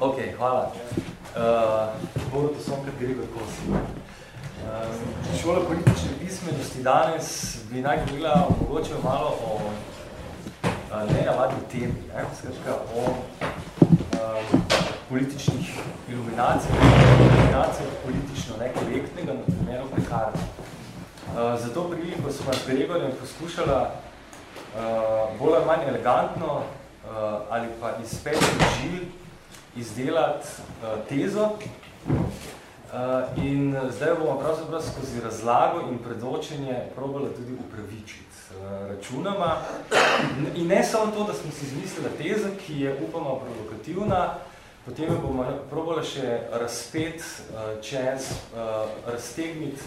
Ok, hvala. Uh, Borut Osomka, Gregor Kosi. Uh, šola politične pismenosti danes bi naj govorila mogoče malo o uh, nenavadni temi, ne? skratka o uh, političnih iluminacijah, iluminacijah politično nekorektnega, na primeru prekarne. Uh, zato priliko smo s Gregorjem poskušala uh, bolj ali manj elegantno uh, ali pa iz petih žil izdelati uh, tezo uh, in zdaj bomo pravzaprav skozi razlago in predočenje probali tudi upravičiti uh, računama. In ne samo to, da smo si izmislili tezo, ki je upamo provokativna, potem bomo probali še razpet čez, raztegniti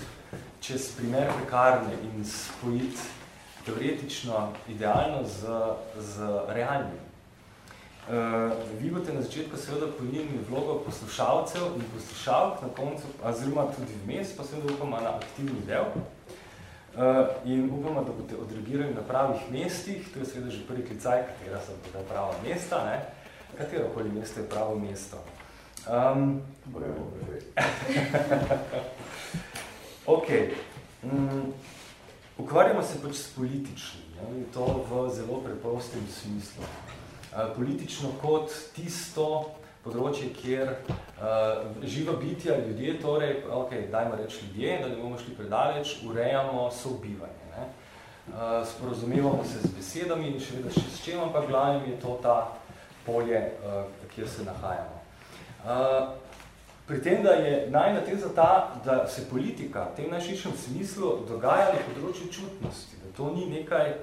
čez primer prekarne in spojiti teoretično, idealno z, z realnim. Uh, vi boste na začetku seveda pojnili vlogo poslušalcev in poslušalk na koncu, oziroma tudi vmes, pa seveda upamo na aktivni del. Uh, in upamo, da boste odreagirali na pravih mestih, to je seveda že prvi klicaj, katera so teda prava mesta, ne? katero okoli mesto je pravo mesto. Um, ok. Um, ukvarjamo se pač s političnim, ne? to v zelo preprostem smislu. Eh, politično kot tisto področje, kjer uh, živa bitja, ljudje, torej, ok, dajmo reči ljudje, da ne bomo šli predaleč, urejamo sobivanje. Ne? Uh, sporozumevamo se z besedami in še še s čem, ampak glavnim je to ta polje, uh, kjer se nahajamo. Uh, pri tem, da je najna teza ta, da se politika v tem najširšem smislu dogaja na področju čutnosti, da to ni nekaj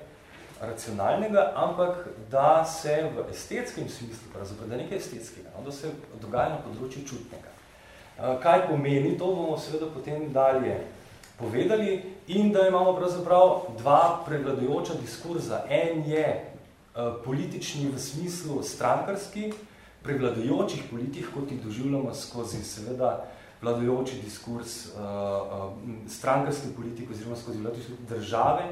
racionalnega, ampak da se v estetskem smislu, pravzaprav, da nekaj estetskega, no, da se dogaja na področju čutnega. Eh, kaj pomeni, to bomo seveda potem dalje povedali in da imamo pravzaprav dva prevladujoča diskurza. En je uh, politični v smislu strankarski, prevladujočih politik, kot jih doživljamo skozi seveda vladajoči diskurs uh, strankarske politike oziroma skozi vladajoči države,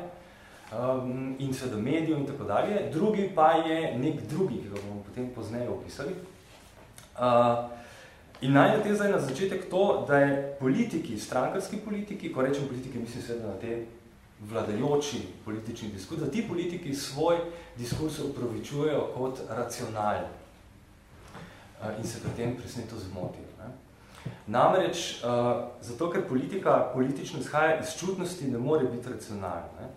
um, in seveda medijev in tako dalje. Drugi pa je nek drugi, ki ga bomo potem pozneje opisali. Uh, in najde te zdaj na začetek to, da je politiki, strankarski politiki, ko rečem politiki, mislim seveda na te vladajoči politični diskurs, da ti politiki svoj diskurs upravičujejo kot racionalni. Uh, in se potem presneto zmotijo. Ne? Namreč, uh, zato ker politika politično izhaja iz čutnosti, ne more biti racionalna.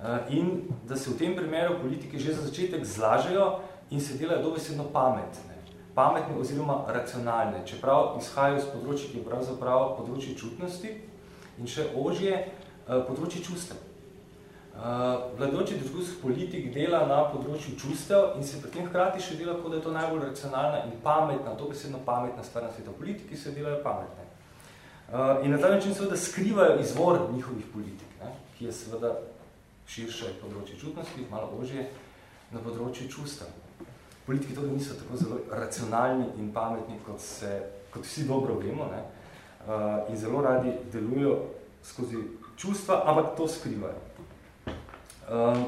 Eh, in da se v tem primeru politike že za začetek zlažejo in se delajo dobesedno pametne. Pametne oziroma racionalne, čeprav izhajajo z področji, ki je pravzaprav področje čutnosti in še ožje eh, področje čustev. Eh, vladoči diskurs politik dela na področju čustev in se pri tem hkrati še dela, kot da je to najbolj racionalna in pametna, to besedno pametna stvar na svetu. Politiki se delajo pametne. In na ta način seveda skrivajo izvor njihovih politik, ne, ki je seveda širše področje čutnosti, malo ožje na področju čustva. Politiki tudi niso tako zelo racionalni in pametni, kot, se, kot vsi dobro vemo, ne? Uh, in zelo radi delujo skozi čustva, ampak to skrivajo. Um,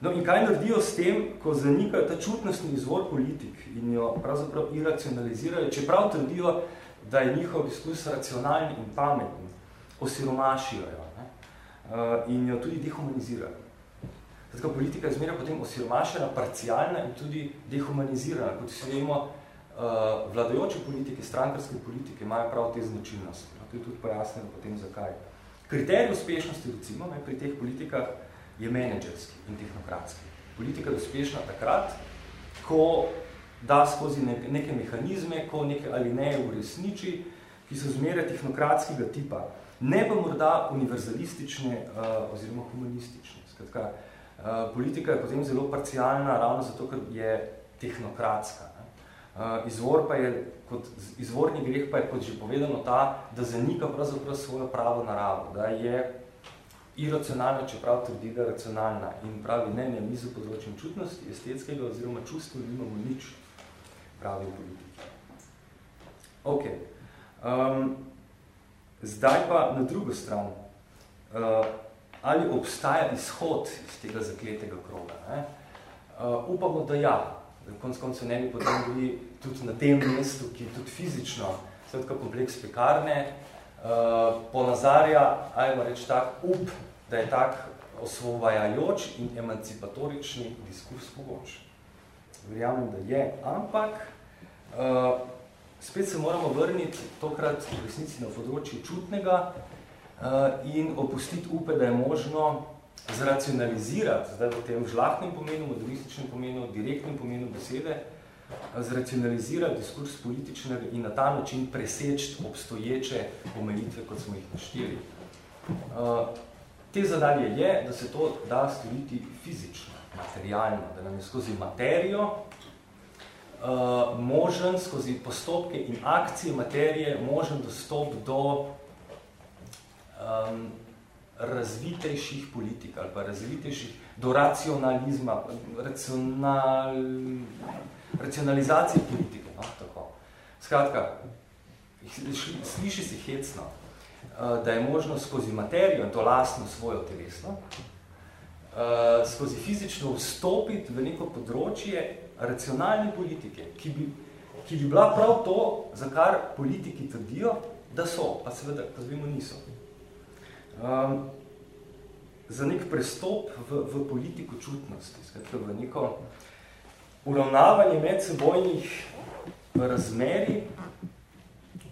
no in kaj naredijo s tem, ko zanikajo ta čutnostni izvor politik in jo pravzaprav iracionalizirajo, čeprav trdijo, da je njihov diskurs racionalni in pametni, osiromašijo jo. Eh, in jo tudi dehumanizira. Zato politika je zmeraj potem osiromašena, parcialna in tudi dehumanizirana. Kot vsi vemo, uh, vladajoče politike, strankarske politike imajo prav te značilnosti. No, to je tudi pojasneno potem zakaj. Kriterij uspešnosti, recimo, ne, pri teh politikah je menedžerski in tehnokratski. Politika je uspešna takrat, ko da skozi neke mehanizme, ko neke ali ne uresniči, ki so zmeraj tehnokratskega tipa ne pa morda univerzalistične uh, oziroma humanistične. Skratka, uh, politika je potem zelo parcialna, ravno zato, ker je tehnokratska. Ne? Uh, izvor pa je, kot, izvorni greh pa je, kot že povedano, ta, da zanika pravzaprav svojo pravo naravo, da je iracionalna, čeprav trdi, da racionalna in pravi, ne, ne, mi za področjem čutnosti, estetskega oziroma čustva nimamo nič pravi v politiki. Ok. Um, Zdaj pa na drugo stran, uh, ali obstaja izhod iz tega zakletega kroga? Ne? Uh, upamo, da ja, konc koncu ne bi potem bili tudi na tem mestu, ki je tudi fizično, skratka kompleks pekarne, uh, ponazarja, ajmo reči tak, up, da je tak osvobajajoč in emancipatorični diskurs mogoč. Verjamem, da je, ampak uh, spet se moramo vrniti tokrat v resnici na področju čutnega uh, in opustiti upe, da je možno zracionalizirati, zdaj v tem žlahtnem pomenu, modernističnem pomenu, direktnem pomenu besede, zracionalizirati diskurs političnega in na ta način preseči obstoječe omejitve, kot smo jih našteli. Uh, te zadalje je, da se to da storiti fizično, materialno, da nam je skozi materijo uh, možen, skozi postopke in akcije materije možen dostop do um, razvitejših politik ali pa razvitejših do racionalizma, racional, racionalizacije politike. No, tako. Skratka, sliši se hecno, eh, da je možno skozi materijo in to lastno svojo telesno, eh, skozi fizično vstopiti v neko področje racionalne politike, ki bi, ki bi bila prav to, za kar politiki trdijo, da so, pa seveda, ko zvemo, niso. Um, za nek prestop v, v politiko čutnosti, skratka v neko uravnavanje medsebojnih razmeri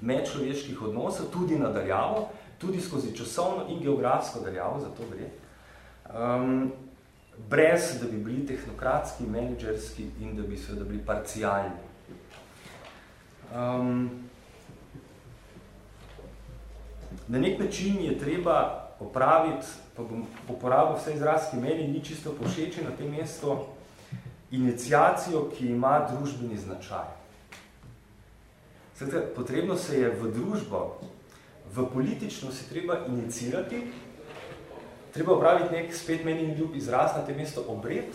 medčloveških odnosov, tudi nadaljavo, tudi skozi časovno in geografsko daljavo, za to gre, um, brez, da bi bili tehnokratski, menedžerski in da bi seveda bili parcialni. Um, na nek način je treba opraviti, pa bom uporabil vse izraz, ki meni ni čisto pošeči na tem mestu, inicijacijo, ki ima družbeni značaj. Zdaj, potrebno se je v družbo, v politično se treba inicirati, treba upraviti nek spet meni ljub izraz na tem mestu obred,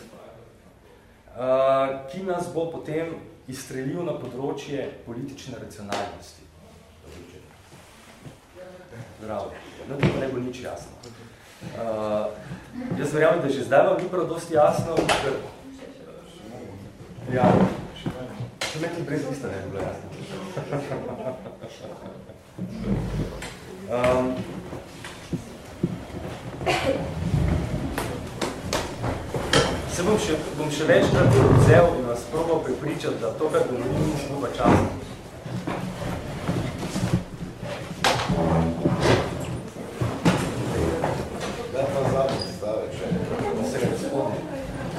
ki nas bo potem izstrelil na področje politične racionalnosti. Bravo. No, to ne bo nič jasno. Uh, jaz verjamem, da že zdaj vam ni prav dosti jasno, ker... Ja, še nekaj brez lista ne bi bilo jasno. um, se bom še, bom še večkrat vzel in vas probal prepričati, da to, kar govorim, ni sluba časno.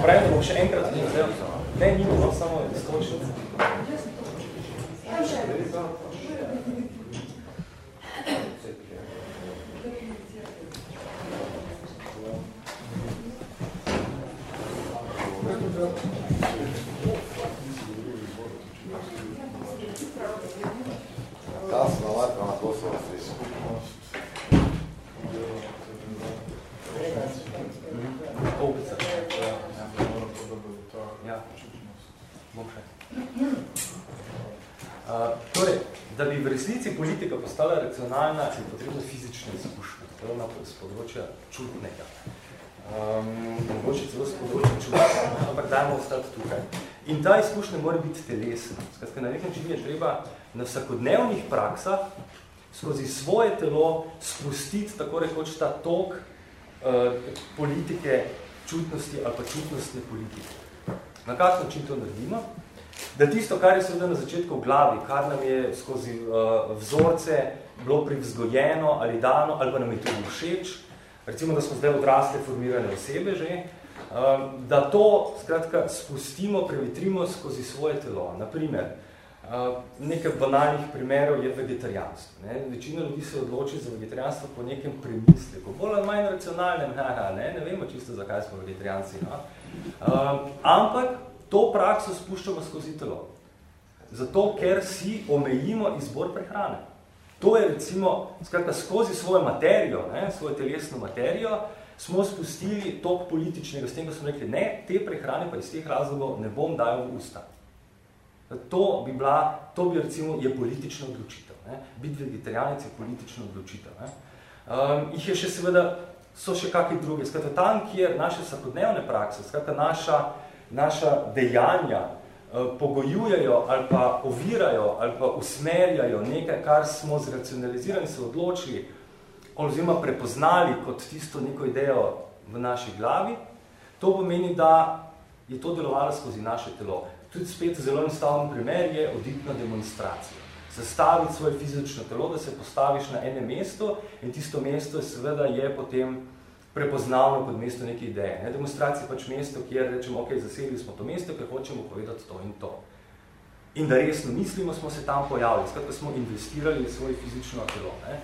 Pravim, da bom še enkrat ne vzel. Ne, ni bilo samo izkočnice. Kasno, lahko na to so Opica. Ja. Bom še. Uh, torej, da v resnici politika postala racionalna, je potrebno fizične izkušnje, to je na področja čutnega. Um, mogoče celo z področja čutnega, ampak dajmo ostati tukaj. In ta izkušnja mora biti telesna. Skratka, na nek način je treba na vsakodnevnih praksah skozi svoje telo spustiti tako rekoč ta tok uh, politike čutnosti ali pa čutnostne politike. Na kak način to naredimo? Da tisto, kar je seveda na začetku v glavi, kar nam je skozi uh, vzorce bilo privzgojeno ali dano, ali pa nam je to všeč, recimo, da smo zdaj odrasle formirane osebe že, uh, da to skratka spustimo, prevetrimo skozi svoje telo. Naprimer, uh, nekaj banalnih primerov je vegetarijanstvo. Ne? Večina ljudi se odloči za vegetarijanstvo po nekem premisleku, bolj ali manj racionalnem, haha, ne? ne vemo čisto, zakaj smo vegetarijanci. No? Uh, ampak to prakso spuščamo skozi telo. Zato, ker si omejimo izbor prehrane. To je recimo, skratka, skozi svojo materijo, ne, svojo telesno materijo, smo spustili tok političnega, s tem, ko smo rekli, ne, te prehrane pa iz teh razlogov ne bom dajal v usta. To bi bila, to bi recimo je politična odločitev. Ne. Biti vegetarijanec je politična odločitev. Ne. Um, jih je še seveda, so še kakšne druge. Skratka, tam, kjer naše vsakodnevne prakse, skratka, naša, naša dejanja pogojujejo ali pa ovirajo ali pa usmerjajo nekaj, kar smo zracionalizirani se odločili oziroma prepoznali kot tisto neko idejo v naši glavi, to pomeni, da je to delovalo skozi naše telo. Tudi spet zelo enostavni primer je oditna demonstracija. Zastaviti svoje fizično telo, da se postaviš na enem mestu in tisto mesto je seveda je potem prepoznavno kot mesto neke ideje. Ne? Demonstracija je pač mesto, kjer rečemo, ok, zasedili smo to mesto, ker hočemo povedati to in to. In da resno mislimo, smo se tam pojavili, skratka smo investirali v svoje fizično telo. Ne?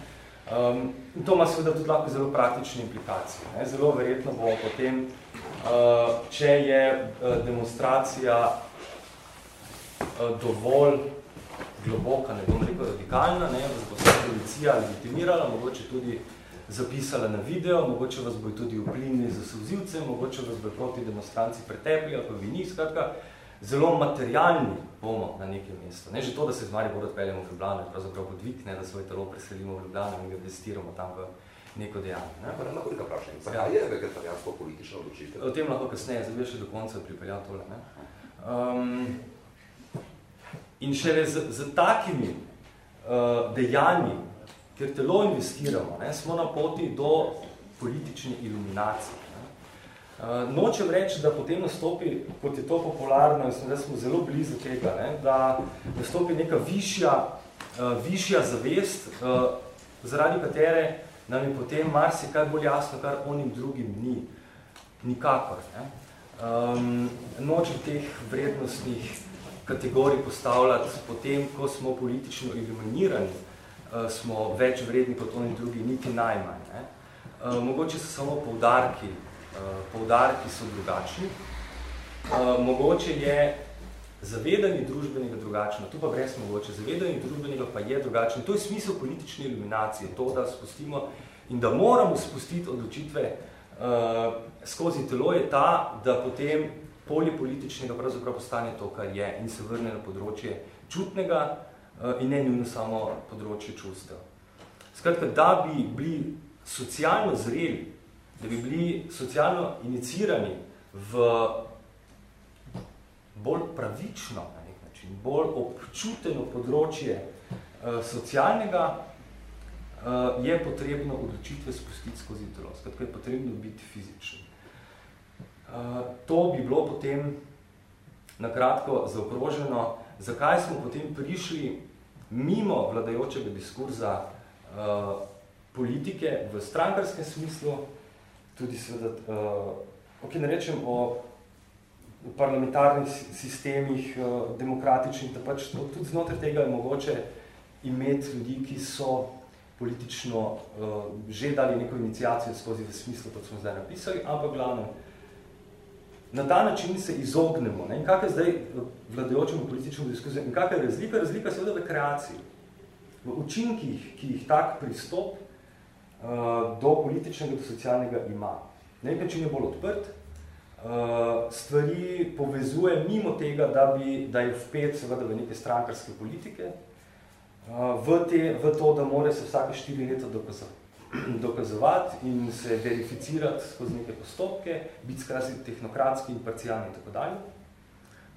Um, in to ima seveda tudi lahko zelo praktične implikacije. Ne? Zelo verjetno bo potem, uh, če je uh, demonstracija uh, dovolj globoka, ne bom rekel radikalna, ne? da bo se policija legitimirala, mogoče tudi zapisala na video, mogoče vas bo tudi vplinili za sozivce, mogoče vas bo proti demonstranci pretepli, ali pa vi njih, skratka, zelo materialni bomo na nekem mestu. Ne že to, da se z Maribor odpeljamo v Ljubljano, je pravzaprav podvik, ne, da svoj telo preselimo v Ljubljano in ga investiramo tam v neko dejanje. Ne? Pa lahko nekaj vprašanje, zakaj ja. je vegetarijansko politično odločitev? O tem lahko kasneje, zdaj še do konca pripeljal tole. Ne? Um, in šele z, z takimi uh, dejanji, ker telo investiramo, ne, smo na poti do politične iluminacije. Uh, nočem reči, da potem nastopi, kot je to popularno, da smo zelo blizu tega, ne, da nastopi neka višja, uh, višja zavest, uh, zaradi katere nam je potem marsikaj bolj jasno, kar onim drugim ni. Nikakor. Ne. Um, nočem teh vrednostnih kategorij postavljati potem, ko smo politično iluminirani, smo več vredni kot oni drugi, niti najmanj. Ne. Uh, mogoče so samo poudarki, uh, poudarki so drugačni. Mogoče je zavedanje družbenega drugačno, tu pa brez mogoče, zavedanje družbenega pa je drugačno. To je smisel politične iluminacije, to, da spustimo in da moramo spustiti odločitve uh, skozi telo, je ta, da potem polje političnega pravzaprav postane to, kar je in se vrne na področje čutnega, Eh, in ne nujno samo področje čustev. Skratka, da bi bili socialno zreli, da bi bili socialno inicirani v bolj pravično, na nek način, bolj občuteno področje uh, socialnega, uh, je potrebno odločitve spustiti skozi telo. Skratka, je potrebno biti fizičen. Uh, to bi bilo potem nakratko zaokroženo, zakaj smo potem prišli mimo vladajočega diskurza uh, politike v strankarskem smislu, tudi seveda, uh, ok, ne rečem o parlamentarnih sistemih, uh, demokratičnih, da pač to, tudi znotraj tega je mogoče imeti ljudi, ki so politično uh, že dali neko inicijacijo skozi v smislu, kot smo zdaj napisali, ampak glavno, na ta način se izognemo. Ne? In kak je zdaj vladajočemu političnemu diskusijo? In kak je razlika? Razlika seveda v kreaciji. V učinkih, ki jih tak pristop uh, do političnega, do socialnega ima. Na nek način je bolj odprt, uh, stvari povezuje mimo tega, da, bi, da je vpet seveda v neke strankarske politike, uh, v, te, v to, da more se vsake štiri leta dokazati dokazovati in se verificirati skozi neke postopke, biti skrasi tehnokratski in parcialni in tako dalje.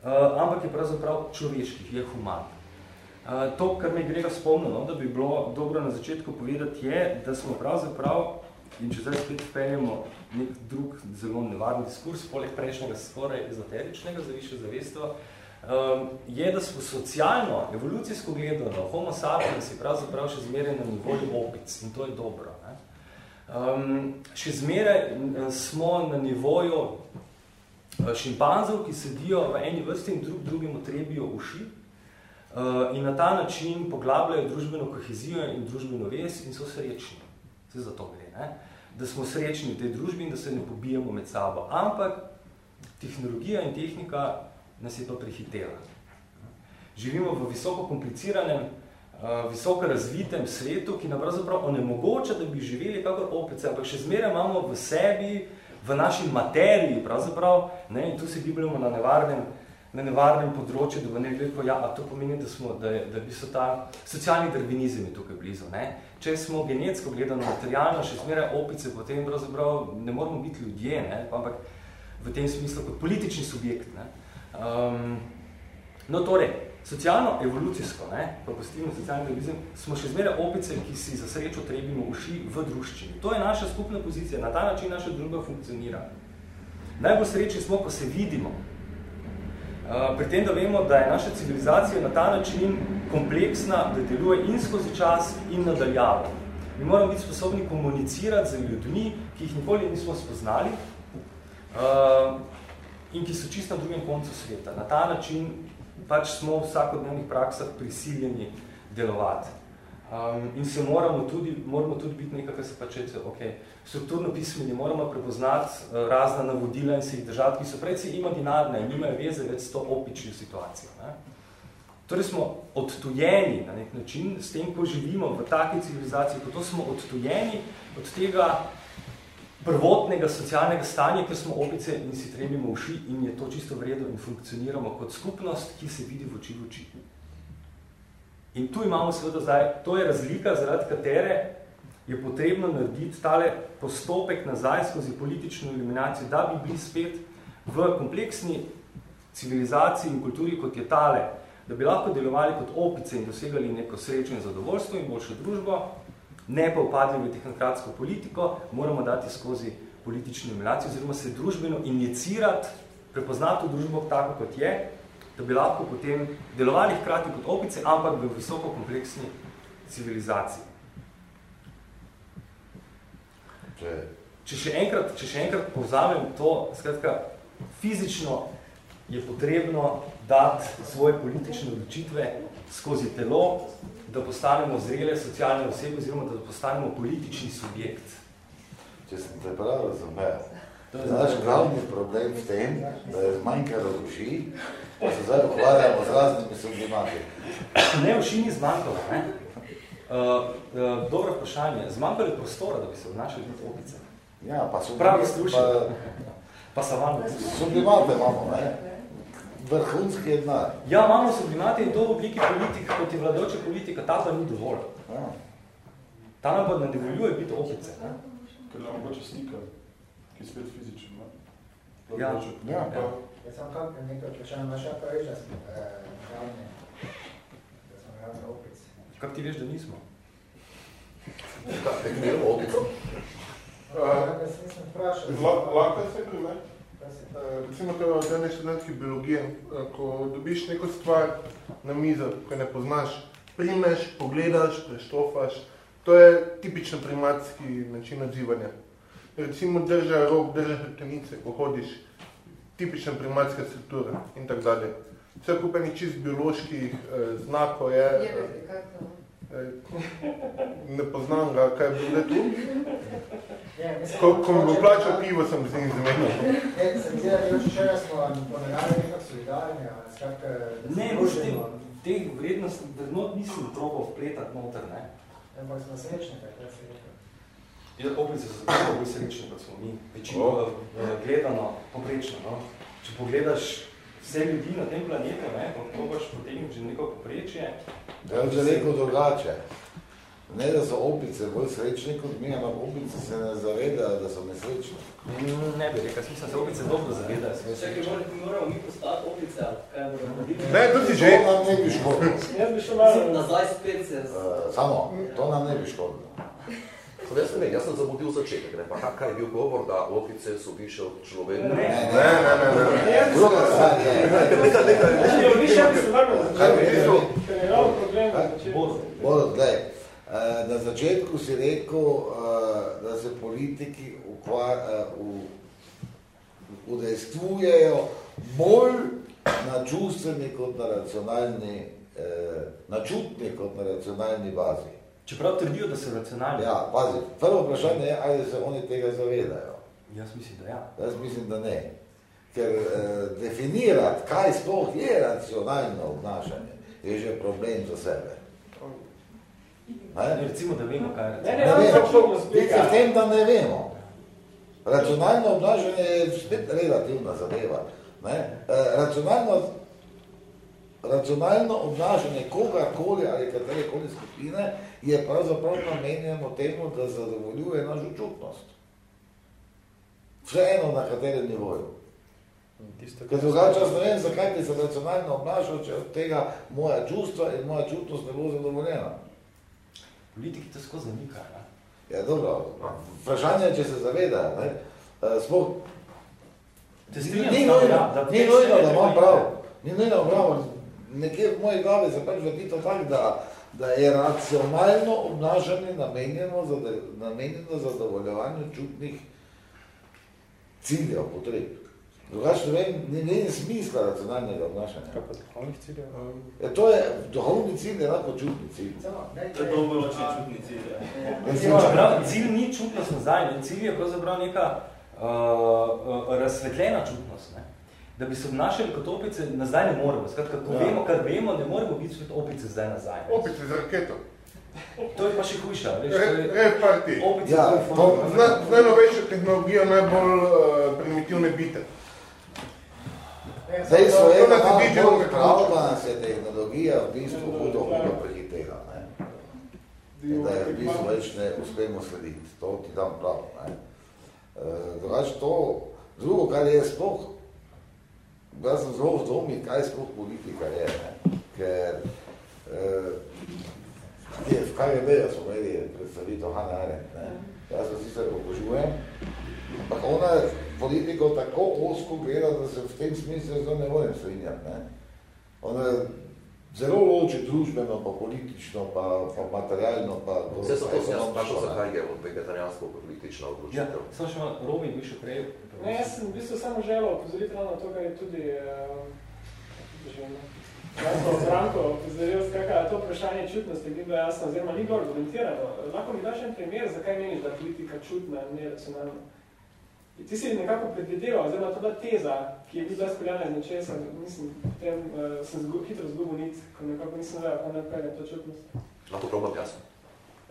Uh, ampak je pravzaprav človeški, je human. Uh, to, kar me grega spomnilo, da bi bilo dobro na začetku povedati, je, da smo pravzaprav, in če zdaj spet peljemo nek drug zelo nevarni diskurs, poleg prejšnjega skoraj ezoteričnega za više zavestvo, um, je, da smo socialno, evolucijsko gledano, homo sapiens je pravzaprav še zmeraj na nivoju opic in to je dobro. Um, še zmeraj smo na nivoju uh, šimpanzov, ki sedijo v eni vrsti in drug drugemu trebijo uši uh, in na ta način poglabljajo družbeno kohezijo in družbeno vez in so srečni. Vse za to gre, ne? da smo srečni v tej družbi in da se ne pobijamo med sabo. Ampak tehnologija in tehnika nas je to prehitela. Živimo v visoko kompliciranem, visoko razvitem svetu, ki nam pravzaprav onemogoča, da bi živeli kakor opice, ampak še zmeraj imamo v sebi, v naši materiji, pravzaprav, ne, in tu se gibljamo na nevarnem, na nevarnem področju, da bo ne veliko, ja, a to pomeni, da, smo, da, da bi so ta socialni drbinizem je tukaj blizu. Ne. Če smo genetsko gledano materialno, še zmeraj opice, potem pravzaprav ne moramo biti ljudje, ne, ampak v tem smislu kot politični subjekt. Ne. Um, No, torej, socialno-evolucijsko, pa postimo socialni evoluzim, smo še zmeraj opice, ki si za srečo trebimo uši v druščini. To je naša skupna pozicija, na ta način naša družba funkcionira. Najbolj srečni smo, ko se vidimo. Uh, pri tem, da vemo, da je naša civilizacija na ta način kompleksna, da deluje in skozi čas in nadaljavo. Mi moramo biti sposobni komunicirati z ljudmi, ki jih nikoli nismo spoznali uh, in ki so čisto na drugem koncu sveta. Na ta način pač smo v vsakodnevnih praksah prisiljeni delovati. Um, in se moramo tudi, moramo tudi biti nekaj, kar se pač reče, ok, strukturno pismeni, moramo prepoznati uh, razna navodila in se jih držati, ki so predvsej imaginarne in nimajo veze več s to opično situacijo. Ne? Torej smo odtujeni na nek način s tem, ko živimo v taki civilizaciji, ko to smo odtujeni od tega prvotnega socialnega stanja, ker smo opice in si trebimo uši in je to čisto vredo in funkcioniramo kot skupnost, ki se vidi v oči v oči. In tu imamo seveda zdaj, to je razlika, zaradi katere je potrebno narediti tale postopek nazaj skozi politično eliminacijo, da bi bili spet v kompleksni civilizaciji in kulturi, kot je tale, da bi lahko delovali kot opice in dosegali neko srečo in zadovoljstvo in boljšo družbo, ne pa upadli v tehnokratsko politiko, moramo dati skozi politično emulacijo, oziroma se družbeno injicirati, prepoznati družbo tako, kot je, da bi lahko potem delovali hkrati kot opice, ampak v visoko kompleksni civilizaciji. Če, če, še enkrat, če še enkrat povzamem to, skratka, fizično je potrebno dati svoje politične odločitve skozi telo, da postanemo zrele socialne osebe, oziroma da postanemo politični subjekt. Če sem te prav razumel, naš glavni problem v tem, da je zmanjkalo duši, pa se zdaj ukvarjamo z raznimi sublimati. Ne, uši ni zmanjkalo. Ne? Uh, uh, dobro vprašanje. Zmanjkalo je prostora, da bi se odnašali biti opice. Ja, pa so pravi sluši. Pa, pa savano. Sublimate imamo, ne? Vrhunski denar. Ja, imamo sublimate in to v obliki politik, kot je vladajoča politika, ta pa ni dovolj. Ja. Ta nam pa ne dovoljuje biti opice. Ne? Ker nam mogoče slika, ki je spet fizičen. Ne? Ja. Ja, pa... Jaz sem kak nekaj vprašanje, imaš ja praviš, da smo ravni, da smo ravni opice. Kak ti veš, da nismo? Kak te gledamo opico? Ja, se nisem vprašal. Lahko se ne? Eh, recimo to v dane študentski biologije, eh, ko dobiš neko stvar na mizo, ko ne poznaš, primeš, pogledaš, preštofaš, to je tipičen primatski način odzivanja. Recimo drža rok, drža hrbtenice, ko hodiš, tipična primatska struktura in tak dalje. Vse kupeni čist bioloških eh, znakov je... Je, to? Ne poznam ga, kaj je bilo tu. Ko, ko mi bo plačal pivo, sem z njim zamenil. Se mi zdi, da je včeraj smo pomenjali nekak solidarni, skratka... Ne, mož te, teh vrednost, vrednot nisem probal vpletati noter, ne? Ampak smo srečni, kaj se rekel. Ja, opice so zelo bolj srečni, kot smo mi. Večino oh. gledano, poprečno, no? Če pogledaš vse ljudi na tem planetu, ne, pa to boš potegnil že neko poprečje, Ja, bi rekel drugače. Ne, da so opice bolj srečni kot mi, ampak opice se ne zavedajo, da so nesrečni. Ne bi rekel, mislim, se opice dobro zavedajo. Čekaj, moramo mi postati opice, ali kaj moramo narediti? Ne, to že. Nam ne bi škodilo. Jaz bi šel nazaj spet se. Uh, samo, to nam ne bi škodilo. Jaz, ne, jaz sem zamudil začetek, ne, pa kaj je bil govor, da opice so više od človeka? Ne, ne, ne, ne, ne. Ne. Nekaj, nekaj, nekaj. Borod, gledaj, na začetku si rekel, da se politiki udejstvujejo bolj na čustveni kot na racionalni, na čutni kot na racionalni bazi. Čeprav trdijo, da so racionalni. Ja, pazi, prvo vprašanje je, ali se oni tega zavedajo. Jaz mislim, da ja. Jaz mislim, da ne. Ker eh, definirati, kaj sploh je racionalno obnašanje, je že problem za sebe. Ne? Ne, recimo, da vemo, kaj je racionalno. Ne, ne, ne, ne, ne, ne, tem, da ne vemo. Racionalno obnašanje je spet relativna zadeva. Ne? Eh, racionalno racionalno obnašanje kogarkoli ali katerekoli skupine je pravzaprav namenjeno temu, da zadovoljuje našo čutnost. Vse eno na katerem nivoju. Ker drugače jaz ne vem, zakaj bi se racionalno obnašal, če od tega moja čustva in moja čutnost ne bo zadovoljena. Politiki to skozi zanika, ne? Ja, dobro. Vprašanje je, če se zavedajo, ne? Eh, Sploh, ni strinjam ni nujno, ja, da ni več nujno, ne da imam prav. Ni prav. Nekje v moji glavi se pač vrti to tak, da, da je racionalno obnašanje namenjeno, za, namenjeno zadovoljevanju čutnih ciljev, potreb. Drugače ne vem, ni, ni smisla racionalnega obnašanja. Kaj pa duhovnih ciljev? Ja, to je, duhovni cilj je lahko čutni cilj. To je dolgoročni čutni cilj. ja. Recimo, Čeprav cilj ni čutnost nazaj, ne? cilj je pravzaprav neka uh, uh, razsvetljena čutnost. Ne? Da bi se obnašali kot opice, nazaj ne moremo. Skratka, ko Ja. vemo, kar vemo, ne moremo biti kot opice zdaj nazaj. Ne? Opice z raketo. To je pa še hujša. Veš, to je, Rev party. opice Ja. Z na- z najnovejšo tehnologijo najbolj uh, primitivne bite. so je, da nas je DJ imamo omeključil. prav, da nas je tehnologija v bistvu hudo, hudo prehitela. Da je v bistvu več ne uspemo slediti. To ti dam prav. Ne? E, drugače to, drugo, kar je sploh, jaz sem zelo v dvomi, kaj sploh politika je. Ne? Ker e, je, v KGB-ju smo imeli predstavitev Hane Arendt. Ne? Jaz se sicer obožujem, ampak ona politiko tako osko gleda, da se v tem smislu zelo ne morem strinjati. Ne? Ona zelo loči družbeno, pa politično, pa, pa materialno, pa Vse so to sem jaz ekonomsko, vprašal, ne. zakaj je vegetarijansko politična Ja, odločitev. samo še malo, Romi bi še prej. Ne, jaz sem v bistvu samo želel opozoriti na to, kar je tudi Jasno, Branko opozoril, skakaj je to vprašanje čutnosti, ni bilo jasno, oziroma ni bilo argumentirano. Lahko mi daš en primer, zakaj meniš, da politika čutna in neracionalna? Ti si nekako predvideval, oziroma to bila teza, ki je bila speljana iz nečesa, mislim, potem uh, sem zgu, hitro zgubil nic, ko nekako nisem vedel, kako naprej to čutnost. Lahko probam jaz.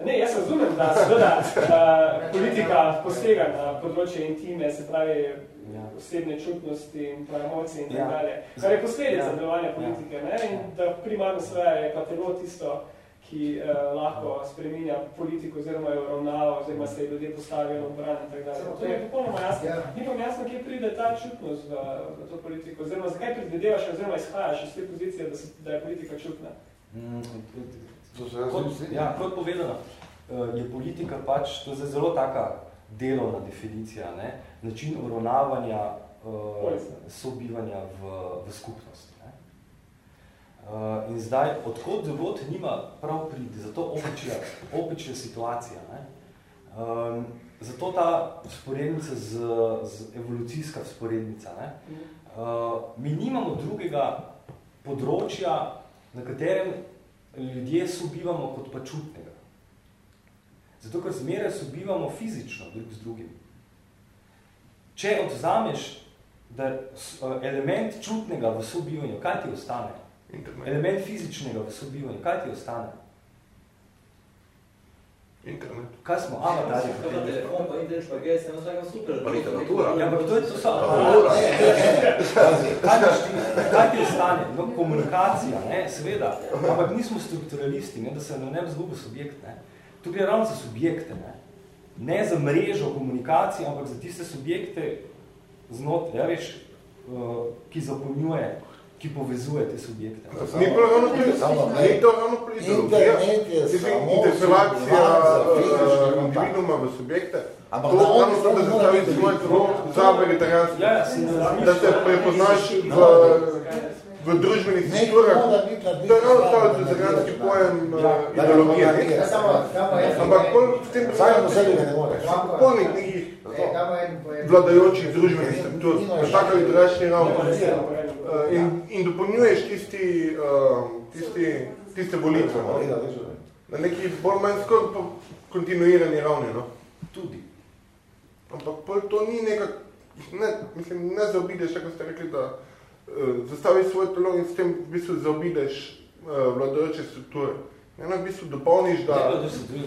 Ne, jaz razumem, da seveda uh, politika posega na področje intime, se pravi Ja. osebne čutnosti in pa emocije in Ja. tako dalje. Kar je posledica Ja. delovanja politike, ne? In da primarno seveda je pa telo tisto, ki uh, lahko spreminja politiko oziroma jo ravnava, oziroma se je ljudje postavijo na obran in tako dalje. To je popolnoma jasno. Ja. Ni pa jasno, kje pride ta čutnost v, v to politiko, oziroma zakaj predvidevaš oziroma izhajaš iz te pozicije, da, se, da je politika čutna. Mm, To se jaz Kot, strinjam. ja, kot povedano, eh, je politika pač, to je zelo taka delovna definicija, ne? način uravnavanja uh, sobivanja v, v skupnosti. Ne? Uh, in zdaj, odkot drugod nima prav pride, zato opičja, opičja situacija. Ne? Um, zato ta sporednica z, z evolucijska sporednica. Ne? Uh, mi nimamo drugega področja, na katerem ljudje sobivamo kot pa čutnega. Zato, ker zmeraj sobivamo fizično drug z drugim. Če odzameš da eh, element čutnega v sobivanju, kaj ti ostane? Internet. Element fizičnega v sobivanju, kaj ti ostane? Internet. Kaj smo? Avatarji. Kaj pa telefon, pa internet, pa gej, se enostavno super. Pa literatura. Ja, ampak to je to so. Kultura. Kaj, ti, ti ostane? No, komunikacija, ne, seveda. Ampak nismo strukturalisti, ne, da se ne bi zgubil subjekt. Ne. Tu gre ravno za subjekte. Ne. ne za mrežo komunikacije, ampak za tiste subjekte znotraj, ja, veš, uh, ki zapolnjuje, ki povezuje te subjekte. Ni pa ravno je interpelacija individuuma v subjekte. Ampak to da mora zastavi biti svoje veliko telo več, za no. vegetarijanstvo. Ja, ja, se ne razmišljam. Da se prepoznaš v, v družbenih strukturah. To je ravno ta straneh, pojem uh, ideologije. Ampak v tem Vsaj po sebi ga ne moreš. polnih nekih pojem. vladajočih družbenih struktur, na tak ali drugačni ravni. Uh, in, in dopolnjuješ tisti, tisti, tiste volitve, no? Na neki bolj manj skoraj kontinuirani ravni. No? Tudi. Ampak to ni nekak, ne, mislim, ne zaobideš, ako ste rekli, da zastaviš svoje telo in s tem v bistvu zaobideš uh, vladajoče strukture. Eno v bistvu dopolniš, Da,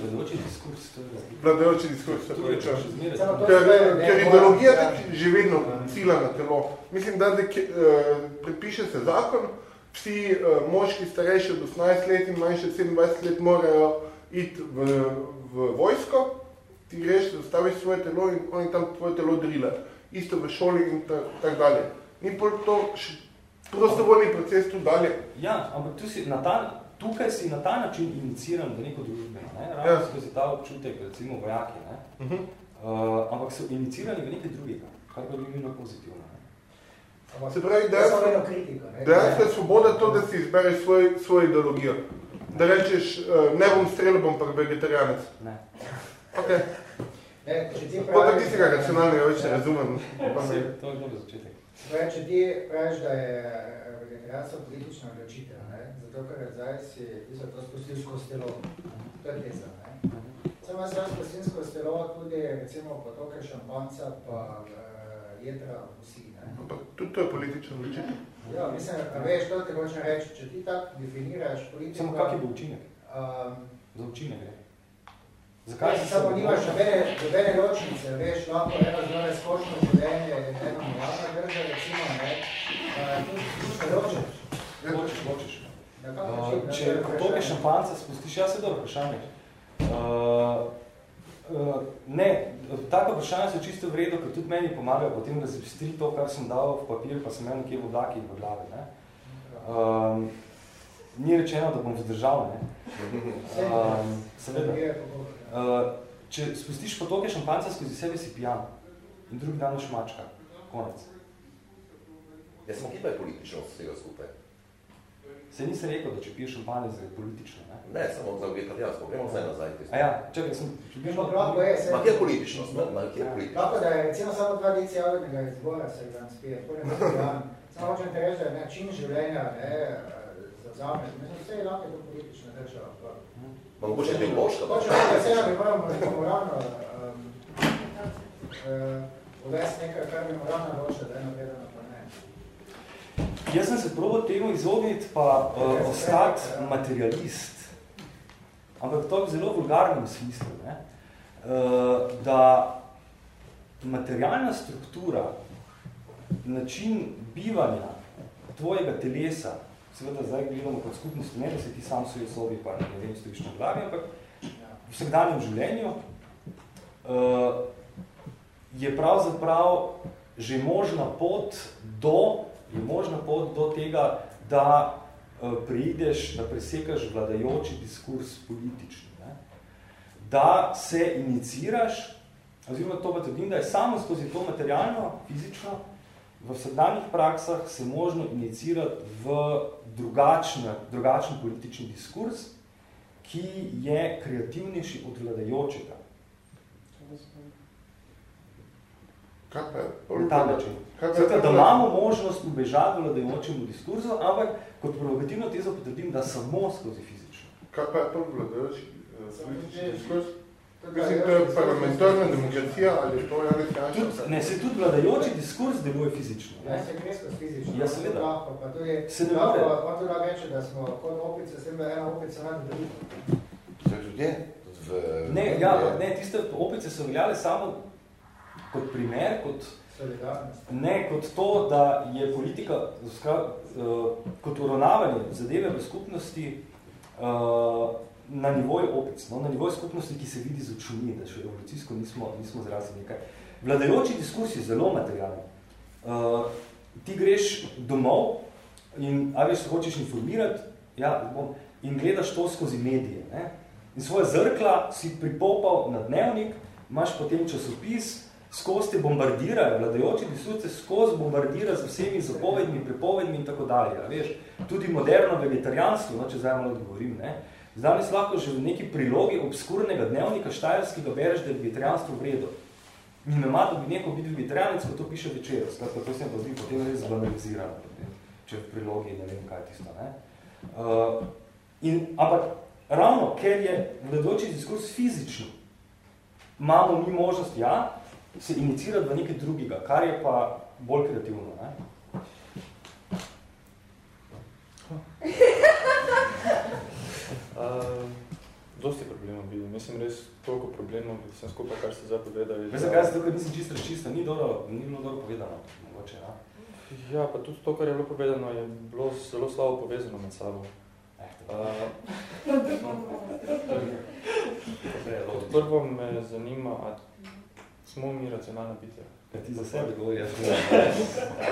vedoči diskurs, to je vladajoči diskurs To je. Samo to- Ker, Ne, ker ne, ideologija ja. ja. že vedno cila na telo. Mislim, da ke- eh, predpiše se zakon, vsi eh, moški starejši od 18 let in manjši od 27 let morajo iti v, v vojsko, ti greš, zastaviš svoje telo in oni tam tvoje telo drilajo. Isto v šoli in ta- tako dalje. Ni pol to še prostovoljni proces tu dalje. Ja, ampak tu si na ta, tukaj si na ta način iniciran v neko družbeno, ne? Ravno Ja. skozi ta občutek, recimo vojaki, ne? Uh -huh. Uh, ampak so inicirani v nekaj drugega, kar pa bi bilo pozitivno. Ne? Ampak Se pravi, to je ne. Dejansko je svoboda to, da si izbereš svoj, svojo ideologijo. Da rečeš, uh, ne bom strelil, bom pa vegetarijanec. Ne. Okay. Ne, če ti Pa tako praviš, tistega racionalnega več ne razumem. To je dober začetek. Pravi, če ti praviš, da je eh, vegetarijanstvo politična odločitev, ne? zato ker zdaj si ti so to spustil skozi telo. To je teza. Ne? Sem jaz jaz spustil skozi telo tudi recimo potoke šampanca pa uh, jedra vsi. Ne? Ampak tudi to je politična odločitev. Ja, mislim, a veš, to ti hočem reči, če ti tako definiraš politiko... Samo kak je bo učinek? Um, Za učinek gre. Zakaj si samo nimaš nobene, nobene ločnice, veš, lahko eno zelo razkošno življenje, eno mladna drža, recimo, ne, tu, tu se ločiš. Hočeš, hočeš. Na kak Uh, če potoke šampanca spustiš, ja se dobro vprašanje. Uh, uh, ne, taka vprašanja so čisto v redu, ker tudi meni pomagajo potem razvestri to, kar sem dal v papir, pa sem imel nekje v oblakih v glavi. Ne? Um, ni rečeno, da bom vzdržal, ne? Um, seveda. Uh, če spustiš potoke šampanca skozi sebe, si pijan. In drugi dan boš mačka. Konec. Jaz sem kje pa je političnost vsega skupaj? Se nisem rekel, da če piješ šampanec, da je politično, ne? Ne, samo za vegetarijansko, gremo zdaj nazaj. A ja, čakaj, sem približno... Lahko je, se- Ma kje je političnost? Ma, ma kje je političnost? Lahko da je recimo samo dva deci javnega izbora se dan spije, potem to dan. Samo hočem te reči, da je način življenja, ne, zavzame, mislim, vse je lahko to politična država. Ma mogoče je biološka Hočem reči, da vseeno bi moramo neko moralno um, uh, uvesti nekaj, kar bi moralno loče, da je navedeno, pa ne. Jaz sem se probal temu izogniti, pa uh, ostati materialist. Ampak to v zelo vulgarnem smislu, ne? Uh, da materialna struktura, način bivanja tvojega telesa, seveda zdaj gledamo kot skupnost, ne da se ti sam svoji sobi, pa ne vem, stojiš na glavi, ampak v vsakdanjem življenju uh, je pravzaprav že možna pot do je možna pot do tega, da uh, prideš, da presekaš vladajoči diskurs politični. Ne? Da se iniciraš, oziroma to pa trdim, da je samo skozi to materialno, fizično, v vsakdanjih praksah se možno inicirati v drugačne, drugačen politični diskurs, ki je kreativnejši od vladajočega. Kaj pa je? Ta način. Zato, da imamo možnost ubežati vladajočemu diskurzu, ampak kot provokativno tezo potrdim, da samo skozi fizično. Kaj pa je to vladajoči eh, politični diskurs? Mislim, to je parlamentarna demokracija ali to je ali kaj? Tud, ne, se tudi vladajoči diskurs deluje fizično. Ne, se gre skozi fizično. Ja, seveda. Lahko, pa tudi, Se ne more. pa tudi reče, da smo kot opice, s tem, da je ena opica nad drugo. To je tudi je. V, Ne, ja, ne, tiste opice so veljale samo kot primer, kot, ne kot to, da je politika skrat, uh, kot uravnavanje zadeve v skupnosti uh, na nivoju opic, no, na nivoju skupnosti, ki se vidi z očmi, da še evolucijsko nismo, nismo zrazili nekaj. Vladajoči diskurs je zelo materialni. Uh, ti greš domov in a veš, se hočeš informirati ja, bom, in gledaš to skozi medije. Ne? In svoje zrkla si pripopal na dnevnik, imaš potem časopis, skozi te bombardirajo, vladajoči diskurce skozi bombardira z vsemi zapovedmi, prepovedmi in tako dalje. Veš, tudi moderno vegetarijanstvo, no, če zdaj malo odgovorim, ne? Danes lahko že v neki prilogi obskurnega dnevnika štajerskega bereš, da je vegetarijanstvo v redu. In ima, da bi neko biti vegetarijanec, ko to piše večer. Skratka, to se mi pa zdi potem res banalizirano, potem, če v prilogi ne vem kaj tisto. Ne? Uh, in, ampak ravno, ker je vladajoči diskurs fizični, imamo mi možnost, ja, se inicirati v nekaj drugega, kar je pa bolj kreativno. Ne? Uh, dosti problemov vidim. Mislim, res toliko problemov, vsem skupaj, kar ste zdaj povedali. Veš, zakaj se tukaj nisem čisto razčista, ni, dobro, ni bilo dobro povedano, mogoče, ja? Ja, pa tudi to, kar je bilo povedano, je bilo zelo slabo povezano med sabo. Uh, prvo me zanima, a smo mi racionalna bitja? Kaj ti za sebe govori, jaz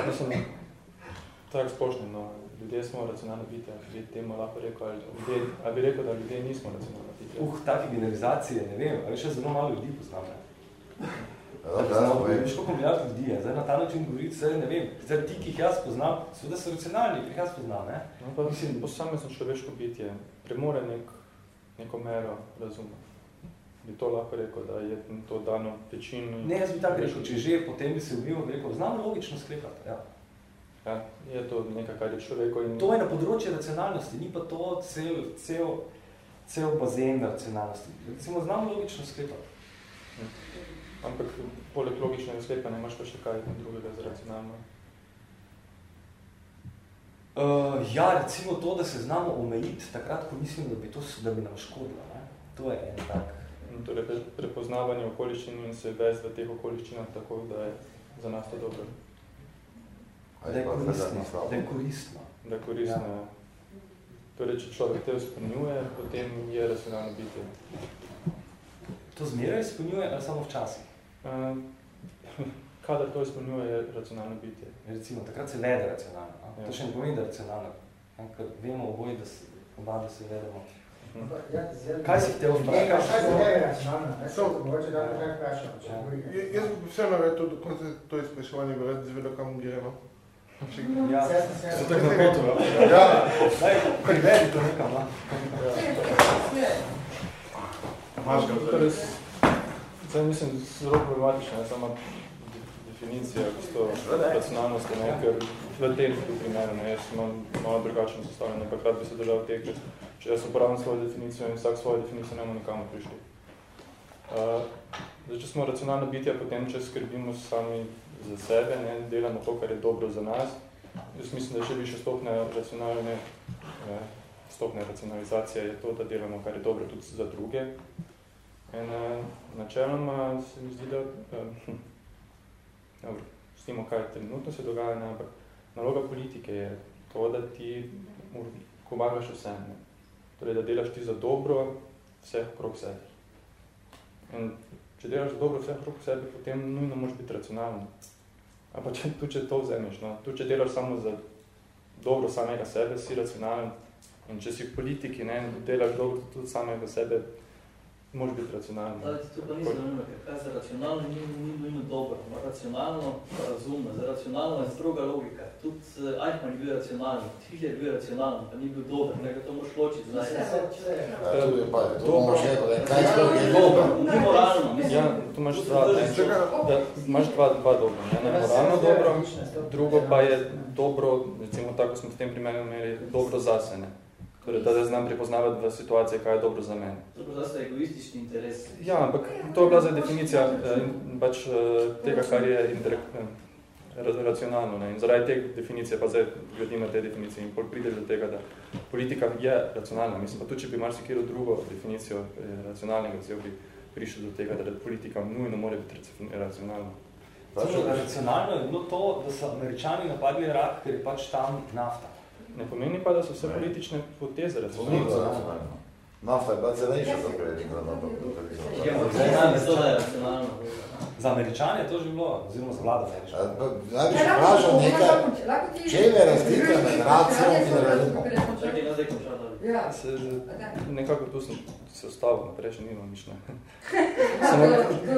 Mislim, tako splošno, no, ljudje smo racionalno biti, bi temu lahko rekel, ali, ljudje, ali bi rekel, da ljudje nismo racionalno biti. Uh, take generalizacije, ne vem, ali še zelo malo ljudi poznam, ne? Ja, povej. Veš, koliko milijard ljudi je, zdaj na ta način govoriti, zdaj ne vem, zdaj ti, ki jih jaz poznam, seveda so racionalni, ki jih jaz poznam, ne? No, pa mislim, posamezno človeško bitje premore nek, neko mero razuma. Bi to lahko rekel, da je to dano večini. Ne, jaz bi tako rekel, če že, potem bi se ubil, rekel, znam logično sklepati, ja. Ja, je to nekaj, kar je človeko in... To je na področju racionalnosti, ni pa to cel, cel, cel bazen racionalnosti. Recimo, znam logično sklepati. Ampak poleg logičnega sklepanja imaš pa še kaj drugega za racionalno? Uh, ja, recimo to, da se znamo omejiti takrat, ko mislim, da bi, to, da bi nam škodilo. Ne? To je en tak. Torej, prepoznavanje okoliščin in se vez v teh okoliščinah tako, da je za nas to dobro. Da je koristno. Da je koristno. Da je koristno, ja. Torej, če človek te izpolnjuje, potem je racionalno biti. To zmeraj izpolnjuje, ali samo včasih? Uh, kadar to izpolnjuje, je racionalno biti. Recimo, takrat se vede racionalno. Ja. To še ne pomeni, da je racionalno. Ker vemo oboji, da se, oba, da se vedemo. Ja, kaj si htel vprašati? Kaj se tebe racionalno? Ne, so, mogoče da nekaj vprašam. Ja, jaz bi vseeno rad to do konca to izpraševanje bi rad zvedel, kam gremo. Ja, tako na petu, ja. Daj, privedi to nekam, no. Maš ga. Torej, zdaj mislim, zelo problematično, samo definicija to racionalnosti, ne, ker v tem primeru, ne, jaz imam malo drugačno sestavljeno, ampak rad bi se držal teh, ker če jaz uporabim svojo definicijo in vsak svojo definicijo, ne bomo nikamor prišli. Uh, zdaj, če smo racionalno bitja, potem, če skrbimo sami za sebe, ne, delamo to, kar je dobro za nas, jaz mislim, da še više stopne racionalne, ne, stopne racionalizacije je to, da delamo, kar je dobro tudi za druge. In uh, načeloma se mi zdi, da uh, dobro, snimo, kaj trenutno se dogaja, ne, ampak naloga politike je to, da ti pomagaš vsem. Ne. Torej, da delaš ti za dobro vseh okrog sebe. In če delaš dobro vseh okrog sebe, potem nujno moraš biti racionalen. A pa če, tu, če to vzemeš, no, tu, če delaš samo za dobro samega sebe, si racionalen. In če si politiki, ne, delaš dobro tudi samega sebe, Moraš biti racionalen. Da, to pa nujno, ker kaj za racionalno ni, ni nujno dobro. Racionalno pa razumno. Za racionalno je stroga logika. Tudi uh, Eichmann je bil racionalno, Hitler je bil racionalno, pa ni bil dober. Nekaj to moraš ločiti. Zdaj. Ja, to je pa, to še rekel, kaj sploh je dobro. Ni moralno, mislim. Ja, tu imaš dva, da, imaš dva, dva dobro. Ne, moralno dobro, drugo pa je dobro, recimo tako smo v tem primeru imeli, dobro zase. Ne. Torej, da znam prepoznavati v situaciji, kaj je dobro za mene. To je za egoistični interes. Ja, ampak to je bila za definicija eh, pač, eh, tega, kar je eh, racionalno. Ne? In zaradi te definicije, pa zdaj gledimo te definicije in pride do tega, da politika je racionalna. Mislim, pa tudi, če bi marsikiro drugo definicijo racionalnega vzel, bi prišel do tega, da politika nujno mora biti racionalna. Racionalno je bilo to, da so američani napadli Irak, ker je pač tam nafta. Ne pomeni pa, da so vse ne. politične poteze racionalne. Nafta je bila cenejša za prejšnji Za američane je to že bilo, oziroma za vlada Naj bi še vprašal nekaj, če je razlika med racijom in razumom? Končal. Ja. Se, nekako tu sem se ostavil, naprej še nimam nič. Ne. Samo,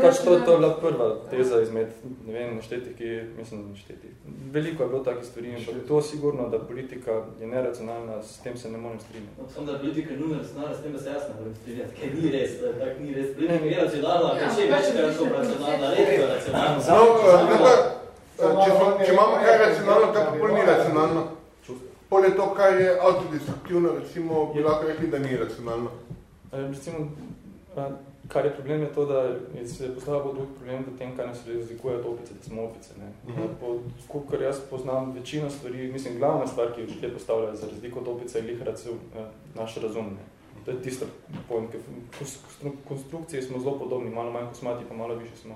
pač to, to je bila prva teza izmed, ne vem, naštetih, ki, mislim, naštetih. Veliko je bilo takih stvari, ampak to sigurno, da politika je neracionalna, s tem se ne morem strinjati. No, samo da politika je nujno racionalna, s tem da se jasno moram strinjati, kaj ni res, tak ni res. Politika je racionalna, kaj še več kaj so racionalna, res je racionalna. No, če, če imamo kaj racionalno, pa pol ni racionalno. Pol je to, kaj je autodestruktivno, recimo, bi lahko rekli, da ni racionalno. Recimo, kar je problem, je to, da se je postavil drug problem v tem, kaj nas razlikuje od opice, da smo opice. Ne? Uh -huh. po, kukor jaz poznam večino stvari, mislim, glavna stvar, ki ljudje postavljajo za razliko od opice, je lih racion, naš razum. Ne? To je tisto pojem, ker v konstrukciji smo zelo podobni, malo manj kosmati, pa malo više smo.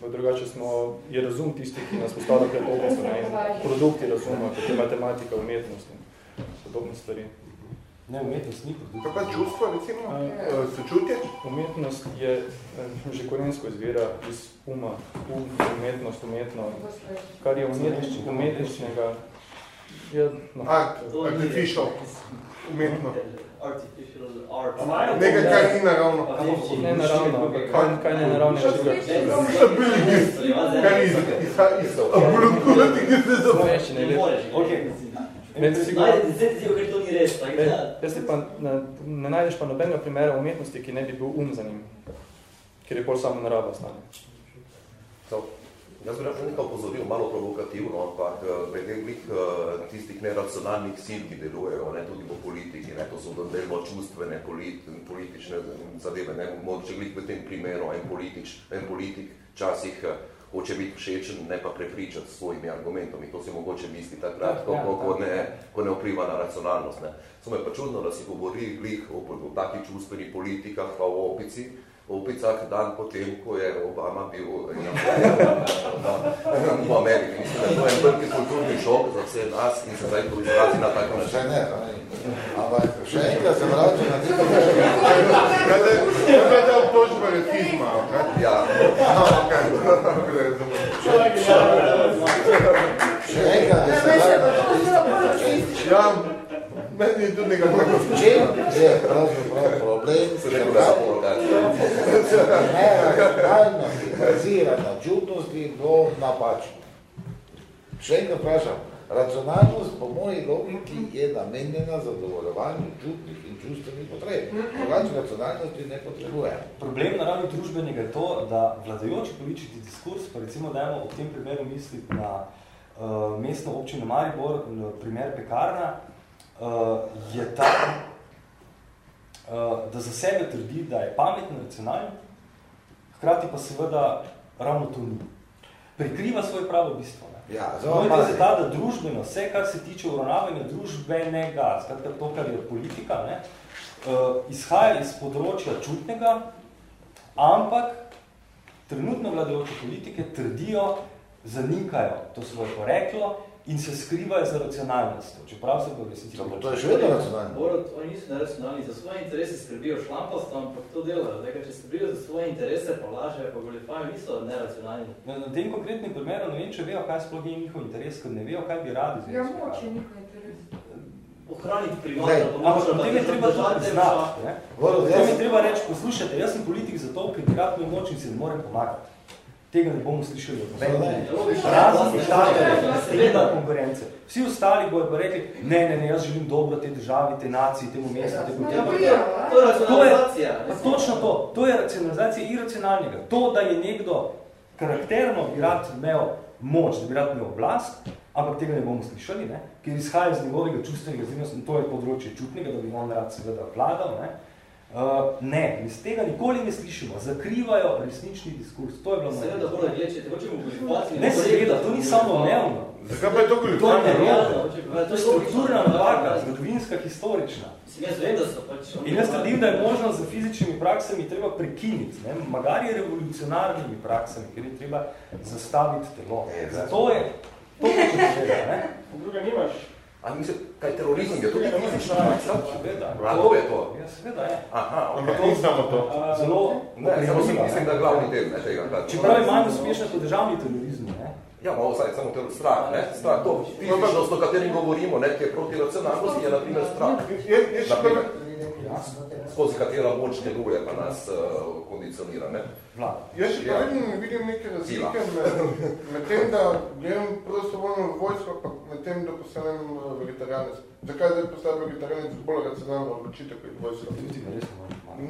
Pa drugače smo, je razum tisti, ki nas postavlja pred opico, ne? Produkti razuma, kot je matematika, umetnost in podobne stvari. Ne, umetnost ni produkt. Kaj pa čustvo, recimo, uh, sočutje? Umetnost je že korensko izvira iz uma, um, umetnost, umetno, kar je umet, umetničnega, Ja, no. Art, ni artificial, umetno. Artificial art. Nekaj, kar ni naravno. Ne naravno, ampak kaj, kaj ne naravno čigar. Kar iz, iz, iz, obludkovati, ki se za... Slovenščine je Ne lepo. moreš. Okej. Med sigurno- Najde deset zelo, ker to ni res. tako da- Jaz ti pa ne, ne najdeš pa nobenega primera umetnosti, ki ne bi bil um za njim, ker je pol samo narava stane. So, jaz bi rad nekaj opozoril, malo provokativno, ampak eh, glede glih eh, tistih neracionalnih sil, ki delujejo, ne, tudi v politiki, ne, to so delno čustvene, polit, politične zadeve, ne, mogoče glih v tem primeru en, politič, en politik časih eh, hoče biti všečen, ne pa prepričati s svojimi argumentami. To si mogoče misli takrat, ko, ko, ko, ne, ko ne vpliva na racionalnost. Ne. Samo je pa čudno, da si govori glih o, o takih čustvenih politikah, pa o opici, opicah dan potem, ko je Obama bil na, v Ameriki. Mislim, da je to en veliki kulturni šok za vse nas in se zdaj to izrazi na tako Še način. ne, ne. Ampak še enkrat se vračam na tisto, Kaj je, je obtožba rasizma? kaj? Ja, Aha, okej, okej, razumem. še enkrat, da se vračam na tisto, Ja, je tudi nekaj tako. v čem je pravzaprav problem, se ne ta bo provokacija. neracionalnost bazira na čutnosti do napačno. Še enkrat vprašam, racionalnost po moji logiki je namenjena zadovoljevanju čutnih in čustvenih potreb. Drugače racionalnosti ne potrebuje. Problem na ravni družbenega je to, da vladajoči politični diskurs, pa recimo dajmo v tem primeru misliti na uh, mestno občino Maribor, primer pekarna, uh, je ta, uh, da za sebe trdi, da je pametno nacionalno, hkrati pa seveda ravno to ni. Prikriva svoje pravo bistvo. Ne? Ja, Moj zelo je ta, da družbeno, vse, kar se tiče uravnavanja družbenega, skratka to, kar je politika, ne, uh, izhaja iz področja čutnega, ampak trenutno vladajoče politike trdijo, zanikajo to svoje poreklo in se skrivajo za racionalnostjo, čeprav se bo resnici Samo to je še vedno racionalno. Borod, oni niso neracionalni, za svoje interese skrbijo šlampavstvo, ampak to delajo. Zdaj, če skrbijo za svoje interese, pa lažejo, pa goljefajo, niso neracionalni. Na, na tem konkretnem primeru ne vem, če vejo, kaj sploh je njihov interes, ker ne vejo, kaj bi radi z Ja, njim moč je spravili. njihov interes. Ohraniti Glej, privatno Ampak potem je treba to priznati. Borod, Potem jaz- je treba reči, poslušajte, jaz sem politik zato, ker bi rad imel moč in si ne morem pomagati. Tega ne bomo slišali od. Razen diktatorjev, seveda konkurence. Vsi ostali bojo pa rekli, ne, ne, ne, jaz želim dobro te državi, te naciji, temu mestu, temu No, temu. dobro, ja. To je racionalizacija. pa točno to, to je racionalizacija iracionalnega. To, da je nekdo karakterno bi rad imel moč, da bi rad imel oblast, ampak tega ne bomo slišali, ne? ker izhaja iz njegovega čustvenega zimnosti, to je področje čutnega, da bi on rad seveda vladal. Ne? Uh, ne, iz tega nikoli ne slišimo, zakrivajo resnični diskurs, to je bilo Seveda, bolj gled, če te hočemo goljufati... Ne, seveda, to ni samo umevno. Zakaj pa je to To je goljufanje? nerodno, to je strukturna napaka, zgodovinska, historična. Mislim, jaz vem, da so pač... In jaz trdim, da je možno z fizičnimi praksami treba prekiniti, ne? magari revolucionarnimi praksami, ker je treba zastaviti telo. Da. Zato je to hoče povedati, ne? Druga nimaš. A mislim, kaj terorizem je tudi fizična akcija? Seveda. A to je to? Ja, seveda je. Aha, Ampak okay. ni samo to. Zelo Ne, samo si mislim, da je glavni tem ne, tega. Kar, Čeprav je manj uspešna kot državni terorizem, ne? Ja, malo zdaj, samo ter strah, ne? Strah, to fizičnost, o katerim govorimo, ne, ki je proti racionalnosti, je na primer strah. Je, je Ja. Skozi katera moč deluje, pa nas uh, kondicionira, ne? Vlada. Jaz še Ja. vidim, vidim neke razlike med, med tem, da grem prostovoljno v vojsko, pa med tem, da postanem eh, vegetarijanec. Zakaj zdaj postanem vegetarijanec bolj racionalno odločitev kot vojsko? Ne ne.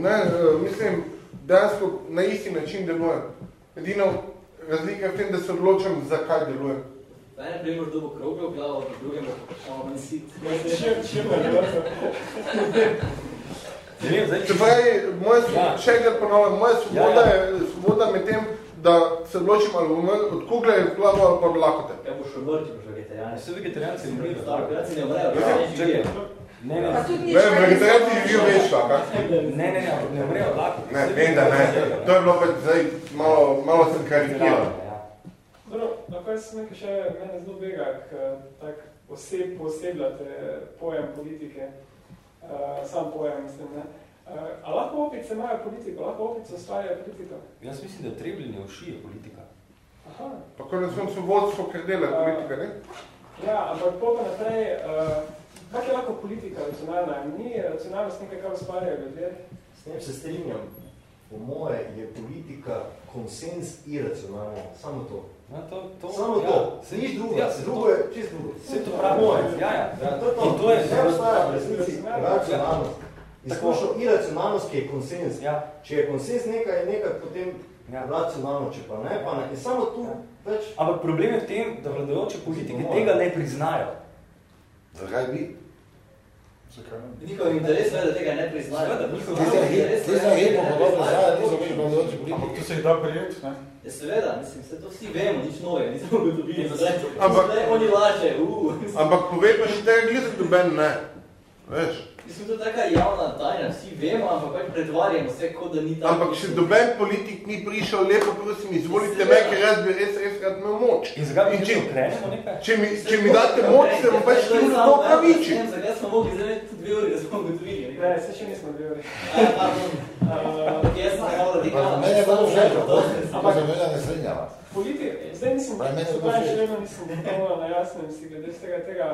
Ne, eh, mislim, dejansko na isti način delujem. Edino razlika je v tem, da se odločam, zakaj delujem. Na enem primeru dobo kroglo glavo, na drugem bo pa malo manj sit. Še, še pa Ne vem, zdaj, Se pravi, moja, Ja. še enkrat ponavljam, moja svoboda Ja, ja. je svoboda med tem, da se odločim ali umem od kugle v glavo ali pa od lakote. Ja boš če boš vegetarijanec. Vse vegetarijanci ne umirajo. Staro, vegetarijanci ne umrejo, Ja, vegetarijanci. Ne, ne, Pa tudi ni Ne, vegetarijanci živijo več ne, ne, ne, ampak ne umrejo od lakote. Ne, vem, da ne. To je bilo pač zdaj malo, malo sem karikiral. Ja. Dobro, lahko jaz nekaj še mene zelo bega, k tak oseb, posebljate pojem politike, uh, sam pojem, mislim, ne. Uh, a lahko opice imajo politiko, lahko opice ustvarjajo politiko? Jaz mislim, da je trebljenje uši je politika. Aha. Pa konec koncev vodstvo, ker dela politika, ne? Ja, ampak po pa naprej, uh, kak je lahko politika racionalna? Ni racionalnost nekaj, kar ustvarjajo ljudje? S tem se strinjam. Po moje je politika konsens iracionalna. Samo to. Ja, to, to Samo ja, to. Se Nič drugo. Ja, drugo je čist drugo. Vse to pravi. Moje. Ja, ja. ja to je to. To je Vse obstaja v resnici racionalnost. Tako. Izkušal iracionalnost, ki je konsens. Ja. Če je konsens nekaj, je nekaj potem Ja. racionalno, če pa ne, pa ne. In samo tu več... Ampak problem je v tem, da vladajoče politike tega ne priznajo. Zakaj bi? Njihov interes je, da tega ne priznajo. Seveda, njihov Ti za hip, ti za hip, pa dobro znajo, niso bili vladajoči Ampak politiki. to se jih da prijeti, ne? Ja, seveda, mislim, vse to vsi vemo, nič novega, nismo ugotovili. Zdaj, Ampak- zdaj oni laže, uh. Ampak povej pa še tega gledati doben ne. Veš? Mislim, to je taka javna tajna, vsi vemo, ampak pač pretvarjamo vse, kot da ni tako. Ampak še doben politik ni prišel, lepo prosim, izvolite me, ker jaz bi res, res rad imel moč. In zakaj bi če, če ukrenemo nekaj? če, mi, če mi date moč, se bom pač tu lepo pravičil. Zakaj smo mogli zdaj dve uri, da smo ugotovili? Ne, se še nismo pardon. Ampak jaz sem nekako radikalno. Mene je bilo všeč, Ampak- ampak za mene ne strinjava. Politik, zdaj nisem, Pa meni je se bilo pravi, še vedno nisem gotovo na jasnem si glede z tega, tega.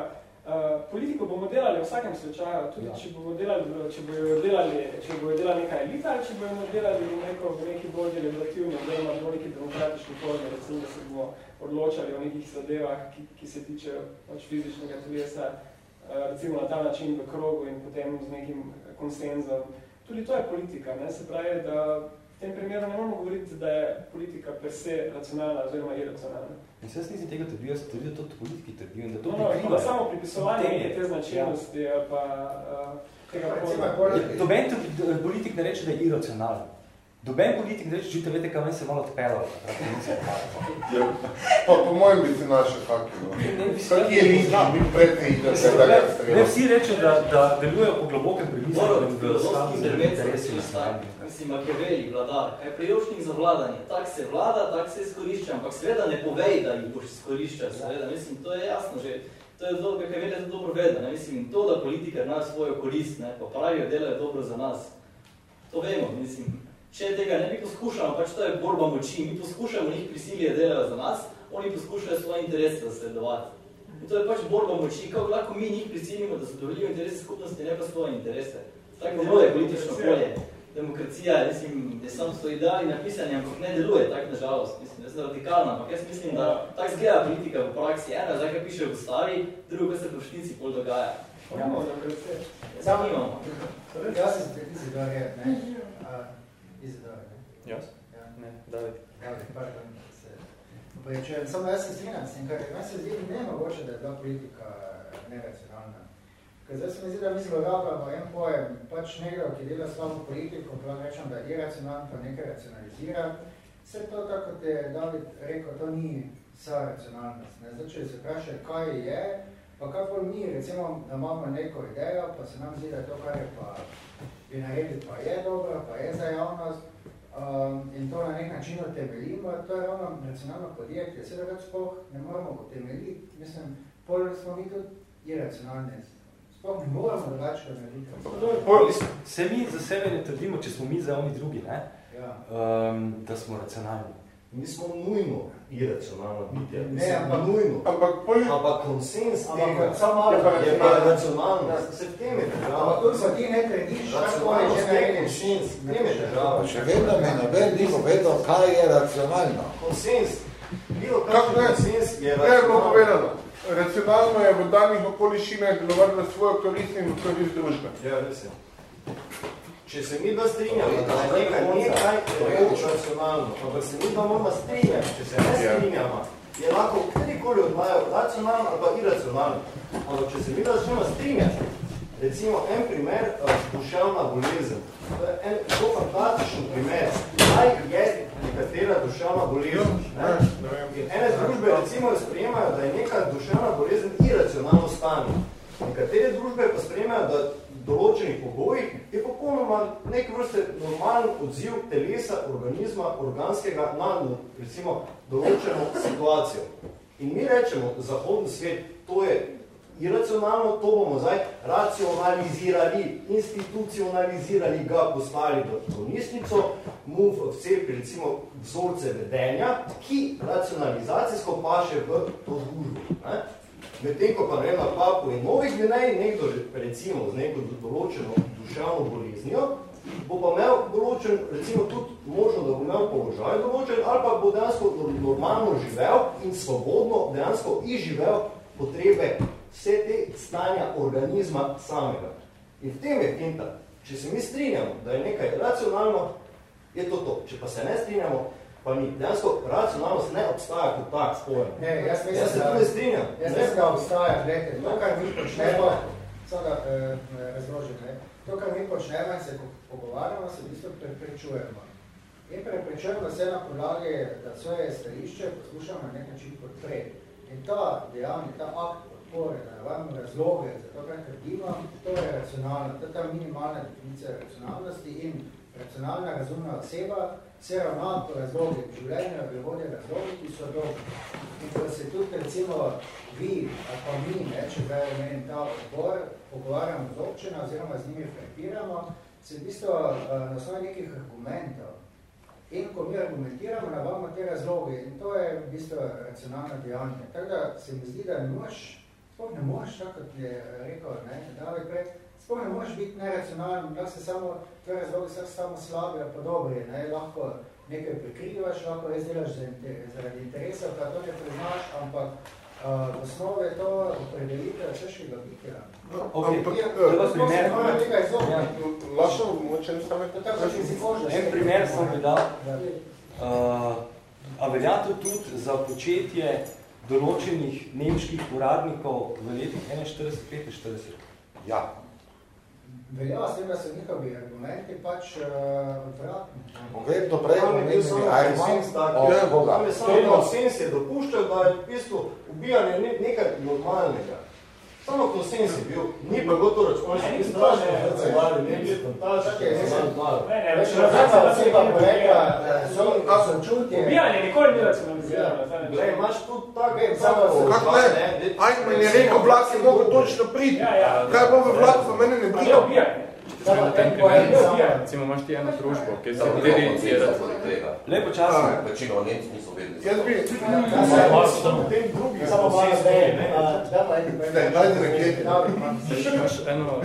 Uh, politiko bomo delali v vsakem slučaju, tudi Ja. če bomo delali, če bojo delali, če bojo delali neka elita, ali če bojo delali neko, v neki bolj deliberativni, oziroma v neki demokratični formi, recimo, da se bomo odločali o nekih zadevah, ki, ki se tičejo pač fizičnega telesa, uh, recimo na ta način v krogu in potem z nekim konsenzom. Tudi to je politika, ne? se pravi, da v tem primeru ne moramo govoriti, da je politika per se racionalna oziroma iracionalna. In se jaz nisem tega trdijo, jaz trdijo, da to politiki trdijo in da to No, no, pa prikrivajo. samo pripisovanje je. neke te značilnosti ali pa uh, tega pojma. pol- Ja, Doben tudi politik ne reče, da je iracionalen. Doben politik ne reče, živite, veste, kaj meni se malo odpeljalo. Ja, pa po mojem bi se našel. No. Si- Kaki je link, mi pred ne idem, se da ga Ne, vsi rečejo, da, da delujejo po globokem premisleku in v filozofski skladu z intervencij, interesi recimo, tak, nacionalnega. mislim, Machiavelli, vladar, kaj je priročnik za vladanje, tak se vlada, tak se izkorišča, ampak seveda ne povej, da jih boš izkoriščal, seveda, mislim, to je jasno že, to je dobro, Machiavelli je to dobro vedel, ne, mislim, to, da politika ima svojo korist, ne, pa pravijo, delajo dobro za nas, to vemo, mislim, če tega ne bi poskušali, pač to je borba moči, mi poskušamo njih prisilje, delajo za nas, oni poskušajo svoje interese zasledovati. In to je pač borba moči, kako lahko mi njih prisilimo, da zadovoljijo interese skupnosti, ne pa svoje interese. Tako deluje politično polje. Demokracija, mislim, je samo so ideali napisani, ampak ne deluje, tako nažalost. Mislim, jaz sem radikalna, ampak jaz mislim, da tako zgleda politika v praksi. Ena, zdaj, kaj piše v ustavi, drugo, kaj se v štnici pol dogaja. Ja. Samo imamo. Jaz sem spet Izidor, je, ne? A, Izidor, ne? Jaz? Ja. Ne, David. David, pardon, se opravičujem. Samo jaz se strinjam s tem, kar meni se zdi nemogoče, da je bila politika neracionalna. Ker zdaj se mi zdi, da mi zlorabljamo en pojem, pač nekdo, ki dela slabo politiko, pa rečem, da je iracionalno, pa nekaj racionalizira. Vse to, tako kot je David rekel, to ni vsa racionalnost. Ne? Zdaj, če se vpraša, kaj je, pa kaj pol mi, recimo, da imamo neko idejo, pa se nam zdi, da je to, kar je pa bi narediti, pa je dobro, pa je za javnost, um, in to na nek način utemeljimo, to je ravno racionalno podjetje, seveda več sploh ne moramo utemeljiti, mislim, pol smo mi tudi iracionalni, sploh ne moramo drugače narediti. Se mi za sebe ne trdimo, če smo mi za oni drugi, ne? Ja. Um, da smo racionalni. Mi smo nujno iracionalna bitja. Ne, Mislim, ampak- nujno. Ampak pol... Ampak konsens Ampak tega samo je pa racionalno. racionalno. Se v tem je težava. Ampak tudi, ko ti ne je že Racionalnost je konsens, v tem je težava. Pa še vedno me noben ni povedal, kaj je racionalno. Konsens, bilo Kako kakšen ne? konsens je Ne je bilo racionalno. povedano. Racionalno je v danih okoliščinah delovati na svojo korist in v korist družbe. Ja, res je. Če se mi dva strinjamo, da je nekaj nekaj, je racionalno, ampak se mi dva moramo strinjati, če se ne Ja. strinjamo, je lahko katerikoli od naju racionalno ali pa iracionalno. Ampak če se mi dva začnemo strinjati, recimo en primer, eh, duševna bolezen. To je en zelo fantastičen primer. Kaj je nekatera duševna bolezen? Ne? Ne vem. In ene družbe recimo sprejemajo, da je neka duševna bolezen iracionalno stanje. Nekatere družbe pa sprejemajo, da določenih pogojih je popolnoma nek vrste normalen odziv telesa, organizma, organskega na recimo določeno situacijo. In mi rečemo, zahodni svet, to je iracionalno, to bomo zdaj racionalizirali, institucionalizirali ga, postavili v bolnišnico, mu vcepi recimo vzorce vedenja, ki racionalizacijsko paše v to družbo. Ne? Medtem ko pa ne na papu in novih gvinej, nekdo recimo z neko določeno duševno boleznijo, bo pa imel določen, recimo tudi možno, da bo imel položaj določen, ali pa bo dejansko normalno živel in svobodno dejansko izživel potrebe vse te stanja organizma samega. In v tem je finta. Če se mi strinjamo, da je nekaj racionalno, je to to. Če pa se ne strinjamo, pa ni. Dejansko racionalnost ne obstaja kot tak spojem. Ne, jaz mislim, jaz se tudi strinjam. Jaz mislim, da obstaja, gledajte, to, kar mi počnemo, samo da eh, razložim, ne, to, kar mi počnemo in se pogovarjamo, se v bistvu preprečujemo. In preprečujemo, da se na podlagi, da svoje stališče poslušamo na nek način podpreti. In ta dejavni, ta akt podpore, da navajamo razloge za to, kar trdimo, to je racionalno, to je ta minimalna definicija racionalnosti in racionalna razumna oseba se ravna po razlogi življenja, prevode razlogi, ki so dobri. In ko se tudi recimo vi, ali pa mi, ne, če zdaj omenim ta odbor, pogovarjamo z občina oziroma z njimi frapiramo, se v bistvu eh, na osnovi nekih argumentov In ko mi argumentiramo, navamo te razloge in to je v bistvu racionalno dejanje. Tako da se mi zdi, da ne moš ne moreš, tako kot je rekel, ne, David prej, sploh ne moreš biti neracionalen, da se samo, tvoje razloge so samo slabe, pa dobri, ne, lahko nekaj prikrivaš, lahko res delaš zaradi interesa, pa to ne priznaš, ampak uh, v osnovi je to opredelitev češkega bitja. No, ok, to je primer. Lahko moče. En primer sem bi dal. Uh, a velja to tudi za početje določenih nemških uradnikov v letih 41-45? Ja. Velja s tem, da so njihovi argumenti pač uh, odvratni. Konkretno prej pomembni Ajman, Tam je samo konsens je dopuščal, da je v bistvu ubijanje nekaj normalnega. Samo konsens je bil, ni pa gotovo reč, oni so strašno vrcevali, ne bi fantastično, ne znam malo. Ne, ne, več razredna oseba bo rekla, so sem čutje. Ubijanje nikoli ni racionalizirano. Glej, imaš tudi tak, samo Kak ne? Ajman je rekel, vlak je mogo točno priti. Kaj bo v vlak, pa mene ne briga. Ne ubijanje. Recimo imaš ti eno družbo, ki se kateri je Lepo časno. Večino Nemci niso vedeli. Jaz bi... Samo tem drugim Samo malo zdaj, ne, dajte nekje. Imaš eno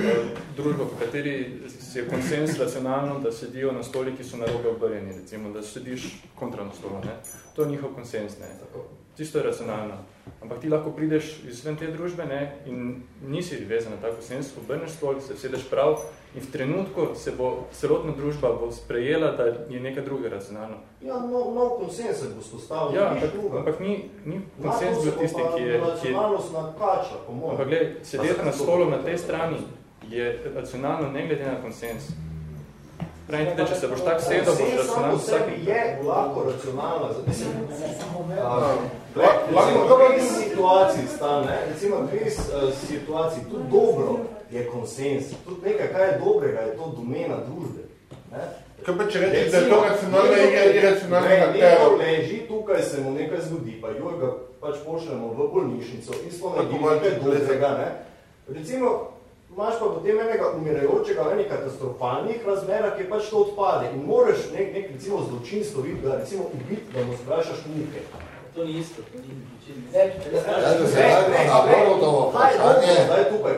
družbo, v kateri je konsens racionalno, da sedijo na stoli, ki so narobe obrjeni, recimo, da sediš kontra na stolu, ne? To je njihov konsens, ne? Čisto je racionalno. Ampak ti lahko prideš iz te družbe ne, in nisi vezan na ta konsens, obrneš stol, se sedeš prav in v trenutku se bo celotna družba bo sprejela, da je nekaj druge racionalno. Ja, nov no konsens se bo spostavil, ja, ampak, ampak ni, ni konsens bil tisti, ki je... Racionalnost nakača, po mojem. Ampak gled, sedeti na stolu na tej strani je racionalno ne glede na konsens. Pravi, da če se boš tak sedel, boš racionalno vsak... je lahko racionalno. Mislim, Lahko dve situaciji stan, ne? Recimo dve situaciji, tudi dobro je konsens, tudi nekaj, kaj je dobrega, je to domena družbe. Ne? Kaj pa če reči, da je to racionalno in iracionalno na tero? leži, tukaj se mu nekaj zgodi, pa joj ga pač pošljemo v bolnišnico in smo nekaj dobrega. Ne? Recimo, imaš pa potem enega umirajočega v enih katastrofalnih razmerah, ki pač to odpade in moraš nek, nek recimo zločin storiti, da recimo ubiti, da mu sprašaš muke. To ni isto, to ni ničin.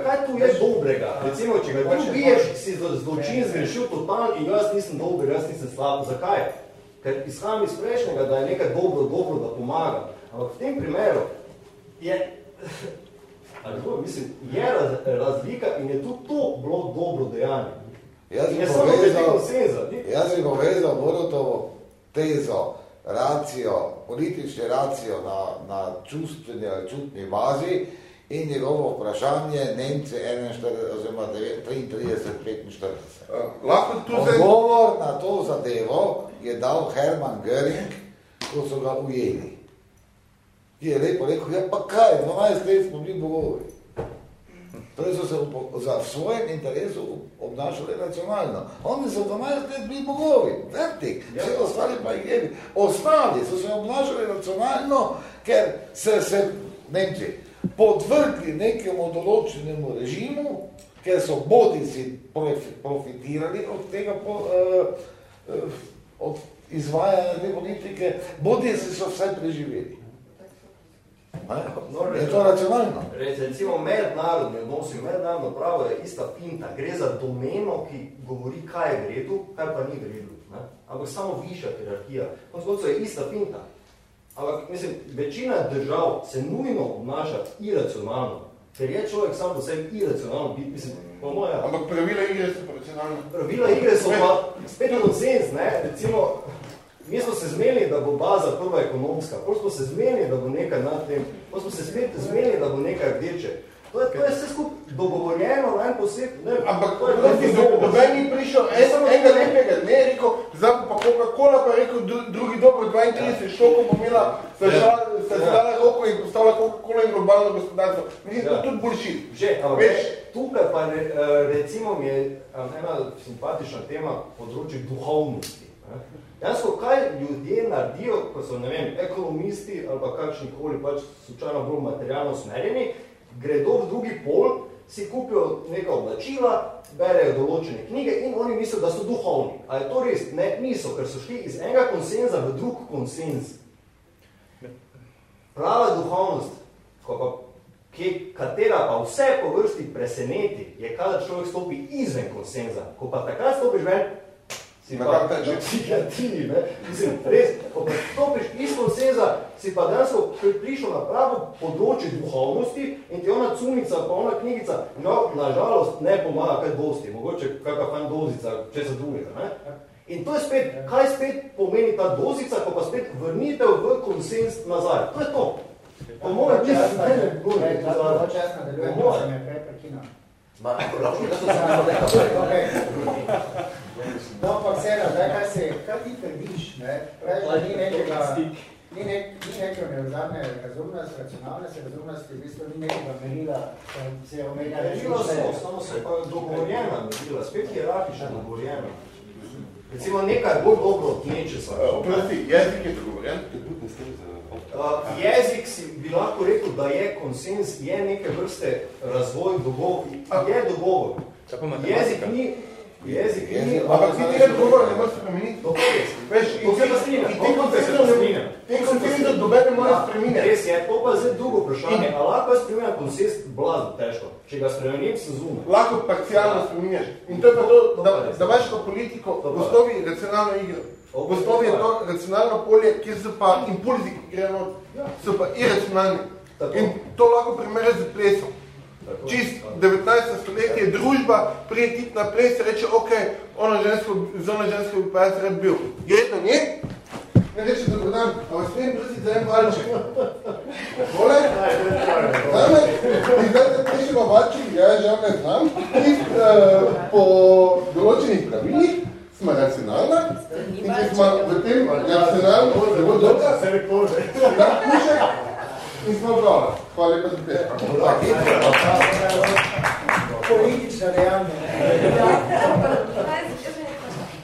Kaj tu je dobrega? Recimo, če ga ti ubiješ, si zločin zgrešil totalno in jaz nisem dober, jaz nisem slab. Zakaj? Ker izhajam iz prejšnjega, da je nekaj dobro, dobro, da pomaga. Ampak v tem primeru je Ali, mislim, je raz, razlika in je tudi to bilo dobro dejanje. Jaz bi povezal, jaz bi povezal Borotovo tezo, racijo, politični racijo na, na čustveni ali čutni bazi in njegovo vprašanje Nemce 41, oziroma 33-45. Lahko tu Odgovor na to zadevo je dal Hermann Göring, ko so ga ujeli ki je lepo rekel, ja pa kaj, 12 let smo bili bogovi. Torej so se v, za svojem interesu obnašali racionalno. Oni so 12 let bili bogovi, vertik, ja. vse ostali pa jih jebi. Ostali so se obnašali racionalno, ker se se Nemci podvrgli nekemu določenemu režimu, ker so bodisi profitirali od tega po, uh, uh, od izvajanja te politike, bodisi so vse preživeli. No, je to racionalno. Recimo mednarodni odnosi, mednarodno pravo je ista pinta. Gre za domeno, ki govori, kaj je v redu, kaj pa ni v redu. Ne? Ampak samo višja hierarhija. Konc koncu je ista pinta. Ampak, mislim, večina držav se nujno obnaša iracionalno. Ker je človek sam po sebi iracionalno biti, mislim, po moja. Ampak pravila igre so racionalno. Pravila igre so pa spet nonsens, ne? Recimo, mi smo se zmenili, da bo baza prva ekonomska, potem smo se zmenili, da bo nekaj nad tem, potem smo se spet zmenili, da bo nekaj rdeče. To je, to je vse skup dogovorjeno, naj poseb, ne, Ampak to je noben ni prišel en, enega lepega dne, je rekel, zdaj pa Coca-Cola pa je rekel, dru- drugi dobro 32 štokov bo imela, se Ja. zdala roko in postavila Coca-Cola in globalno gospodarstvo. Mislim, to Ja. je tudi bullshit. Že, ampak Veš, tukaj pa ne, eh, recimo mi je em, ena simpatična tema področje duhovnosti. ne. Dejansko, kaj ljudje naredijo, ko so, ne vem, ekonomisti ali pa kakšni koli pač slučajno bolj materialno usmerjeni, gredo v drugi pol, si kupijo neka oblačila, berejo določene knjige in oni mislijo, da so duhovni. A je to res? Ne, niso, ker so šli iz enega konsenza v drug konsenz. Prava duhovnost, ko pa, ki, katera pa vse po vrsti preseneti, je kadar človek stopi izven konsenza. Ko pa takrat stopiš ven, si pa kak način? na psihiatriji, ne? Mislim, res, ko pa stopiš iz konsenza, si pa dejansko pri- prišel na pravo področje duhovnosti in ti ona cumica, pa ona knjigica, žal, na žalost ne pomaga kaj dosti, mogoče kakva fan dozica, česa drugega, ne? In to je spet, kaj spet pomeni ta dozica, ko pa spet vrnitev v konsens nazaj. To je to. Po mojem, če se ne ne Prej, ne da pozabiti. bo čas nadaljujem, da sem je prej prekinal. Ma, lahko, jaz sem samo nekaj. No, pa vseeno, zdaj, kaj se, kaj ti trdiš, ne? Praviš, da ni nekega, ni, nek, ni neke univerzalne razumnosti, racionalnosti, razumnosti, v bistvu ni nekega merila, ko se je omenja Merila so, samo so pa dogovorjena merila, spet hierarhično dogovorjena. Recimo nekaj je bolj dobro od nečesa. Oprosti, jezik je dogovorjen. Uh, jezik si bi lahko rekel, da je konsens, je neke vrste razvoj, dogovor, je dogovor. Jezik ni, jezik ni, Ampak ti tega dogovora ne moreš spremeniti. Veš, To se pa strinjam, in te strinjam. te koncepte doben ne more Ja, spreminjati. Res je, to pa je zdaj drugo vprašanje. A lahko jaz spremenjam konsens blazno težko. Če ga spremenim, se zume. Lahko parcialno spominjaš. In to je pa to, da, da imaš pa politiko osnovi racionalno igro. V osnovi je to racionalno polje, kjer so pa impulzi, ki grejo not, so pa iracionalni. In to lahko primerjaš z plesom. Čist 19. stoletje je družba, prije tip na ples, reče, ok, ono žensko, z ono žensko bi pa jaz rad bil. Gre do nje, ne reče, dobro dan, a vas smijem prositi za en valček. Tole, zame, in zdaj te prišemo valček, ja, žal ne znam, in uh, po določenih pravilih smo racionalna, in če smo v tem racionalno zelo dobra, da kušek, in smo brala. Hvala lepa za te. Politično dejanje.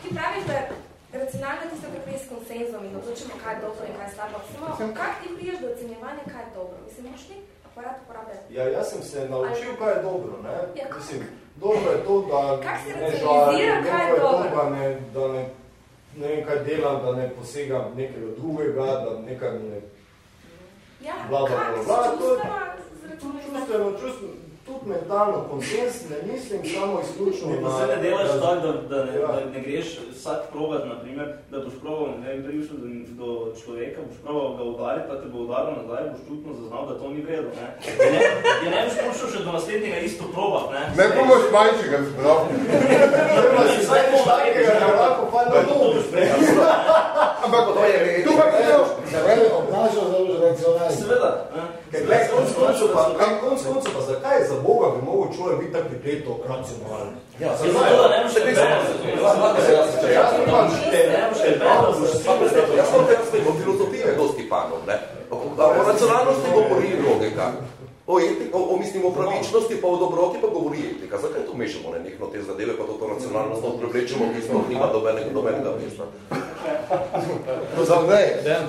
Ti praviš, da je racionalno tisto, kar prije s konsenzom in odločimo, kaj je dobro in kaj je slabo. Samo, kak ti priješ do ocenjevanja, kaj je dobro? Mislim, moš nek aparat uporabljati. Ja, jaz sem se naučil, kaj je dobro, ne? Ja? Mislim, dobro je to, da ne racionalizira, žalim, kaj je dobro da ne, da ne, ne vem, kaj delam, da ne posegam nekega drugega, da nekaj ne Ja, Bla, bla, kak bla, s bla, to je- čustvama zračunati? čustveno, čustveno, tudi mentalno konsens ne mislim samo izključno Ne, na... pa se ne delaš raz- tako, da, da, ne, Ja. da ne greš vsak provat, naprimer, da boš probal, ne vem, prišel do, do človeka, boš probal ga udariti, pa te bo udaril nazaj, boš čutno zaznal, da to ni vredo, ne. Je ne, je ne boš prišel še do naslednjega isto provat, ne. Ne bomo manjšega zbral. Vsaj to takega, da lahko pa na to Ampak To je tu pa Se meni obnašal zelo racionalno. Seveda, ne. Gled, konc koncev pa, konc koncev pa, zakaj za Boga bi mogel človek biti tako prikleto racionalen? Ja, Je zato, da ne boš še Jaz nimam Jaz sem te v filozofije dosti panov, ne? O, o racionalnosti govori logika. O, etik, o, o, mislim, o pravičnosti pa o dobroti pa govori etika. Zakaj to mešamo ne nekno te zadeve, pa to, to racionalnost prevlečemo, ki smo nima dobenega mesta? No, zdaj. Eh,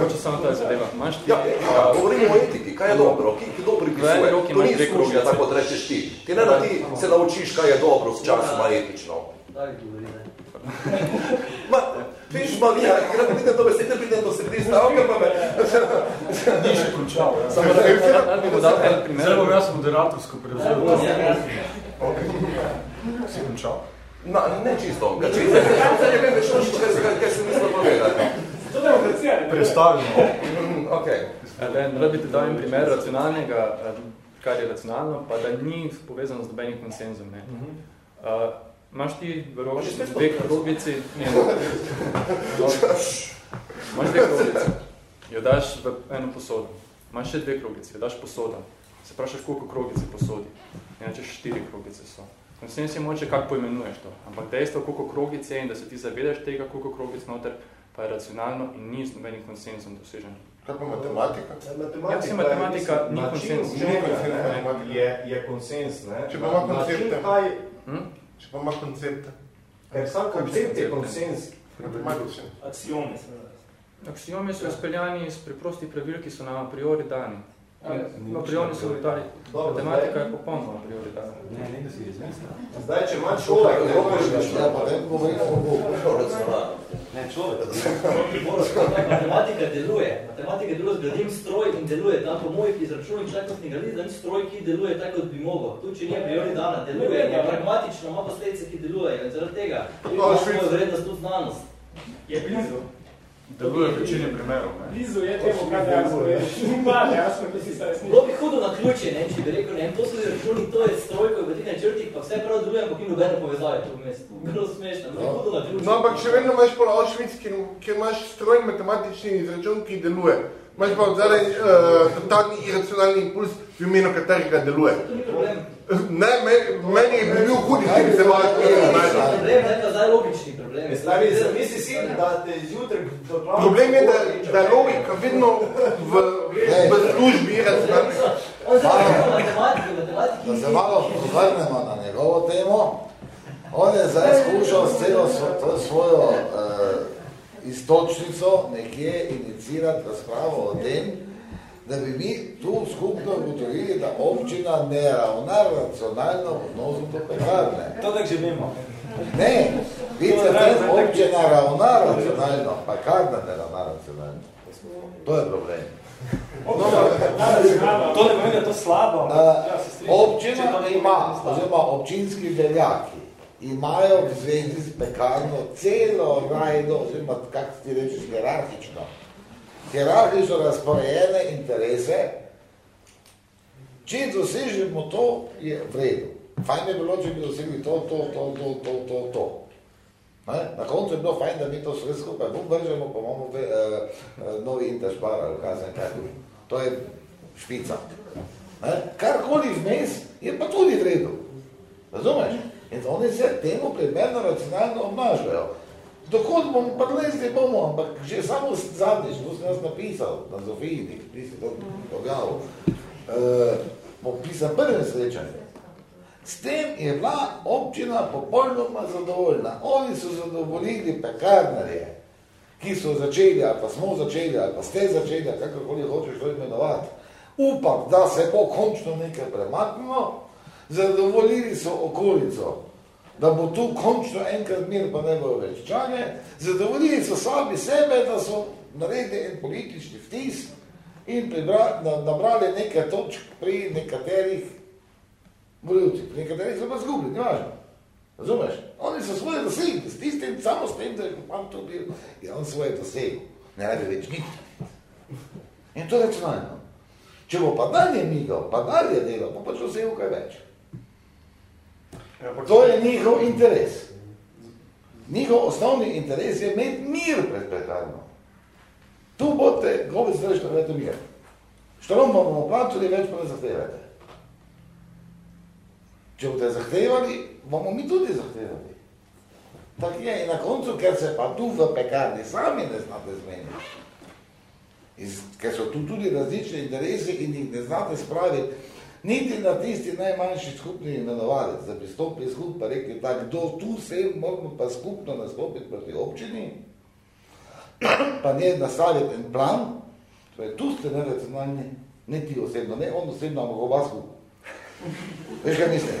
hoče samo ta zadeva. Imaš ti, Ja, etika, govorimo o etiki, kaj je dobro, ki, eni pripisuje. roki To ni izkušnja, kroglice. tako kot rečeš ti. Ti ne, da ti se naučiš, kaj je dobro s časoma etično. Tako govori, ne. Ma, Viš, Marija, igra pride do besede, pride do sredi stavka, pa me... Ni še končal. ja. Samo da bi mu dal en primer. Zdaj bom jaz moderatorsko prevzel. Si končal? No, ne čisto, ga čisto. Ne vem, več točno, kaj, sem mislil povedati. To demokracija, ne? Prestavimo. Ok. Da bi ti dal en primer racionalnega, eh, kar je racionalno, pa da ni povezano z dobenim konsenzom. Ne. Uh, imaš ti v rogu dve kroglici, ne, no, imaš dve kroglici, jo daš v eno posodo, imaš še dve kroglici, jo daš posoda, se prašaš, koliko kroglici posodi, inače štiri kroglice so. Konsens je moče, kako poimenuješ to, ampak dejstvo, koliko kroglic je in da se ti zavedaš tega, koliko kroglic noter, pa je racionalno in ni z nobenim konsenzom dosežen. Kaj pa matematika? Ja, matematika ni konsens. Ni konsens, ne. Je, je konsens, ne? Če pa ima koncepte. kaj, Hm? Če pa ima koncepte. ker sam koncept je konsens. Matematičen. Aksiomi, seveda. Aksiomi so izpeljani iz preprostih pravil, ki so nam a priori dani. In a priori so. Dobro, Matematika je popolnoma a priori dana. Ne, ne, da si izmislil. Zdaj, če ima človek, Ja, pa ne govorimo o Bogu. Ne, človek. Matematika deluje. Matematika deluje, zgradim stroj in deluje. Tam po mojih izračunih člakovnih gradih, da ni stroj, ki deluje tako, kot bi mogel. Tu, če ni a priori dana, deluje, je pragmatično, ima posledice, ki delujejo. In zaradi tega ima svojo vrednost tudi znanost. Je blizu. Deluje v večini primerov. Ne? Blizu je temu, kaj dejansko veš. Ima dejansko, ki si se resnično. Bilo bi hudo na ključe, ne, če bi rekel, ne, to so izračuni, to je stroj, ko je v teh načrtih, pa vse prav deluje, ampak ni nobene povezave tu vmes. Bilo smešno, bilo bi hudo na ključe. No, ampak še vedno imaš pol Auschwitz, kjer, imaš strojni matematični izračun, ki deluje. Imaš pa zadaj uh, totalni iracionalni impuls, v imenu katerega deluje. To ni problem. Ne, meni, meni je bil hudi, bi se malo Problem je pa zdaj logični problem. Stari, zamisli si, da te zjutraj doklad... Problem je, da, da je logika vedno v, v službi matematiki. Da se malo vrnemo na njegovo temo. On je zdaj skušal s celo svo- to svojo uh, istočnico nekje inicirati razpravo o tem, da bi mi tu skupno ugotovili, da občina ne ravna racionalno v odnosu do pekarne. To tako že vemo. Ne, vidite, tem občina ravna racionalno, pekarna ne ravna racionalno. To je problem. To ne pomeni, da je to slabo. Uh, ja, občina ima, da oziroma občinski veljaki, imajo v zvezi s pekarno celo rajdo, oziroma kako ti rečeš, hierarhično. Hierarhično razporejene interese, če dosežemo to, je v redu. Fajn je bilo, če bi dosegli to, to, to, to, to, to, to. Ne? Na koncu je bilo fajn, da mi to vse skupaj vržemo, pa imamo ve, uh, novi interspar, ali kaj sem kaj. To je špica. Ne? Karkoli vmes je pa tudi v redu. Razumeš? In oni se temu primerno racionalno obnašajo. Dokot bomo prelezli, bomo, ampak že samo zadnjič, to sem jaz napisal na Zofiji, ti si to objavil, uh, bom pisal prve srečanje. S tem je bila občina popolnoma zadovoljna. Oni so zadovoljili pekarnarje, ki so začeli, ali pa smo začeli, ali pa ste začeli, kakorkoli hočeš to imenovati. Upam, da se bo končno nekaj premaknilo, zadovoljili so okolico, da bo tu končno enkrat mir, pa ne bojo več čane, zadovoljili so sami sebe, da so naredili en politični vtis in pribra, na, nabrali nekaj točk pri nekaterih voljivcih, pri nekaterih so pa zgubili, ni važno. Razumeš? Oni so svoje dosegli, s tistim, samo s tem, da je župan to bil, je on svoje dosegel. Ne rabi več nič. In to je racionalno. Če bo pa dalje migal, pa dalje delal, bo pač dosegel kaj več. To je njihov interes. Njihov osnovni interes je imeti mir pred pekarno. Tu boste, gobe zdaj naredite mir. Štrom bomo plačali, več pa ne zahtevate. Če boste zahtevali, bomo mi tudi zahtevali. Tako je, in na koncu, ker se pa tu v pekarni sami ne znate zmeniti, iz, ker so tu tudi različni interesi in jih ne znate spraviti, niti na tisti najmanjši skupni imenovalec, da bi stopili skupaj pa rekli, da kdo tu se moramo pa skupno nastopiti proti občini, pa ne nastaviti en plan, torej tu ste neracionalni, ne ti osebno, ne on osebno, ampak oba skupaj. Veš, kaj mislim?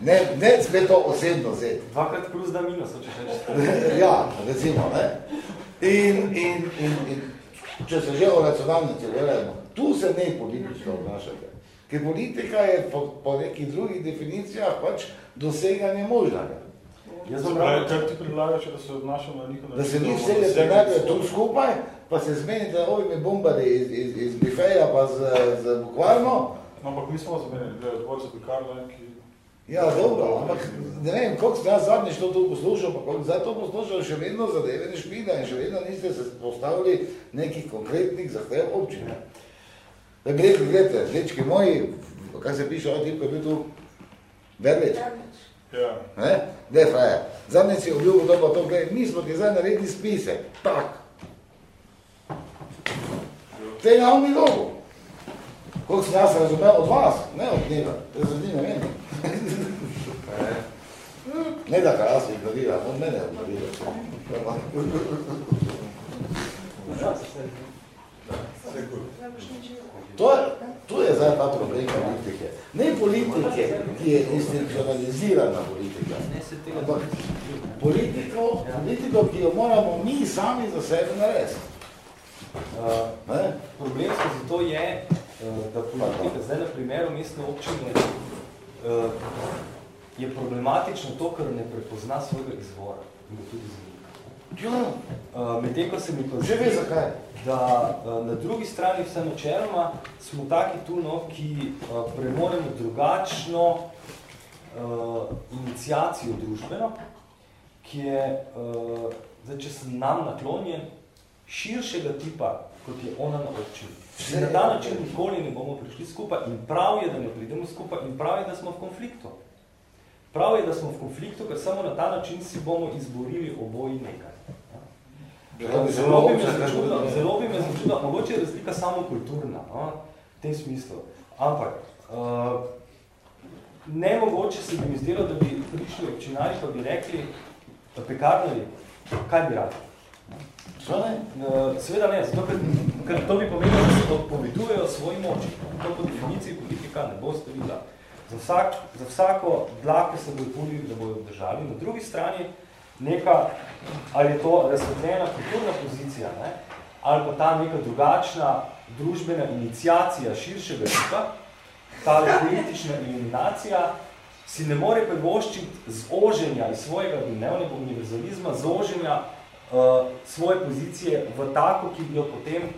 Ne, ne spet to osebno vzeti. Dvakrat plus da minus, če še ja, recimo, ne. In, in, in, in, če se že o racionalnici gledamo, tu se ne politično obnašate. Ker politika je po, po nekih drugih definicijah pač doseganje možnega. Jaz sem pravi, kar ti predlagaš, da se odnašamo na njihov Da se vi vse najprej tu skupaj, pa se zmenite ovimi bombari iz, iz, iz bifeja pa z, z bukvalno. No, ampak mi smo zamenili, da je odbor za pekarno, ki... Ja, dobro, ampak ne vem, koliko ste jaz zadnjič to tu poslušal, pa koliko zdaj to poslušal, še vedno zadeve ne špida in še vedno niste se postavili nekih konkretnih zahtev občine. Da gledajte, gledajte, dečki moji, kaj se piše, ovaj tip, ko je bil tu, Verlič. Ja. Ne? Frajer? Zadnjič si obljubil to pa to, gledaj, mi smo ti zdaj naredili spise. Tak. Tega on ni dobil. Koliko sem jaz razumel od vas, ne od njega, to se zdi ne meni. ne da kaj jaz ignorira, on mene ignorira. To je, to je zdaj ta problem politike. Ne politike, ki je institucionalizirana politika, ampak politiko, politiko, ki jo moramo mi sami za sebe narediti. Uh, problem skozi to je, uh, da politika zdaj na primeru mestne občine uh, je problematično to, ker ne prepozna svojega izvora in ga tudi znika. Ja. Uh, Medtem, ko se mi pa Že ve zakaj. Da uh, na drugi strani vse načeloma smo taki tu, no, ki uh, premoremo drugačno uh, inicijacijo družbeno, ki je, uh, zdaj, če sem nam naklonjen, širšega tipa, kot je ona na občini. In na ta način nikoli ne bomo prišli skupaj in prav je, da ne pridemo skupaj in prav je, da smo v konfliktu. Prav je, da smo v konfliktu, ker samo na ta način si bomo izborili oboji nekaj. Zelo bi me začudilo, zelo bi me začudilo, mogoče je razlika samo kulturna, no, v tem smislu. Ampak, uh, nemogoče se bi mi zdelo, da bi prišli občinari, pa bi rekli, da pekarnari, kaj bi radi? Uh, seveda ne, zato, ker, ker to bi pomenilo, da se odpovedujejo svoji moči. To po definiciji politika ne boste videla. Za, vsak, za vsako dlako se bojo pulili, da bojo držali. Na drugi strani neka, ali je to razsvetljena kulturna pozicija, ne? ali pa ta neka drugačna družbena inicijacija širšega tipa, ta politična eliminacija, si ne more privoščiti zoženja iz svojega domnevnega univerzalizma, zoženja uh, svoje pozicije v tako, ki bi jo potem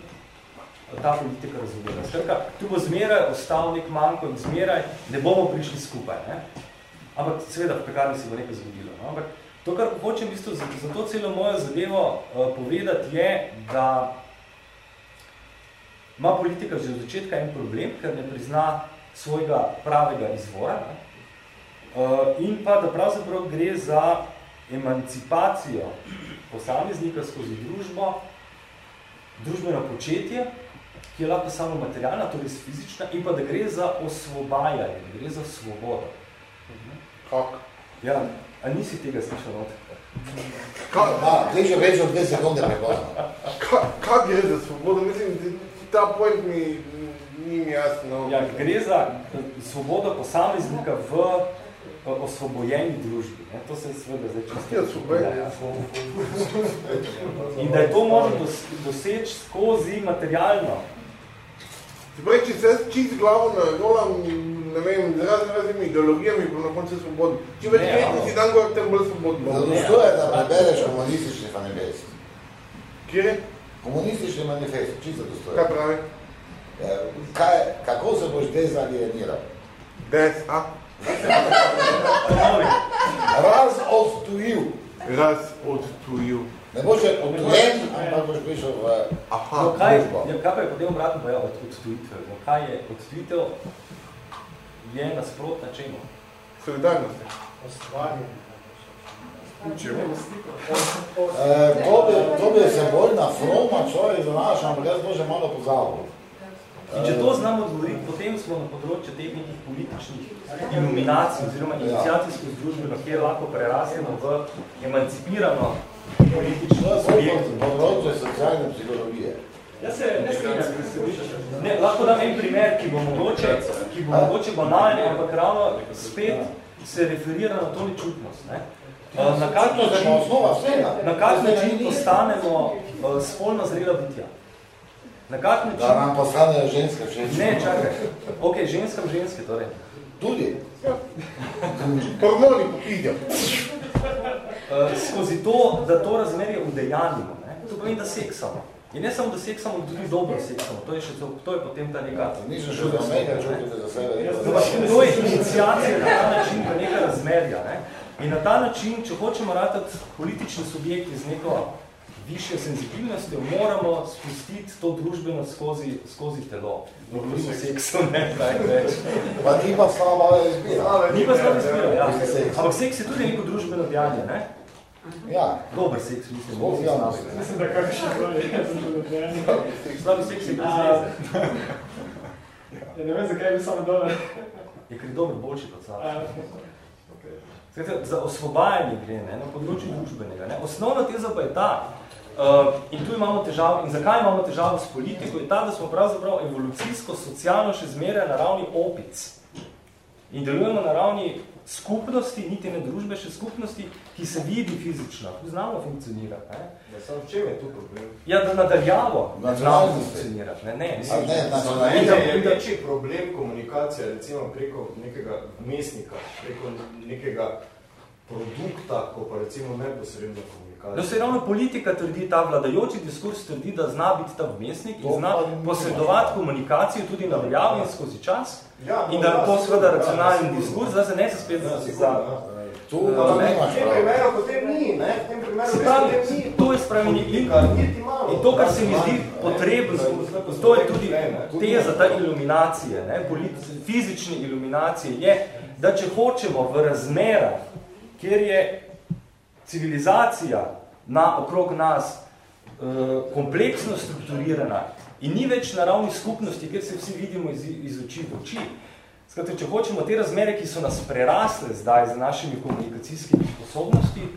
ta politika razumela. Skratka, tu bo zmeraj ostal nek manjko in zmeraj ne bomo prišli skupaj. Ne? Ampak seveda v pekarni se bo nekaj zgodilo. No? Ampak to, kar hočem v bistvu za, za to celo mojo zadevo uh, povedati, je, da ima politika že od začetka en problem, ker ne prizna svojega pravega izvora. Ne? Uh, in pa, da pravzaprav gre za emancipacijo posameznika skozi družbo, družbeno početje, ki je lahko samo materialna, torej fizična, in pa da gre za osvobajanje, da gre za svobodo. Kak? Ja, a nisi tega slišal not? Kak? Da, zdaj že več od dve sekunde prepozno. Kak gre za svobodo? Mislim, ta point mi ni mi jasno. Ja, gre za svobodo posameznika v osvobojeni družbi. Ne? To se seveda zdaj čisto... Ja, super. In da je to možno doseči skozi materialno. Se pravi, če se čist glavo narolam, ne vem, z razne raznimi ideologijami, pa na koncu svobodni. Če več kretni si dan gor, tem bolj svobodno. Zato je, da prebereš komunistični manifest. Kje? Komunistični manifest, čisto dostoje. Kaj pravi? Kaj, kako se boš dezalieniral? Des, a? Raz odtujil. Raz odtujil. Ne boš je odtujen, ampak boš prišel v Aha, no, kaj, ja, kaj pa je potem obratno pa je od odtujitve? No, kaj je odtujitev? Je nasprotna čemu? Solidarnost. Ostvarjanje. Čemu? E, to, bi, to bi se bolj na froma človek zanašal, ampak jaz to že malo pozabil. In če to znamo odgovoriti, potem smo na področju teh nekih političnih iluminacij oziroma inicijacijsko združbeno, kjer lahko prerastemo v emancipirano politično subjekt. Področje socialne psihologije. Jaz se ne strinjam, Ne, lahko dam en primer, ki bo mogoče, ki bo mogoče banalni, ampak ravno spet se referira na to nečutnost. Ne? Uh, na kak način, na kak način postanemo uh, spolno zrela bitja? Na kak način? Da nam postanejo ženske všeč. Ne, čakaj. Ok, ženskam ženske, torej. Tudi. Hormoni popidijo. Uh, skozi to, da to razmerje udejanimo. Ne? To pomeni, da seksamo. In ne samo, da seksamo, tudi dobro seksamo. To je, še, to je potem ta neka... Nisem še za mega čutite za sebe. To je inicijacija na ta način, pa neka razmerja. Ne? In na ta način, če hočemo ratati politični subjekti z neko višjo senzibilnostjo, moramo spustiti to družbeno skozi, skozi telo. No, govorimo seksu, ne, kaj več. Pa ni pa slaba izbira. Ni pa slaba izbira, ja. Ampak seks je tudi neko družbeno dejanje, ne? Ja. Dober seks, mislim. Bog ja, mislim. Mislim, da kakšen bolj je družbeno dejanje. Slabi seks je brez veze. Ja, ne vem, zakaj bi samo dober. Je ker je dober boljši kot slabi. Skratka, za osvobajanje gre ne, na področju družbenega. Ne. Osnovna teza pa je ta, uh, in tu imamo težavo, in zakaj imamo težavo s politiko, je ta, da smo pravzaprav evolucijsko, socialno še zmeraj na ravni opic. In delujemo na ravni skupnosti, niti ne družbe, še skupnosti, ki se vidi fizično, ki znamo funkcionirati. Ne. Ja, samo v čem je tu problem? Ja, da nadaljavo znamo funkcionirati. Ne, ne, mislim, ne, ne, ne, je večji problem komunikacije, recimo preko nekega mestnika, preko nekega produkta, ko pa recimo neposredno komunikacija. Da se ravno politika trdi, ta vladajoči diskurs trdi, da zna biti ta vmesnik in zna posredovati komunikacijo tudi na vrjavi in skozi čas. Ja, in da je to seveda racionalni diskurs, da se ne se spet za... za Tu pa ne imaš prav. Potem ni, ne? V tem primeru potem ni. To je spravljeni in, in to, kar se mi zdi potrebno, to je tudi teza ta iluminacije, ne? fizične iluminacije, je, da če hočemo v razmerah, kjer je civilizacija na, okrog nas uh, kompleksno strukturirana in ni več na ravni skupnosti, kjer se vsi vidimo iz, iz oči v oči. Skratka, če hočemo te razmere, ki so nas prerasle zdaj z našimi komunikacijskimi sposobnosti,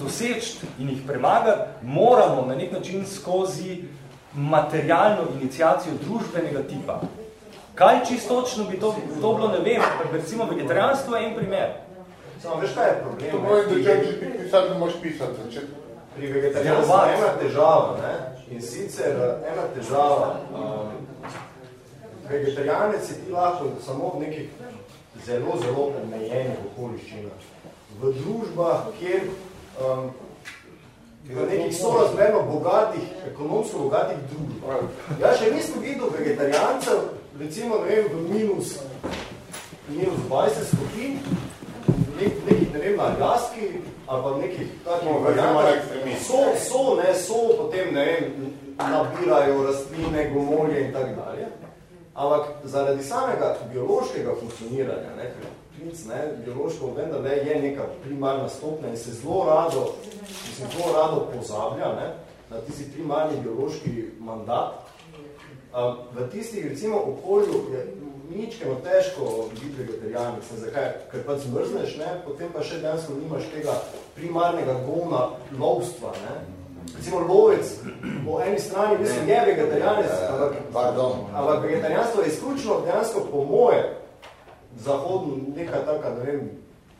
doseči in jih premagati, moramo na nek način skozi materialno inicijacijo družbenega tipa. Kaj čistočno bi to, to bilo, ne vem, recimo vegetarijanstvo je en primer. Samo, veš, kaj je problem? To moj začet, že pisati, ne moš pisati. Začet. Pri vegetarijanstvu je ena težava, ne? In sicer ena težava. Um, vegetarijanec je ti lahko samo v nekih zelo, zelo omejenih okoliščinah. V družbah, kjer um, v nekih sorazmerno bogatih, ekonomsko bogatih družbah. Ja, še nisem videl vegetarijancev, recimo, ne vem, v minus, minus 20 stopinj, nek, nekih, ne vem, na Aljaski, ali pa nekih takih no, so, so, ne, so, potem, ne vem, nabirajo rastline, gomolje in tak dalje. Ampak zaradi samega biološkega funkcioniranja, ne, princ, ne, biološko vendar ne, je neka primarna stopnja in se zelo rado, mislim, zelo rado pozablja ne, na tisti primarni biološki mandat. V tistih, recimo, okolju je ničkeno težko biti vegetarijanec. Zakaj? Ker pa zmrzneš, ne? potem pa še dejansko nimaš tega primarnega gona lovstva. Ne? Recimo lovec po eni strani mislim, je vegetarijanec, ampak, ampak vegetarijanstvo je izključno dejansko po moje zahodno neka taka, ne vem,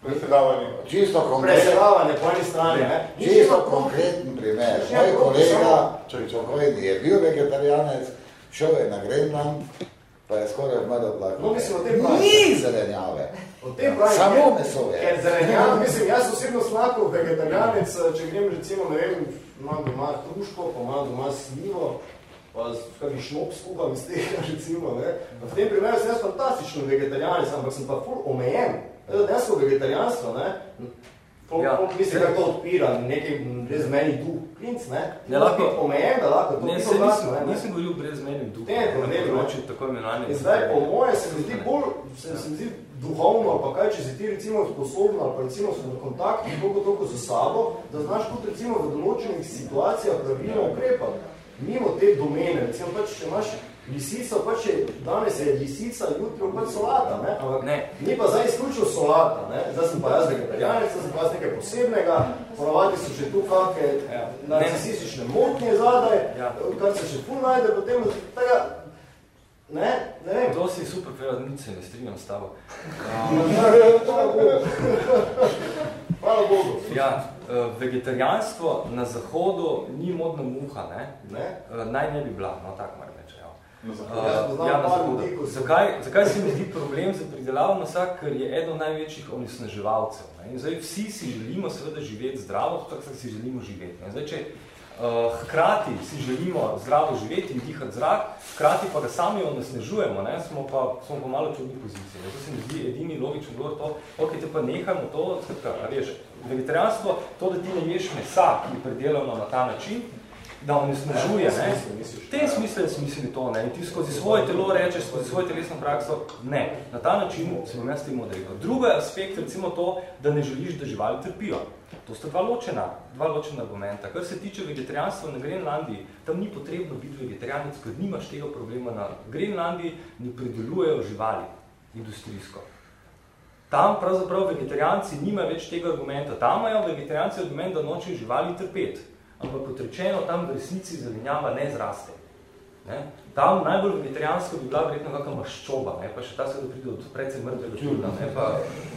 Presedavanje. Čisto konkretno. Presedavanje po eni strani, ne? Čisto konkreten primer. Moj kolega, pokojni, je bil vegetarijanec, šel je na Grenland, pa je skoraj vmrl plak. No, mislim, o tem pravi. Ni zelenjave. O tem pravi. Samo meso je. Ker zelenjava, mislim, jaz osebno slako vegetarijanec, če grem recimo, ne vem, imam doma truško, pa imam doma slivo, pa kakšen šnop skupam iz tega, recimo, ne. V tem primeru sem jaz fantastično vegetarijanec, ampak sem pa ful omejen. Dejansko vegetarijanstvo, ne, Pol, ja. mislim, kako to odpira, nekaj brezmenih duh, klinc, ne? Ne, lahko... Omejen, da lahko to ne, se nisem, ne? nisem govoril brezmenih duh. Ne, ne, ne, ne, tako imenovanje. In zdaj, po moje, se mi zdi bolj, se, ja. se mi zdi duhovno, pa kaj, če si ti recimo sposobno, ali pa recimo so na kontaktu toliko toliko za sabo, da znaš tudi recimo v določenih situacijah pravilno ukrepati. Mimo te domene, recimo pač, če imaš Lisica pač je, danes je lisica, jutro pač solata, ne? Ampak ne. ni pa zdaj izključil solata, ne? Zdaj sem pa jaz vegetarijanec, zdaj sem pa jaz nekaj posebnega, ponovadi so še tu kakve ja. narcisistične motnje zadaj, ja. kar se še ful najde, potem tega, ne, ne vem. To si super, prav, nič se ne strinjam s tabo. Um. hvala Bogu. Ja, eh, vegetarijanstvo na zahodu ni modna muha, ne? Ne? Eh, Naj ne bi bila, no tako moram Ja. Na Uh, Jaz poznam ja, na zahodu. so- zakaj, zakaj se mi zdi problem za pridelavo mesa, ker je eden največjih onesnaževalcev. Ne? In zdaj vsi si želimo seveda živeti zdravo, tako si želimo živeti. Ne? Zdaj, če uh, hkrati si želimo zdravo živeti in dihati zrak, hkrati pa ga sami onesnažujemo, ne? Smo, pa, smo pa malo čudni poziciji. To se mi zdi edini logičen govor to, ok, te pa nehajmo to, skratka, a veš, vegetarijanstvo, to, da ti ne ješ mesa, ki je predelano na ta način, da onesnažuje, ne? V tem smislu jaz mislim to, ne? In ti skozi svoje telo rečeš, skozi svojo telesno prakso, ne. Na ta način se bom jaz temu odrekel. Drugi aspekt, recimo to, da ne želiš, da živali trpijo. To sta dva ločena, dva ločena argumenta. Kar se tiče vegetarijanstva na Grenlandiji, tam ni potrebno biti vegetarijanec, ker nimaš tega problema. Na Grenlandiji ne predelujejo živali industrijsko. Tam pravzaprav vegetarijanci nimajo več tega argumenta. Tam imajo vegetarijanci argument, da nočejo živali trpeti. Ampak kot rečeno, tam v resnici zelenjava ne zraste. Ne? Tam najbolj vegetarijansko bi bila verjetno kakšna maščoba, ne? pa še ta se pride od precej mrtvega čudna, ne pa,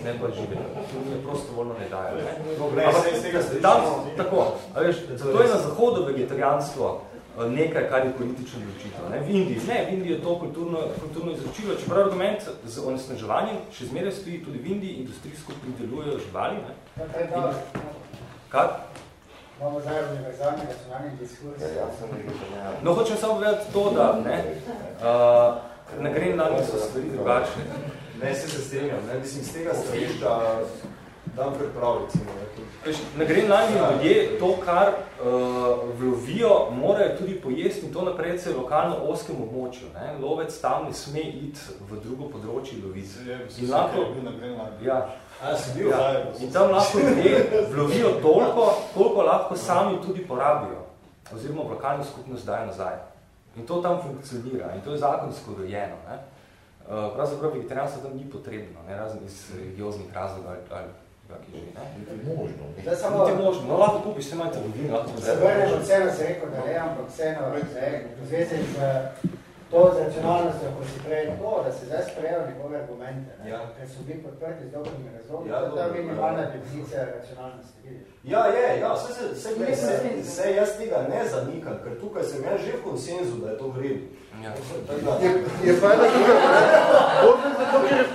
ne pa živega. To mi je prosto voljno ne dajo. Ne? No, glej, Ampak tam, tako, a veš, zato je na zahodu vegetarijanstvo eh, nekaj, kar je politično odločitev. Ne? V Indiji, ne, v Indiji je to kulturno, kulturno izročilo, čeprav argument z onesnaževanjem še zmeraj stoji tudi v Indiji, industrijsko pridelujejo živali. Ne? Ja, je dobro. Kar? Imamo zdaj univerzalni nacionalni diskurs. Ja, jaz sem vegetarijan. No, hočem samo povedati to, da ne, uh, na Grenlandiji so stvari drugačne. Ne, se se strinjam, ne, mislim, z tega stališča dam priprav, recimo. Veš, Na Grenlandiji ljudje to, kar uh, vlovijo, morajo tudi pojesti in to na predvsej lokalno oskem območju. Ne. Lovec tam ne sme iti v drugo področje loviti. In lahko, ja, A, bil? ja, in tam lahko ljudje vlovijo toliko, koliko lahko sami tudi porabijo. Oziroma v lokalno skupnost dajo nazaj. In to tam funkcionira in to je zakonsko urejeno. Ne. Uh, pravzaprav vegetarijanstvo tam ni potrebno, ne, razen iz religioznih razlogov ali, ali kaki že. Ne. Niti možno. Zdaj samo- Niti možno. No, lahko kupiš, se imate lahko Se vrneš od vseeno se rekel, da ne, ampak vseeno ne, v zvezi z to z racionalnostjo, ko si prej to, da se zdaj sprejejo njegove argumente, ne, Ja. ker so bili podprti z dobrimi razlogi, Ja, to je minimalna ja. definicija racionalnosti, vidiš. Ja, je, ja, vse, se, vse, vse, vse, vse jaz tega ne zanikam, ker tukaj sem jaz že v konsenzu, da je to vredno. Ja. Tako da- Je, je pa ena druga, ne? Bolj zato, ker je,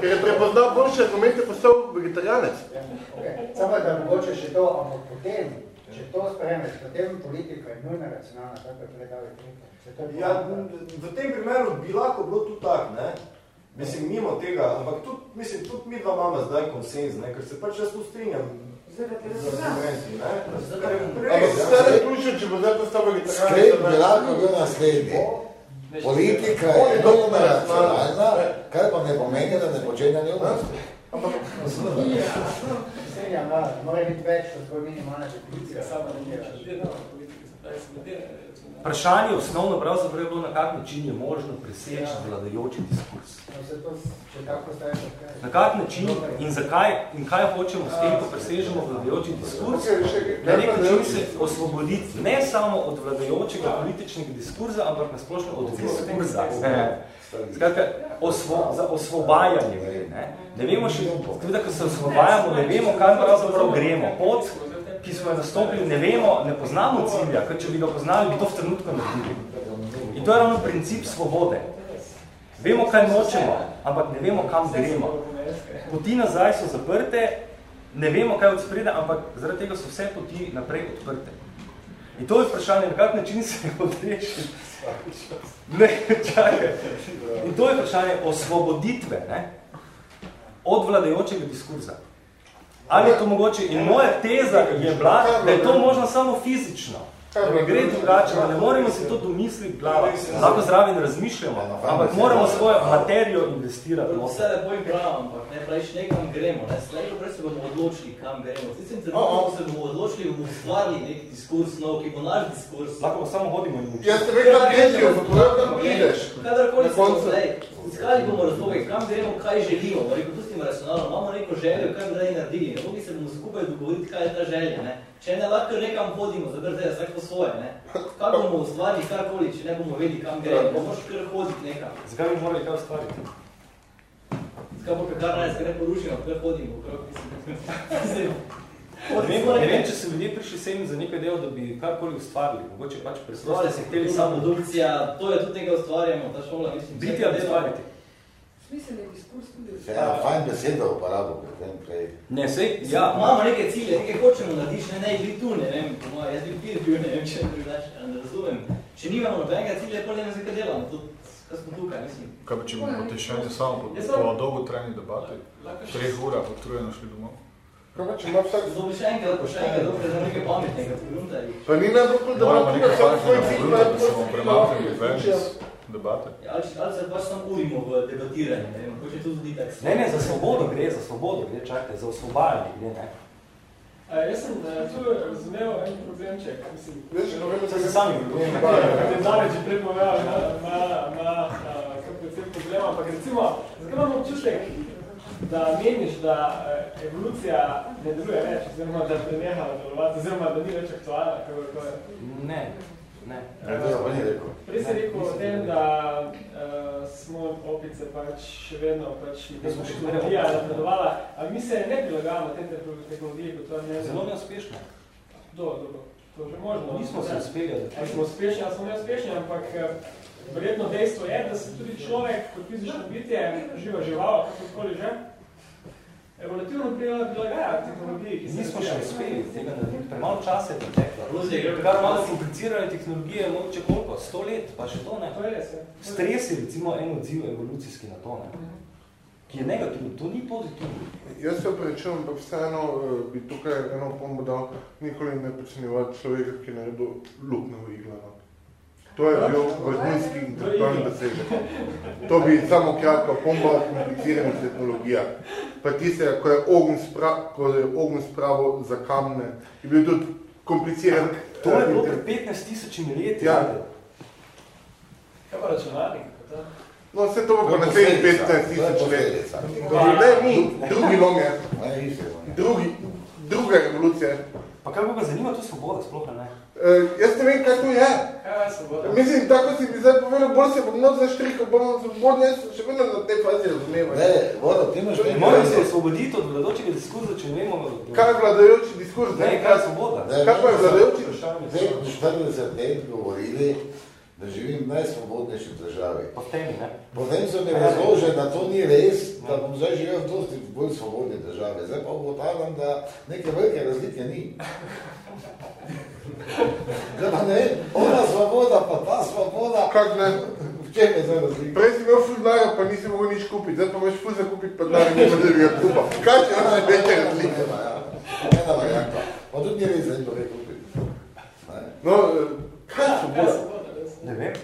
ker je prepoznal boljše argumente, postal vegetarijanec. Ja, okay. Samo da mogoče še to, ampak potem, če to spremeš, potem politika je nujna racionalna, tako je prej Je Ja, v tem primeru bi lahko bilo tudi tak, ne? Mislim, mimo tega, ampak tudi, mislim, tudi mi dva imamo zdaj konsens, ne? ker se pač jaz tu strinjam z argumenti, ne? Kar je prej, Ampak ja. stane ključno, če bo zdaj postal vegetarijanec. Sklep bi lahko bil naslednji. Politika je nujno racionalna, kar pa ne pomeni, da ne počenja neumnosti. Strinjam, ja, mora biti več kot zgolj minimalna definicija. Sama ne Vprašanje osnovno pravzaprav je bilo, na kak način je možno preseči vladajoči diskurs. No, se to, če tako. Na kak način in zakaj in kaj hočemo s tem, ko presežemo vladajoči diskurs, na nek način se osvoboditi ne samo od vladajočega političnega diskurza, ampak nasplošno od diskurza. Skratka, osvo, za osvobajanje gre. Ne? ne vemo še, tudi ko se osvobajamo, ne vemo, kaj pravzaprav gremo. Pot, ki smo jo nastopili, ne vemo, ne poznamo cilja, ker če bi ga poznali, bi to v trenutku naredili. In to je ravno princip svobode. Vemo, kaj nočemo, ampak ne vemo, kam gremo. Poti nazaj so zaprte, ne vemo, kaj odsprede, ampak zaradi tega so vse poti naprej odprte. In to je vprašanje, na kak način se odreši. Ne, čakaj. In to je vprašanje osvoboditve ne? od vladajočega diskurza. Ali je to mogoče? In moja teza je bila, da je to možno samo fizično. Da ne gre drugače, da ne moremo si to domisliti v glava. Lahko zraven razmišljamo, ampak moramo svojo materijo investirati. Vse lepo in prav, ampak ne praviš nekam gremo, ne, slejko prej se bomo odločili, kam gremo. Zdaj sem trenutno o. se bomo odločili, bomo ustvarili nek diskurs nov, ki bo naš diskurs. Lahko pa samo hodimo in učimo. Jaz te vem, da gledil, v projektem prideš. Kadarkoli se bomo zdaj, iskali bomo razloge, kam gremo, kaj želimo, rekel, pustimo racionalno, imamo neko željo, kaj bi zdaj naredili, ne mogli se bomo skupaj dogovoriti, kaj je ta želja, ne. Če ne, lahko nekam hodimo, zdaj zdaj vsak po svoje, ne. Kaj bomo ustvarili, karkoli, če ne bomo vedeli, kam gremo, bomo še kar hoditi nekam. Zakaj bi morali kaj ustvariti? Zakaj bo kakar naj se ne porušimo, kar hodimo, okrog, mislim. Ne vem, ne vem, če so ljudje prišli sem za nekaj delo, da bi karkoli ustvarili. Mogoče pač preprosto se hteli samo produkcija, to je tudi nekaj ustvarjamo, ta šola, mislim. Biti ali ustvariti? Smisel je diskurs tudi. Se ja, fajn besedo uporabil pri tem prej. Ne, sej, ja. Imamo neke cilje, nekaj hočemo narediš, ne, ne, bili tu, ne vem, po moje, jaz bi pil bil, ne vem, če ne drugače, ne razumem. Če nimamo nobenega cilja, pa ne vem, zakaj delamo, tudi, kaj smo tukaj, mislim. Kaj pa, če bomo potešali samo po, po dolgo trajni debati, treh urah utrujeno šli domov? Kaj če ima vsak... Zdobi še enkrat, pa še enkrat, dokaj za nekaj pametnega, pogledaj. Pa ni najbolj, da Moramo bo nekaj tukaj pametnega svoj cilj, pogledati, da se bomo premaknili ven iz da debate. Ja, ali, ali se pač tam urimo v debatiranje, ne vem, hoče to tudi tak. Ne, ne, za svobodo gre, za svobodo gre, čakajte, za osvobajanje gre, ne. A, jaz sem uh, tu razumel en problemček, mislim. Veš, vem, Se sami Kot je David že prej povedal, ima, ima, ima kar precej problema, ampak recimo, zakaj imam občutek, da meniš, da uh, evolucija ne deluje več, oziroma da preneha delovati, oziroma da ni več aktualna, kako je to je? Ne, ne. pa ni rekel. Prej si rekel o tem, da uh, smo opice pač še vedno pač tehnologija napredovala, a mi se ne prilagajamo tem tehnologiji, kot to ne Zelo neuspešno. Do, do, do. To že možno. Nismo se uspeli, Ali smo uspešni, ali smo neuspešni, ampak eh, verjetno dejstvo je, da se tudi človek kot fizično bitje, živa žival, kakorkoli že, evolutivno prilagaja tehnologiji, ki se Nismo še uspeli tega narediti, premalo časa je preteklo. Ruzija, gre Kar malo komplicirane tehnologije, mogoče koliko, sto let, pa še to ne. To je res, ja. Stres je recimo en odziv evolucijski na to, ne. Ki je negativno, to ni pozitivno. Jaz se oprečujem, ampak vseeno eh, bi tukaj eno pombo dal, nikoli ne precenjevati človeka, ki je naredil luknjo v igla. To je bil vrhunski intelektualni dosežek. To bi samo kratka pomba kompliciranih tehnologija. Pa tiste, ko je ogen, spra, ko je ogen spravo za kamne, je bil tudi kompliciran. To je bilo pred 15 tisočimi leti. Ja. Kaj pa računalnik? No, vse to bo naslednjih posledica, 15 to je tisoč let. Ne, ni, drugi lom je. Ne, isti lom je. Drugi, druga evolucija. je. Pa kaj ga zanima to svoboda, sploh ne? Uh, jaz ne vem, kaj to je. Kaj je svoboda? Mislim, tako si mi zdaj povedal, bolj se bom not zaštrikal, bom svobodni, jaz sem še vedno na tej fazi razumeva. Ne, voda, ti imaš nekaj... Moramo se osvoboditi od vladočega diskurza, če ne vemo... Kaj je vladajoči diskurs? Ne, kaj je svoboda? Ne, Kaj pa je vladajoči? Zdaj, 40 let govorili, da živim v najsvobodnejši državi. V temi, ne? Potem so mi razložili, da to ni res, da bom zdaj živel v dosti bolj svobodni državi. Zdaj pa ugotavljam, da neke velike razlike ni. Zdaj pa ne vem, ona svoboda, pa ta svoboda. Kak ne? V čem je zdaj razlika? Prej si imel ful denarja, pa nisi mogel nič kupiti, zdaj pa imaš ful za kupiti, pa denarja nima, da bi ga kupa. Kaj je največja razlika? Ena varianta. Pa tudi ni res, da ni dobro kupiti. No, eh, kaj je svoboda? Ne vem.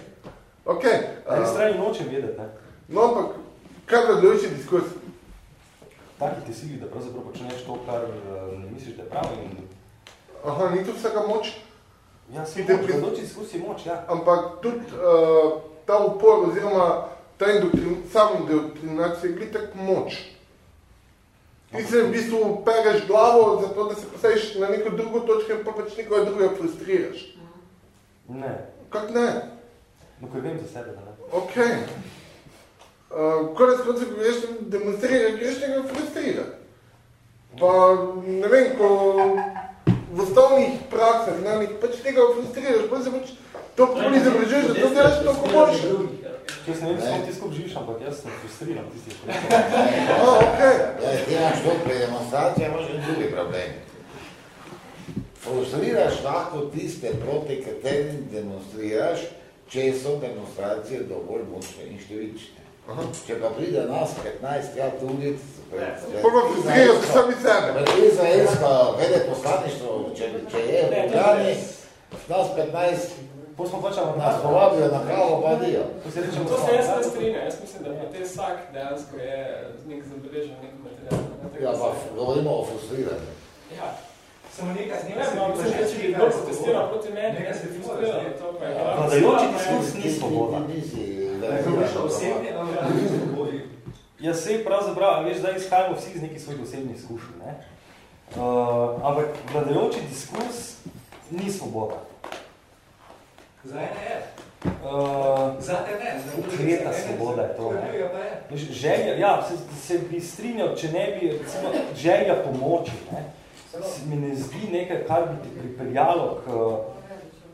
Ok. Na eni a, strani nočem vedeti, ne? No, ampak, kaj je vladajoči diskurs? Taki ti sili, da pravzaprav počneš to, kar eh, ne misliš, da je prav in... Aha, ni to vsega moč, Ja, si moč, pri- diskurz je moč, ja. ampak tudi uh, ta upor oziroma ta indoktrin, sam indoktrinacija je glitek moč. Ti se v bistvu pereš glavo, zato da se postaviš na neko drugo točko in pa pač nekoga drugega frustriraš. Ne. Kak ne? No, ker vem za sebe, da ne. Ok. Uh, konec koncev, ko greš demonstrirati, greš nekaj frustrirati. Pa ne vem, ko v osnovnih praksah, na nekaj pač tega frustriraš, pa se pač to poli izobražuješ, da to delaš toliko boljše. Jaz ne vem, kom ti živiš, ampak jaz sem frustriran tisti, ki A, ok. Ja, ti imaš to pri demonstraciji, imaš in drugi problem. Frustriraš lahko tiste, proti katerim demonstriraš, če so demonstracije dovolj močne in številčne. Če pa pride nas 15 ja tudi, Prvo frustriraš sami sebe. Pred izraelsko veleposlaništvo, če, če je v Ljubljani, nas 15 Pa smo pač nas povabijo na kavo, pa dijo. To se se jaz ne strinjam, jaz mislim, da pa te vsak dejansko je nek zabeležen nek material. Ja, pa se- govorimo o frustriranju. Ja. Samo nekaj z Ne vem, no, mislim, da če bi kdo protestiral proti meni, jaz se glavno. Vladajoči diskurs ni svoboda. Nisi, Jaz se pravzaprav, a veš, zdaj izhajamo vsi iz nekih svojih osebnih izkušenj, ne? Uh, ampak vladajoči diskurs ni svoboda. Za ene je. Uh, Za te ne. za druge Konkretna za ene, svoboda je to, ne. pa je. Veš, Želja, ja, se, se bi strinjal, če ne bi, recimo, želja pomoči, ne? se mi ne zdi nekaj, kar bi ti pripeljalo k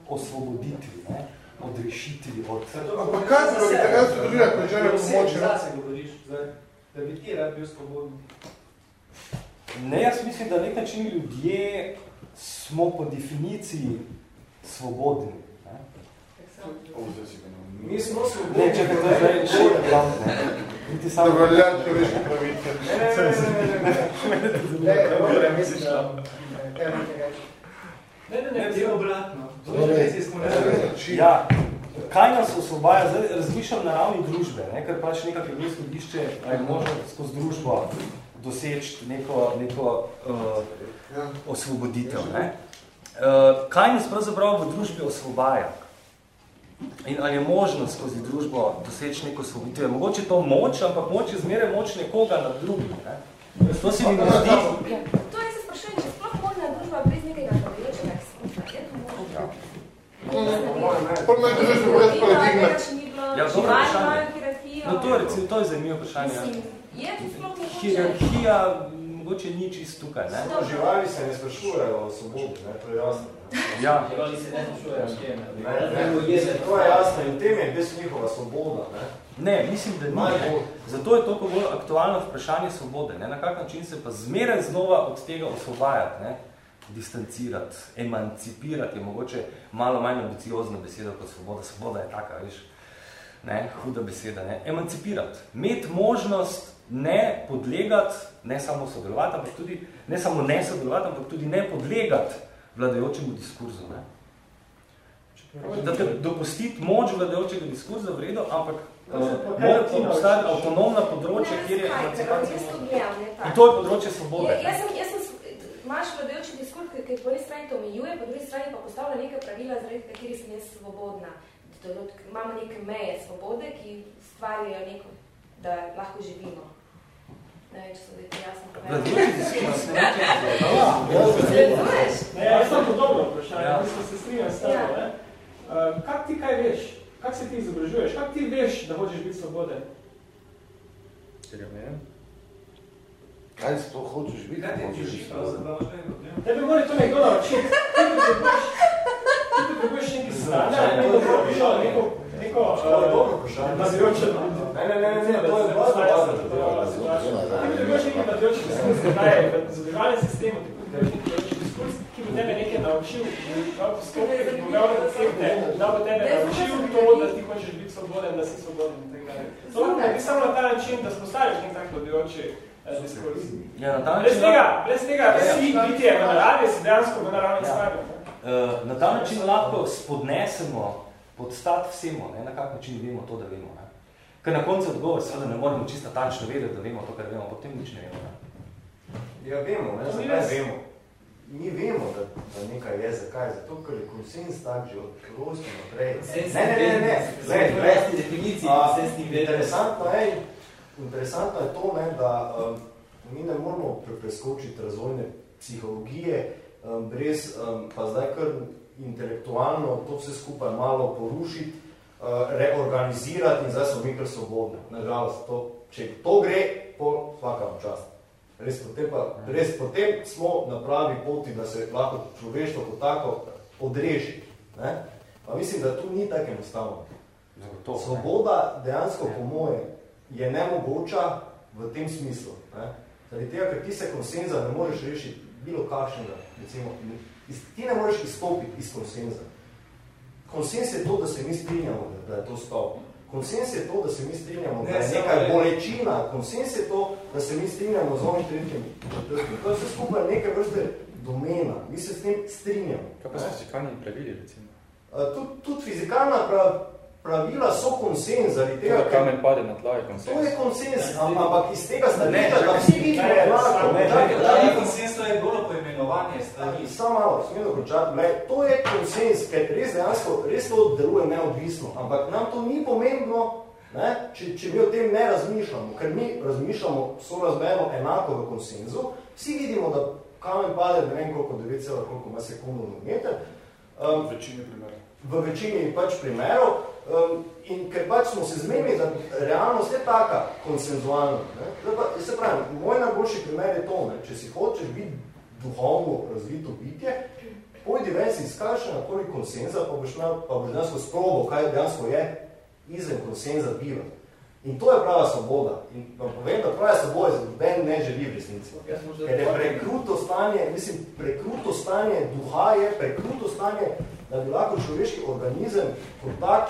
osvoboditvi, ne? Od rešitvi, od... Ampak kaj se bi takrat zgodila, ko žene pomoči? Zase govoriš, da bi ti rad bil svobodni. Ne, jaz mislim, da nek način ljudje smo po definiciji svobodni. Ne? Mi smo svobodni. Ne, če te to zdaj še glam, ne. Ti sam... Dovoljan človeške pravice. Ne, ne, ne, ne, ne, ne. Ne, dobro, mislim, da treba nekaj reči. Ne, ne, ne, ne, obratno. Ja, kaj nas osvobaja? Zdaj razmišljam na ravni družbe, ne? ker pač nekako je izhodišče, ali možno skozi družbo doseči neko, neko uh, osvoboditev. Ne? Uh, kaj nas pravzaprav v družbi osvobaja? In ali je možno skozi družbo doseči neko osvoboditev? Mogoče to moč, ampak moč je zmeraj moč nekoga nad drugim. Ne? To se mi ne zdi. Ja, to je se sprašujem, če sploh možna družba brez nekega zavejočega izkušnja. Je to možno? Pol naj družbo brez paradigme. Ja, dobro vprašanje. No, to je, recimo, to je zanimivo vprašanje. ja. Je to? Hierarhija mogoče ni čist tukaj, ne? No, živali se ne sprašujejo o svobodi, ne, to je jasno. Ja. Živali se ne sprašujejo o tem. To je jasno in v tem je bez njihova svoboda. Ne. Ne, mislim, da ni. Ne. Zato je toliko bolj aktualno vprašanje svobode. Ne? Na kak način se pa zmeraj znova od tega osvobajati, ne? Distancirati, emancipirati je mogoče malo manj ambiciozna beseda kot svoboda. Svoboda je taka, veš, ne? huda beseda. Ne? Emancipirati, imeti možnost ne podlegati, ne samo sodelovati, ampak tudi, ne samo ne sodelovati, ampak tudi ne podlegati vladajočemu diskurzu. Ne? Da te dopustiti moč vladajočega diskurza v redu, ampak mora pa obstajati avtonomna področje, kjer je emancipacija. In to je področje svobode. Ja, jaz sem, imaš vladajoči diskurs, ki po eni strani to omejuje, po drugi strani pa postavlja neke pravila, zaradi katerih sem jaz svobodna. Imamo neke meje svobode, ki stvarjajo neko, da lahko živimo. Ne vem, če so zdaj jasno diskurs ne jaz sem podobno vprašanje, Ja. ja. mislim, se strinjam s tabo, Ja. Uh, kak ti kaj veš? Kak se ti izobražuješ? Kak ti veš, da hočeš biti svoboden? Ker je omejen. Kaj sploh hočeš biti? Kaj te Hočeš teži, biti pravzaprav, svoboden. što je problem? Tebe mora to nekdo naučiti. Ti potrebuješ, ti potrebuješ neki standard, neko probijo, neko, neko, To je dobro vprašanje. vladajoče. Ne, ne, ne, ne, ne, to je važno, važno. Ti potrebuješ neki vladajoči diskurs, da je v izobraževalnem sistemu, ti potrebuješ neki vladajoči diskurs, ki bo tebe nekaj naučil, da bo postopke, ki bo imel recepte, da bo tebe naučil to, da ti hočeš biti svoboden, da si svoboden in tako dalje. To naredi samo na ta način, da spostaviš nek tak vladajoči eh, diskurs. Ja, na ta Brez tega, brez tega, da Ja, si ja. bitje v naravi, si dejansko v naravni Ja. Uh, na ta način lahko spodnesemo podstat vsemu, ne? na kak način vemo to, da vemo. Ne? Ker na koncu odgovor seveda ne moramo čisto natančno vedeti, da vemo to, kar vemo, potem nič ne vemo. Ne? Ja, vemo, ne, zakaj res. vemo. Mi vemo, da, da nekaj je, zakaj? Zato, ker je konsens tak že od prosti naprej. Konsens Ne, ne, ne, ne, ne, je ne, v ne. lasti definiciji A, konsensnih vedel. Interesantno je, interesantno je to, ne, da um, mi ne moramo pre- preskočiti razvojne psihologije, um, brez um, pa zdaj kar intelektualno to vse skupaj malo porušiti, uh, reorganizirati in zdaj smo mi kar svobodni. Nažalost, to, če to gre, po svakam čast. Res potem, pa, res potem smo na pravi poti, da se lahko človeštvo kot tako odreži. Ne? Pa mislim, da tu ni tako enostavno. Zagotovo, ne. Svoboda dejansko po moje je nemogoča v tem smislu. Ne? Zaradi tega, ker ti se konsenza ne moreš rešiti bilo kakšnega, recimo, iz, ti ne moreš izstopiti iz konsenza. Konsens je to, da se mi strinjamo, da, je to stav. Konsens je to, da se mi strinjamo, Ne, da je nekaj je- bolečina. Konsens je to, da se mi strinjamo z ovim tretjim. To je vse skupaj neke vrste domena. Mi se s tem strinjamo. Kaj pa so fizikalni pravili, recimo? Tudi, tudi fizikalna prav, pravila so konsens, zaradi To, tega, da ker kamen pade na tla, je konsens. to je konsens, am- ampak iz tega Ne, stališča, da vsi vidimo ne, enako. ne, Da ni čakaj. konsens, to je bolj poimenovanje stvari. Samo malo, smem dokončati. Glej, To je konsens, ker res dejansko, res to deluje neodvisno, ampak nam to ni pomembno, ne, če, če mi o tem ne razmišljamo, ker mi razmišljamo sorazmerno enako v konsenzu, vsi vidimo, da kamen pade, ne vem koliko, 9, koliko ima sekundu na meter. Um, v večini primerov. V večini pač primerov um, in ker pač smo se zmenili, da realnost je taka konsenzualna. Ne? Pa, se pravi, moj najboljši primer je to, ne? če si hočeš biti duhovno razvito bitje, pojdi ven si izkaš nakoli konsenza, pa boš, na, pa boš dejansko sprobo, kaj dejansko je izven konsenza bivati. In to je prava svoboda. In vam povem, da prava svoboda je ben ne živi v resnici. Ker je prekruto stanje, mislim, prekruto stanje duha je, prekruto stanje, da bi lahko človeški organizem kot tak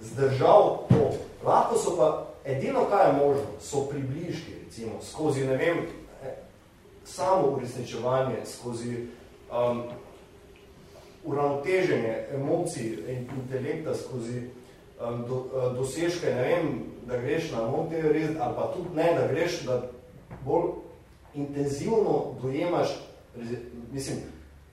zdržal to. Lahko so pa, edino kaj je možno, so približki, recimo, skozi, ne vem, samo uresničevanje, skozi um, uravnoteženje emocij in intelekta, skozi um, do, uh, dosežke, ne vem, da greš na Monteverest, ali pa tudi ne, da greš, da bolj intenzivno dojemaš, mislim,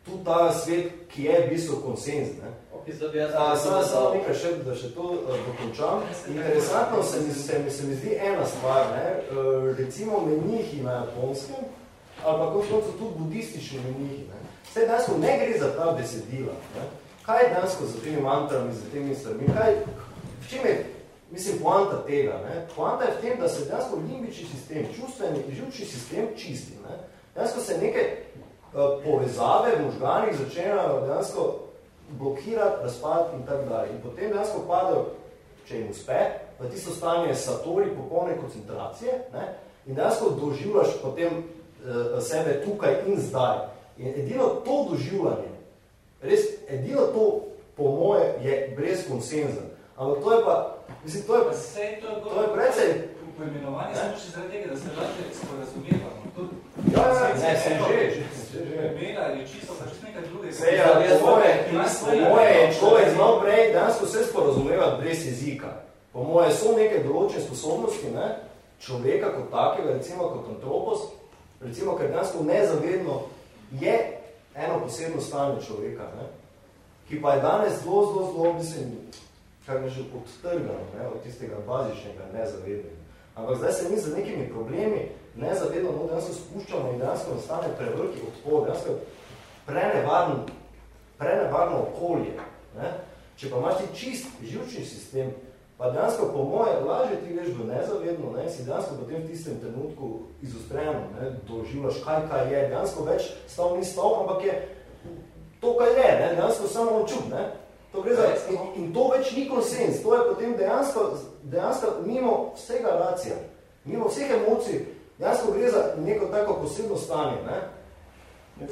tudi ta svet, ki je v bistvu konsens. Ne? Samo samo nekaj še, da še to uh, dokončam. Interesantno se mi, se, mi, se mi zdi ena stvar, ne? Uh, recimo menihi na japonskem, ali pa kot so tudi budistični menihi. Ne? Vse dansko ne gre za ta besedila. Ne? Kaj je dansko za temi mantrami, za temi stvarmi? Kaj, v čem je mislim, poanta tega. Ne? Poanta je v tem, da se dejansko limbični sistem, čustveni in živčni sistem čisti. Ne? Dejansko se neke uh, povezave v možganih začnejo dejansko blokirati, razpadati in tako dalje. In potem dejansko padajo, če jim uspe, v tisto stanje satori, popolne koncentracije ne? in dejansko doživljaš potem uh, sebe tukaj in zdaj. In edino to doživljanje, res edino to, po moje, je brez konsenza. Ampak to je pa Mislim, to je, Vse to je, to je precej... Poimenovanje samo še zaradi tega, da se lahko sporazumevamo. Ja, ja, ne, se že, že, že. Imela je čisto, pa čisto nekaj druge. Se ja, moje, je človek znal prej, dejansko vse sporazumevati brez jezika. Po moje so neke določene sposobnosti, ne, človeka kot takega, recimo kot antropos, recimo, ker dejansko nezavedno je eno posebno stanje človeka, ne, ki pa je danes zelo, zelo, zelo, mislim, kar je že odtrgano ne, od tistega bazičnega nezavednega. Ampak zdaj se mi za nekimi problemi nezavedno no, dejansko spuščamo in dejansko nastane prevrki odpor, dejansko prenevarno, prenevarno okolje. Ne. Če pa imaš ti čist živčni sistem, pa dejansko po moje lažje ti veš v nezavedno, ne, si dejansko potem v tistem trenutku izostreno ne, doživljaš, kaj kaj je, dejansko več stav ni stav, ampak je to, kaj je, ne, dejansko samo čud, ne, To gre za, in, in to več ni konsens, to je potem dejansko, dejansko mimo vsega racija, mimo vseh emocij, dejansko gre za neko tako posebno stanje. Ne? In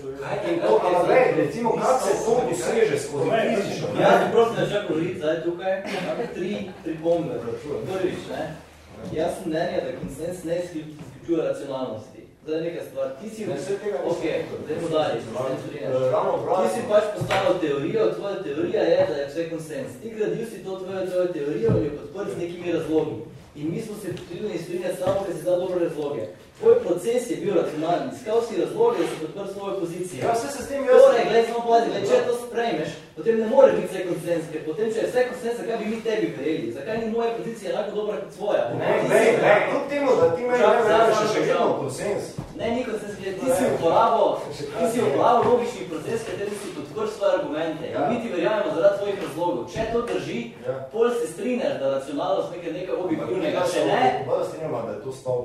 to, ampak gre, recimo, kak se to doseže skozi fizično. Ja, ti prosim, da čak govoriti zdaj tukaj, imam tri pripombe. Prvič, ne? Jaz sem mnenja, da konsens ne izključuje racionalnosti. Zdaj je neka stvar. Ti si, okay, zdaj podali, ti si pač postavil teorijo, tvoja teorija je, da je vse konsens. Ti gradil si to tvojo, tvojo teorijo in jo podprl z nekimi razlogi. In mi smo se potrebili strinjati samo, ker si da dobre razloge. Tvoj proces je bil racionalni, iskal si razloge, da si podprl svojo pozicijo. Ja, vse se s tem jaz... Torej, gledaj, samo pazi, če to sprejmeš, potem ne more biti vse konsens, ker potem, če je vse konsens, zakaj bi mi tebi verjeli? Zakaj ni moja pozicija enako dobra kot tvoja? Ne, ne, ne, kljub temu, da ti meni ne verjameš, še vedno konsens. Ne, ni konsens, ti si uporabo, ti si uporabo logični proces, kateri si podprl svoje argumente. Ja. In mi ti verjamemo zaradi svojih razlogov. Če to drži, ja. pol se strinjaš, da racionalnost nekaj nekaj objektivnega, če ne... Bolj strinjamo, da je to stav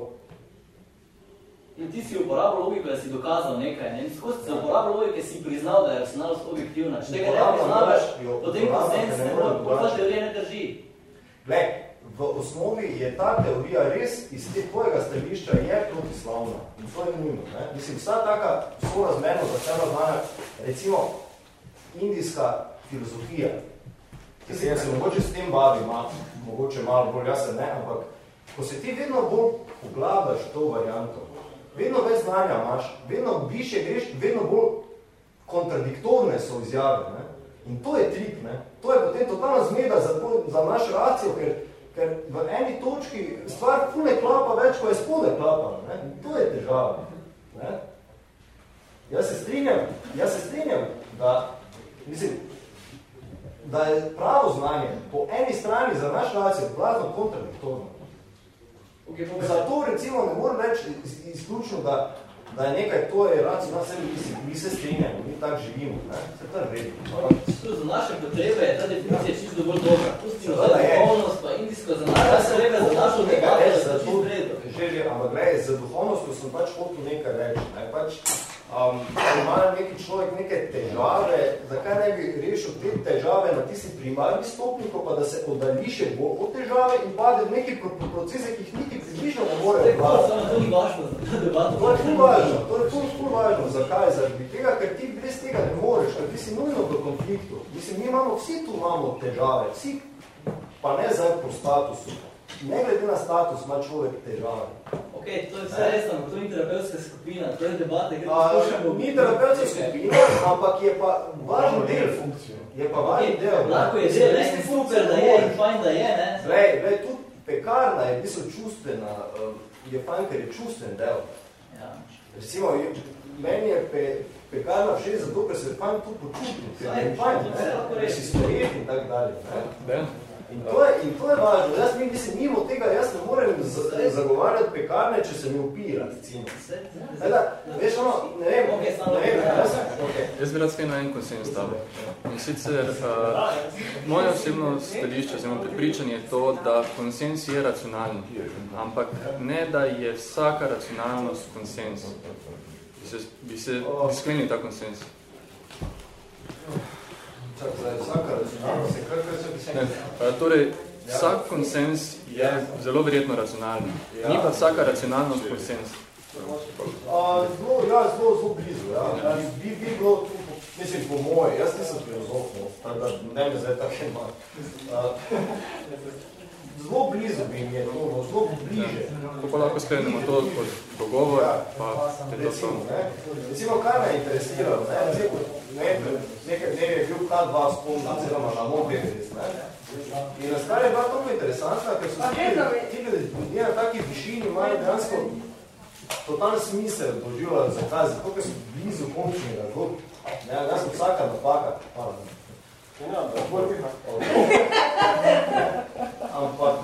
In ti si uporabil logiko, da si dokazal nekaj. Ne? Skozi si uporabil logike, si priznal, da je racionalnost objektivna. Če tega ne priznavaš, potem konsens ne bo, ta teorija ne drži. Gle, v osnovi je ta teorija res iz te tvojega stališča je protislavna. In to je nujno. Ne? Mislim, vsa taka sorazmerno za vse razmana, recimo indijska filozofija, ki se jaz se mogoče s tem bavi, ima, mogoče malo bolj jasen, ne, ampak ko se ti vedno bolj poglabaš to varianto, vedno več znanja imaš, vedno više greš, vedno bolj kontradiktorne so izjave. Ne? In to je trik, ne? to je potem totalna zmeda za, za naš racijo, ker, ker v eni točki stvar pune klapa več, ko je spode klapa. Ne? In to je težava. Ne? Jaz se strinjam, jaz se strinjam, da, mislim, da je pravo znanje po eni strani za naš racijo blazno kontradiktorno. Okay, Zato recimo ne moram reči izključno, da, da je nekaj, to je racionalno, vse mi, mi se strinjamo, mi tako živimo, ne? se to vredi. Za naše potrebe je ta definicija čisto dovolj dobra. Pustimo za duhovnost, pa indijsko za naše potrebe, za našo nekaj reči, za čisto vredo. Že, že, ampak gledaj, za duhovnostjo sem pač hotel nekaj um, ima neki človek neke težave, zakaj ne bi rešil te težave na tisti primarni stopni, pa da se oddalji še bolj od težave in pade v neke pro procese, ki jih niti približno ne more vladati. To ni važno. To je ful važno, to je ful, ful važno. Zakaj? Zaradi tega, ker ti brez tega ne moreš, ker ti si nujno v konfliktu. Mislim, mi imamo, vsi tu imamo težave, vsi, pa ne zdaj po statusu, Ne glede na status, ima človek težave. Ok, to je vse resno, to ni terapevtska skupina, to je debate, ki poskušamo... Ni terapevtska skupina, ampak je pa važen del. Je pa važen del. Lahko je del, ne, super, da je, in fajn, da je, ne. Lej, lej, tudi pekarna je bistvo čustvena, eh, je fajn, ker je čustven del. Ja. Recimo, meni je pe, pekarna všeč zato, ker se fajn tu počutim, ker je fajn, ne, ker si stojeti in tak dalje. Ne? In to je, in to je važno. Jaz mi mislim, mimo tega, jaz ne morem zagovarjati pekarne, če se mi upira, recimo. Teda, veš, ono, ne vem, ne vem, jaz sem, okay. Jaz bi rad skrenil en konsens tabo. In sicer, uh, moje osebno stališče, oziroma prepričanje je to, da konsens je racionalni, ampak ne, da je vsaka racionalnost konsens. Bi se, bi se bi sklenil ta konsens. Torej, vsak konsens je zelo verjetno racionalni. Ni pa vsaka racionalnost konsens. Zelo, ja, zelo, zelo blizu. Ja. Bi, bi bilo tu, mislim, po moje, jaz nisem filozof, no, tako da ne me zdaj tako ima. Zelo blizu bi mi je to, no, zelo bliže. To pa lahko sklenemo to kot dogovor, ja, pa je to samo. Recimo, kaj me je interesiralo, ne, recimo, nekaj dnev je bil K2 spomna, oziroma na Mobilis, ne. In na stvar je bila toliko interesantna, ker so ti ljudje na taki višini imajo dejansko totalni smisel doživljali zakaj, zato ker so blizu končnega, ne, sem vsaka napaka, hvala. Ampak,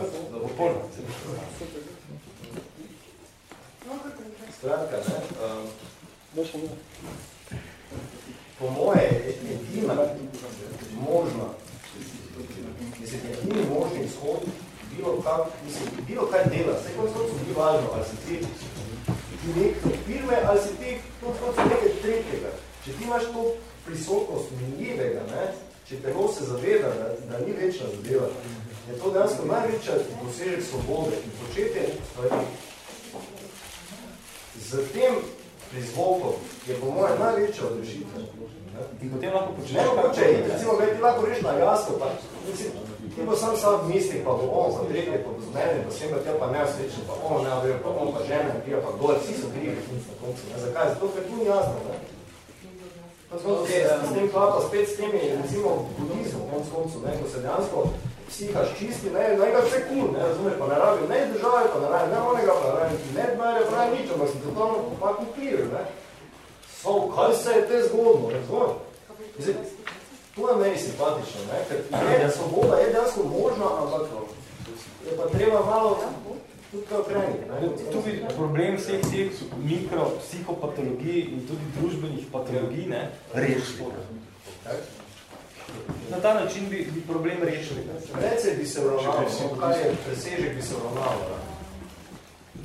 recimo, da bo polno. Skratka, ne, po moje je edina možna, mislim, edini možni izhod, bilo, kak, mislim, bilo kaj dela, vse kot so ni važno, ali si ti neke firme, ali si ti kot so nekaj tretjega. Če ti imaš to prisotnost minljivega, ne, če telo se zaveda, da, da ni večna zadeva, je to dejansko največja dosežek svobode in početje stvari. Z tem prizvokom je po moje največja odrešitev. In potem lahko počneš... Ne mogoče, recimo, gledaj, ti lahko reš na jasno, pa, mislim, ti bo sam sam misli, pa bo on, pa tretje, pa bo z mene, pa sem pa tja pa neosrečen, pa on ne ver, pa on, pa žena, pija, pa dole, vsi so krivi, na koncu, ne, zakaj? Zato, ker tu ni jasno, ne. Pa smo okay, s tem klapa spet s temi, recimo, budizmu, konc koncu, ne, ko se dejansko psihaš čisti, ne, ne ga vse kul, ne, razumeš, pa ne rabi ne države, pa ne rabi ne onega, pa ne rabi ne dmarja, pa ne nič, ampak sem totalno popak ne. So, kaj se je te zgodno, ne, razumeš? To je meni simpatično, ne, ker je, svoboda je dejansko možna, ampak je pa treba malo tudi kaj okreniti. Tu bi problem vseh teh mikropsihopatologij in tudi družbenih patologij, ne, rešil. Na ta način bi, bi problem rešili. Rece bi se uravnalo, kaj je presežek bi se uravnalo.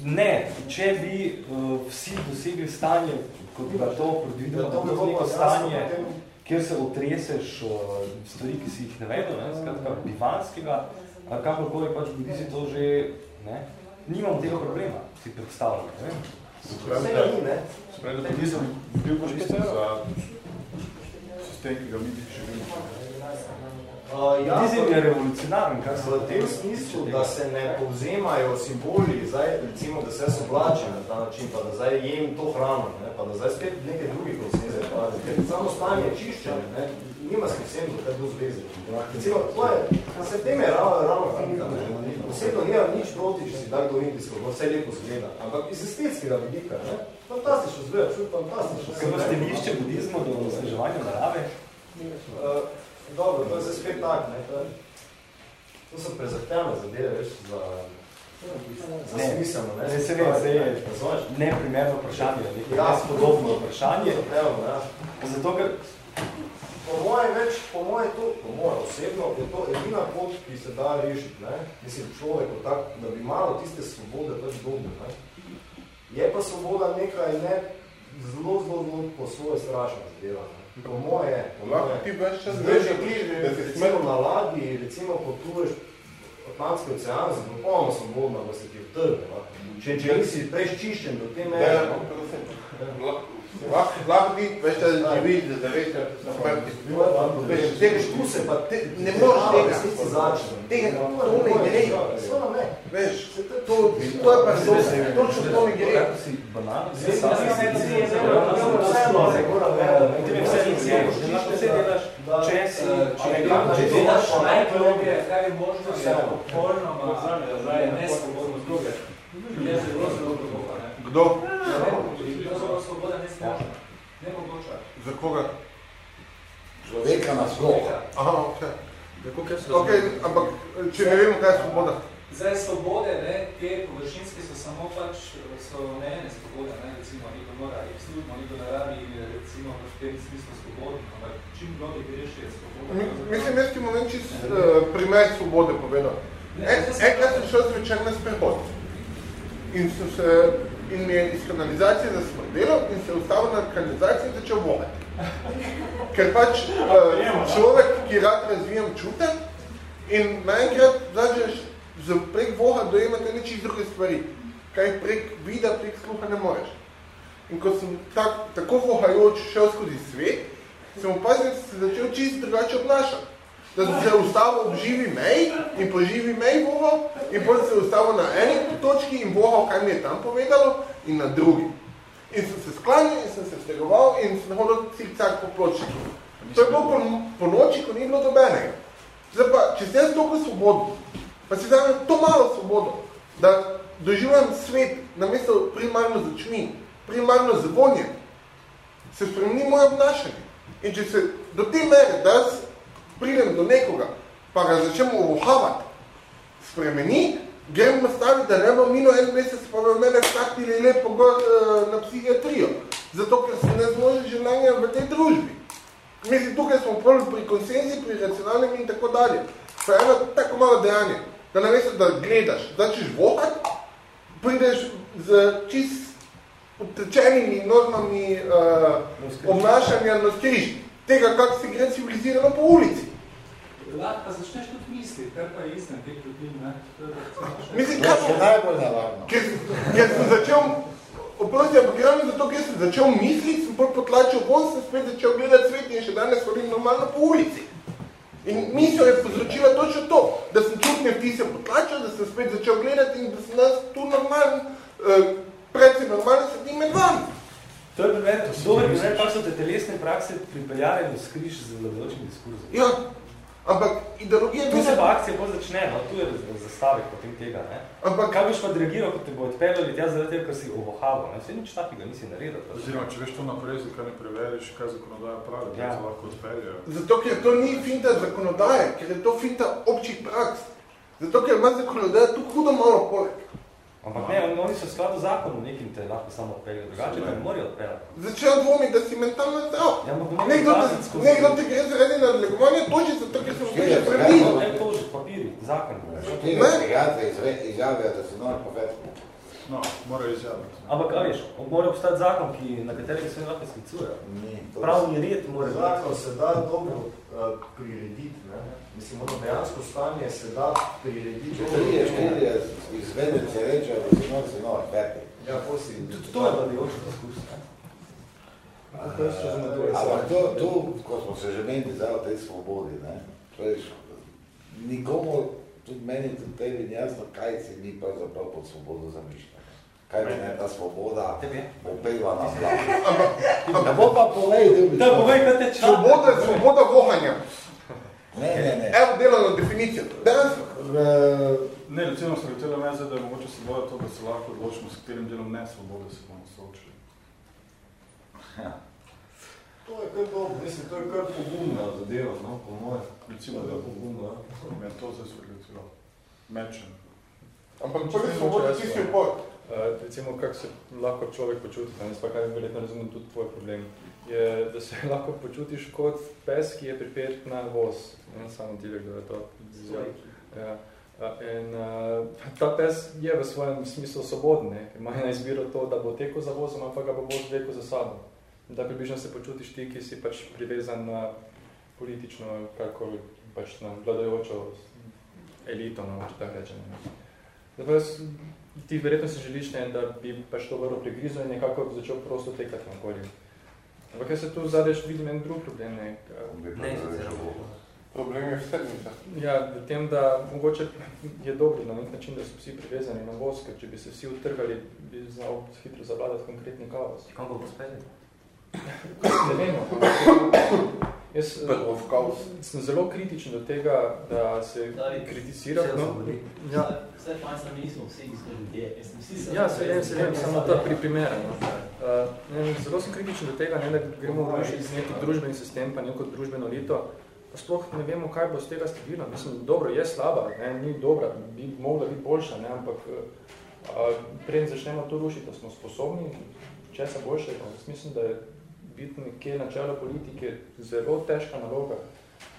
Ne, če bi uh, vsi dosegli stanje, kot bi to predvidelo, ja, to bi neko stanje, kjer se otreseš uh, stvari, ki si jih navedel, ne, skratka, bivanskega, ali kakorkoli pač budi si to že, ne, nimam tega problema, si predstavljam, ne vem. Ni, ne? Spremem, da nisem bil koristil za sistem, ki ga mi živimo. Uh, ja, Dizem je revolucionaren, kar se v tem smislu, da se ne povzemajo simboli, zdaj, recimo, da se jaz oblačim na ta način, pa da zdaj jem to hrano, ne, pa da zdaj spet neke druge konseze, pa, ker samo stanje čiščenje, ne, nima s vsem do kaj do zveze. Recimo, to je, se tem je ravno, ravno finka, ne, osebno nimam nič proti, če si tak olimpijsko, bo vse lepo zgleda, ampak iz estetskega vidika, ne, fantastično zgleda, čuj, fantastično. Kaj pa stenišče budizmu do osveževanja narave? Uh, Dobro, to je zdaj spet tak, ne, to, je, to so prezahtevne zadeve, veš, za, za ne, smiselno, ne. Ne, se ne, se je, ne primerno vprašanje, nekaj ja, spodobno vprašanje. Zahtevno, ja. Zato, ker Po moje več, po moje to, po moje osebno, je to edina pot, ki se da rešiti, ne. Mislim, človek, tak, da bi malo tiste svobode pač dobro, ne. Je pa svoboda nekaj ne zelo, zelo, zelo po svoje strašno zadeva. Po moje, po Lahko ti ves čas Zdaj, ti, da si recimo na ladji, recimo potuješ Atlantski ocean, se popolnoma svobodno, da se ti vtrne. no. Če, če nisi prečiščen do te mere. Ja, no. Lahko, veš živiš, da zaveš, da. Veš, tega štuse, pa te, ne moreš tega. Tega, to ne gre. Veš, to, to je pa to, točno to ne gre. Če si, če delaš najgloblje, kar je možno, je popolnoma je nesvobodno druge. Je zelo, zelo globoka. Kdo? Svoboda nesmožna. Nemogoča. Za koga? Človeka na sploh. Aha, ok. Ok, ampak če ne vemo, kaj je svoboda. Zdaj svobode, ne, te površinske so samo pač, so neene svobode, ne, recimo, nekdo mora absolutno, nekdo ne rabi, recimo, v tem smislu svobodno, ampak čim globi greš, je svobodno. Mi- Mislim, jaz ti moment čist uh, primer svobode povedal. En, enkrat sem šel zvečer na sprehod in, sem se, in mi je iz kanalizacije zasmrdelo in se ustavil na kanalizaciji in začel vohati. Ker pač uh, človek, ki rad razvijam čute in naenkrat začneš prek voha dojemati neči druge stvari, kaj prek vida, prek sluha ne moreš. In ko sem tak, tako vohajoč šel skozi svet, sem opazil, da se začel čisto drugače obnašati. Da sem se ustavil ob živi meji in po živi meji vohal in potem se ustavil na eni točki in vohal, kaj mi je tam povedalo in na drugi. In sem se sklanil in sem se stegoval in sem hodil cik-cak po pločniku. To je bilo po, po noči, ko ni bilo dobenega. Zdaj pa, če sem jaz toliko svobodno, pa si vzamem to malo svobodo, da doživljam svet namesto primarno z očmi, primarno z vonjem, se spremeni moje obnašanje. In če se do te mere, da jaz pridem do nekoga, pa ga začnem uvohavati, spremeni, grem nastaviti, da ne bo mino en mesec, pa bi mene vtaknili lepo gor uh, na psihiatrijo. Zato, ker sem ne zmožen življenja v tej družbi. Mislim, tukaj smo prvi pri konsenzi, pri racionalnem in tako dalje. Pa eno tako malo dejanje, da namesto, da gledaš, da češ vohat, prideš z čist utečenimi normami uh, obnašanja na skriž. Tega, kako si gre civilizirano po ulici. Lahko pa začneš tudi misliti, kar pa je istem teh ljudi, ne? Je Mislim, kaj še najbolj navarno. Ker, ker sem začel, oprosti, ampak ravno zato, ker sem začel misliti, sem pol potlačil von, sem spet začel gledati svet in še danes hodim normalno po ulici. In misel je povzročila točno to, da sem čutne vtise potlačil, da sem spet začel gledati in da sem nas tu normalen, uh, predvsem normalno sedim med vami. To je primer, dober primer, kako so te telesne prakse pripeljale v skriž z vladajočim diskurzom. Ja, ampak ideologija... Tu se pa akcija bolj začne, no, tu je zastavek potem tega, ne. Ampak... Kaj boš pa dirigiral, ko te bo odpeljali tja zaradi tega, ker si ovohaval, ne. Vse nič takega nisi naredil. pač. Oziroma, če veš to naprej, zakaj ne preveriš, kaj zakonodaja pravi, da Ja. se lahko odpeljejo. Zato, ker to ni finta zakonodaje, ker je to finta občih praks. Zato, ker ima zakonodaja tu hudo malo poleg. Ampak ne, oni- oni so v skladu z zakonom nekim te lahko samo odpeljajo, drugače te ne morajo odpeljati. Začel dvomiti, da si mentalno zdrav. Ja, ampak ne nekdo, nekdo te gre zaradi nadlegovanja toži, zato ker se prijatelji. preblizu. Ne toži, papiri, zakon. Štiri prijatelje izve- izjavijo, da si nor povedal. No, morajo izjaviti. Ampak, a veš, mora obstati zakon, ki, na katerega se lahko sklicujejo. To Pravni red mora biti. Zakon se da dobro uh, prirediti. Ne? Mislim, ono dejansko stanje se da prirediti. Če trije, štirje izvedenci rečejo, da si nor, si nor, peti. Ja, posi. Tudi to je vladajoči diskurs, ne. Ampak to, tu, ko smo se že menili zdaj o tej svobodi, ne, veš, nikomu, tudi meni, tudi tebi jasno, kaj si mi pravzaprav pod svobodo zamišljamo. Kaj bi ne ta svoboda popeva na plan. Da bo pa povej, da bi... Da, povej, kaj te čaka. Svoboda je svoboda vohanja. Ne, ne, ne. Evo delovno definicijo. Dejansko. Ne, recimo sem hotel meni, da je mogoče svoboda to, da se lahko odločimo, s katerim delom ne svobode se bomo soočili. To je kar dobro, mislim, to je kar pogumna zadeva, no, po moje. Recimo, da je pogumno, me je to zdaj svetljicilo. Mečen. Ampak prvi svoboda si upor. Uh, recimo, kako se lahko človek počuti, ne, pa kaj verjetno razumem tudi tvoj problem, je, da se lahko počutiš kot pes, ki je pripet na voz. Ne samo ti, kdo je to izjavil. Ja. In uh, ta pes je v svojem smislu svobodni, ker ima na izbiro to, da bo tekel za vozom, ampak ga bo voz vekel za sabo. Da približno se počutiš ti, ki si pač privezan na politično, kako pač na vladajočo elito, no, če tako rečem. Zdaj ti verjetno si želiš, ne, da bi pač to vrlo prigrizo in nekako začel prosto tekati na okolju. Ampak jaz se tu zadeš vidim en drug problem. Ne, ne, ne, Problem je v sedmicah. Ja, v tem, da mogoče je dobro na nek način, da so vsi privezani na voz, ker če bi se vsi utrgali, bi znal hitro zavladati konkretni kaos. Kam bo pospeli? Ne vemo. Jaz sem zelo kritičen do tega, da se kritizira. No, ja. Vse pa sem nismo vsi isto ljudje. Ja, se vem, se vem, samo ta pri primera. No. Uh, zelo sem kritičen do tega, ne, da gremo v iz neki družbeni sistem, pa neko družbeno lito, pa sploh ne vemo, kaj bo z tega stabilno. Mislim, dobro, je slaba, ne, ni dobra, bi mogla biti boljša, ne, ampak a, preden začnemo to rušiti, da smo sposobni česa boljšega. Mislim, da je biti nekje na čelo politike zelo težka naloga.